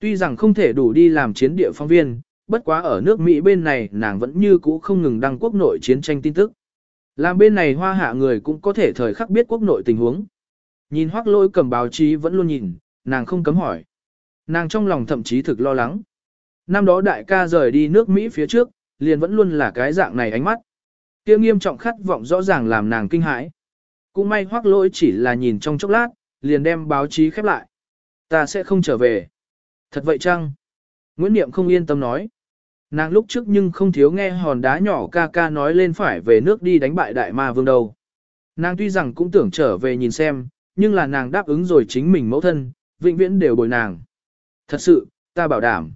Tuy rằng không thể đủ đi làm chiến địa phóng viên, bất quá ở nước Mỹ bên này nàng vẫn như cũ không ngừng đăng quốc nội chiến tranh tin tức. Làm bên này hoa hạ người cũng có thể thời khắc biết quốc nội tình huống. Nhìn hoác lôi cầm báo chí vẫn luôn nhìn, nàng không cấm hỏi. Nàng trong lòng thậm chí thực lo lắng. Năm đó đại ca rời đi nước Mỹ phía trước, liền vẫn luôn là cái dạng này ánh mắt. Kia nghiêm trọng khát vọng rõ ràng làm nàng kinh hãi. Cũng may hoác lỗi chỉ là nhìn trong chốc lát, liền đem báo chí khép lại. Ta sẽ không trở về. Thật vậy chăng? Nguyễn Niệm không yên tâm nói. Nàng lúc trước nhưng không thiếu nghe hòn đá nhỏ ca ca nói lên phải về nước đi đánh bại đại ma vương đâu. Nàng tuy rằng cũng tưởng trở về nhìn xem, nhưng là nàng đáp ứng rồi chính mình mẫu thân, vĩnh viễn đều bồi nàng. Thật sự, ta bảo đảm.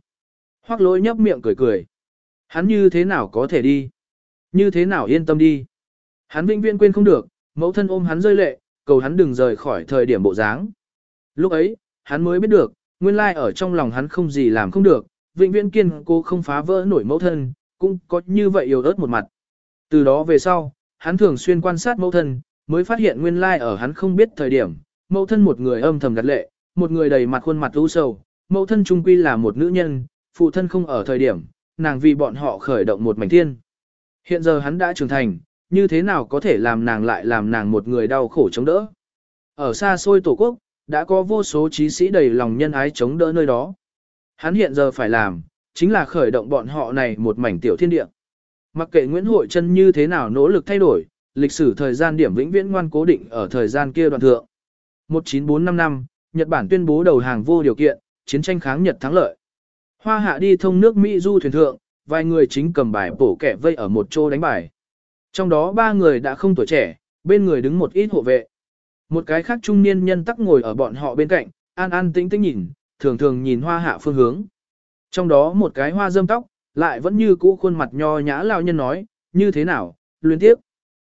Hoác lỗi nhấp miệng cười cười. Hắn như thế nào có thể đi? Như thế nào yên tâm đi? Hắn vĩnh viễn quên không được, mẫu thân ôm hắn rơi lệ, cầu hắn đừng rời khỏi thời điểm bộ dáng. Lúc ấy, hắn mới biết được, nguyên lai ở trong lòng hắn không gì làm không được, vĩnh viễn kiên cố không phá vỡ nổi mẫu thân, cũng có như vậy yếu ớt một mặt. Từ đó về sau, hắn thường xuyên quan sát mẫu thân, mới phát hiện nguyên lai ở hắn không biết thời điểm, mẫu thân một người âm thầm gật lệ, một người đầy mặt khuôn mặt u sầu, mẫu thân trung quy là một nữ nhân, phụ thân không ở thời điểm, nàng vì bọn họ khởi động một mảnh thiên. Hiện giờ hắn đã trưởng thành, như thế nào có thể làm nàng lại làm nàng một người đau khổ chống đỡ. Ở xa xôi tổ quốc, đã có vô số trí sĩ đầy lòng nhân ái chống đỡ nơi đó. Hắn hiện giờ phải làm, chính là khởi động bọn họ này một mảnh tiểu thiên địa. Mặc kệ Nguyễn Hội Trân như thế nào nỗ lực thay đổi, lịch sử thời gian điểm vĩnh viễn ngoan cố định ở thời gian kia đoạn thượng. 19455 năm, Nhật Bản tuyên bố đầu hàng vô điều kiện, chiến tranh kháng Nhật thắng lợi. Hoa hạ đi thông nước Mỹ du thuyền thượng, vài người chính cầm bài bổ kẻ vây ở một chỗ đánh bài. Trong đó ba người đã không tuổi trẻ, bên người đứng một ít hộ vệ. Một cái khác trung niên nhân tắc ngồi ở bọn họ bên cạnh, an an tĩnh tĩnh nhìn, thường thường nhìn hoa hạ phương hướng. Trong đó một cái hoa dâm tóc, lại vẫn như cũ khuôn mặt nho nhã lão nhân nói, như thế nào, luyến tiếp.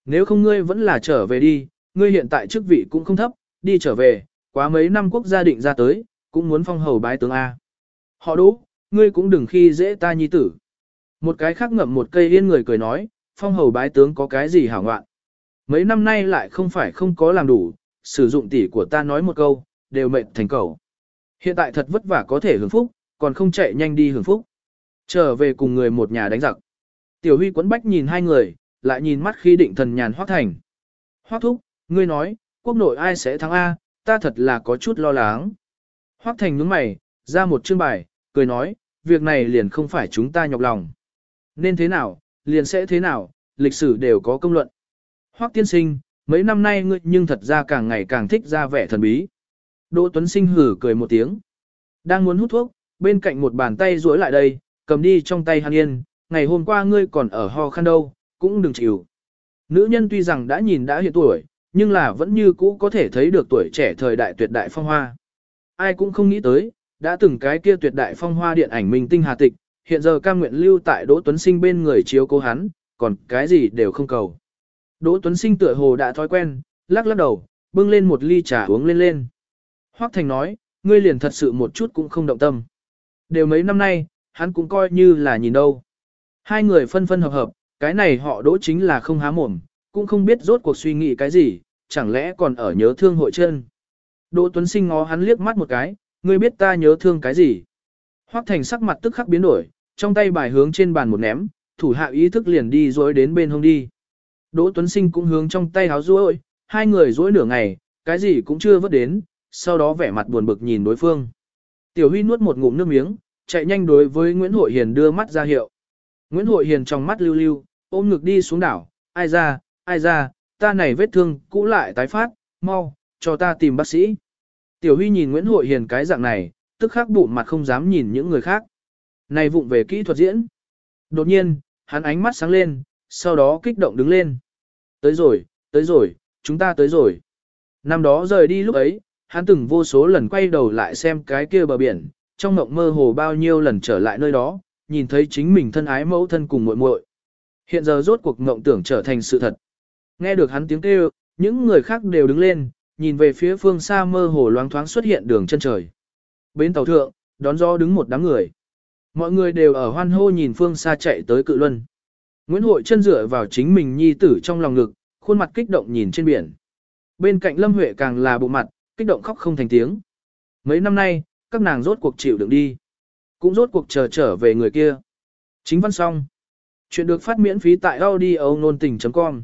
Nếu không ngươi vẫn là trở về đi, ngươi hiện tại chức vị cũng không thấp, đi trở về, quá mấy năm quốc gia định ra tới, cũng muốn phong hầu bái tướng A. Họ đố, ngươi cũng đừng khi dễ ta nhi tử. Một cái khác ngậm một cây yên người cười nói, phong hầu bái tướng có cái gì hảo ngoạn. Mấy năm nay lại không phải không có làm đủ, sử dụng tỷ của ta nói một câu, đều mệnh thành cầu. Hiện tại thật vất vả có thể hưởng phúc, còn không chạy nhanh đi hưởng phúc. Trở về cùng người một nhà đánh giặc. Tiểu huy quấn bách nhìn hai người, lại nhìn mắt khi định thần nhàn hoác thành. Hoác thúc, ngươi nói, quốc nội ai sẽ thắng A, ta thật là có chút lo lắng. Hoác thành nhướng mày, ra một chương bài, cười nói, việc này liền không phải chúng ta nhọc lòng. Nên thế nào, liền sẽ thế nào, lịch sử đều có công luận. Hoác tiên sinh, mấy năm nay ngươi nhưng thật ra càng ngày càng thích ra vẻ thần bí. Đỗ Tuấn Sinh hử cười một tiếng. Đang muốn hút thuốc, bên cạnh một bàn tay duỗi lại đây, cầm đi trong tay Hàn yên, ngày hôm qua ngươi còn ở ho khăn đâu, cũng đừng chịu. Nữ nhân tuy rằng đã nhìn đã hiện tuổi, nhưng là vẫn như cũ có thể thấy được tuổi trẻ thời đại tuyệt đại phong hoa. Ai cũng không nghĩ tới, đã từng cái kia tuyệt đại phong hoa điện ảnh minh tinh hà tịch, hiện giờ cam nguyện lưu tại Đỗ Tuấn Sinh bên người chiếu cố hắn, còn cái gì đều không cầu. Đỗ Tuấn Sinh tựa hồ đã thói quen, lắc lắc đầu, bưng lên một ly trà uống lên lên. Hoắc Thành nói, ngươi liền thật sự một chút cũng không động tâm. Đều mấy năm nay, hắn cũng coi như là nhìn đâu. Hai người phân phân hợp hợp, cái này họ đỗ chính là không há mồm, cũng không biết rốt cuộc suy nghĩ cái gì, chẳng lẽ còn ở nhớ thương hội chân. Đỗ Tuấn Sinh ngó hắn liếc mắt một cái, ngươi biết ta nhớ thương cái gì. Hoắc Thành sắc mặt tức khắc biến đổi, trong tay bài hướng trên bàn một ném, thủ hạ ý thức liền đi dối đến bên hông đi. Đỗ Tuấn Sinh cũng hướng trong tay háo ruôi, hai người dối nửa ngày, cái gì cũng chưa vớt đến, sau đó vẻ mặt buồn bực nhìn đối phương. Tiểu Huy nuốt một ngụm nước miếng, chạy nhanh đối với Nguyễn Hội Hiền đưa mắt ra hiệu. Nguyễn Hội Hiền trong mắt lưu lưu, ôm ngực đi xuống đảo, ai ra, ai ra, ta này vết thương cũ lại tái phát, mau, cho ta tìm bác sĩ. Tiểu Huy nhìn Nguyễn Hội Hiền cái dạng này, tức khắc bụng mặt không dám nhìn những người khác. Này vụng về kỹ thuật diễn. Đột nhiên, hắn ánh mắt sáng lên, sau đó kích động đứng lên. Tới rồi, tới rồi, chúng ta tới rồi. Năm đó rời đi lúc ấy, hắn từng vô số lần quay đầu lại xem cái kia bờ biển, trong mộng mơ hồ bao nhiêu lần trở lại nơi đó, nhìn thấy chính mình thân ái mẫu thân cùng muội muội. Hiện giờ rốt cuộc mộng tưởng trở thành sự thật. Nghe được hắn tiếng kêu, những người khác đều đứng lên, nhìn về phía phương xa mơ hồ loáng thoáng xuất hiện đường chân trời. Bến tàu thượng, đón gió đứng một đám người. Mọi người đều ở hoan hô nhìn phương xa chạy tới cự luân. Nguyễn Hội chân dựa vào chính mình nhi tử trong lòng ngực, khuôn mặt kích động nhìn trên biển. Bên cạnh Lâm Huệ càng là bộ mặt, kích động khóc không thành tiếng. Mấy năm nay, các nàng rốt cuộc chịu đựng đi. Cũng rốt cuộc chờ trở về người kia. Chính văn xong. Chuyện được phát miễn phí tại audio nôn tình.com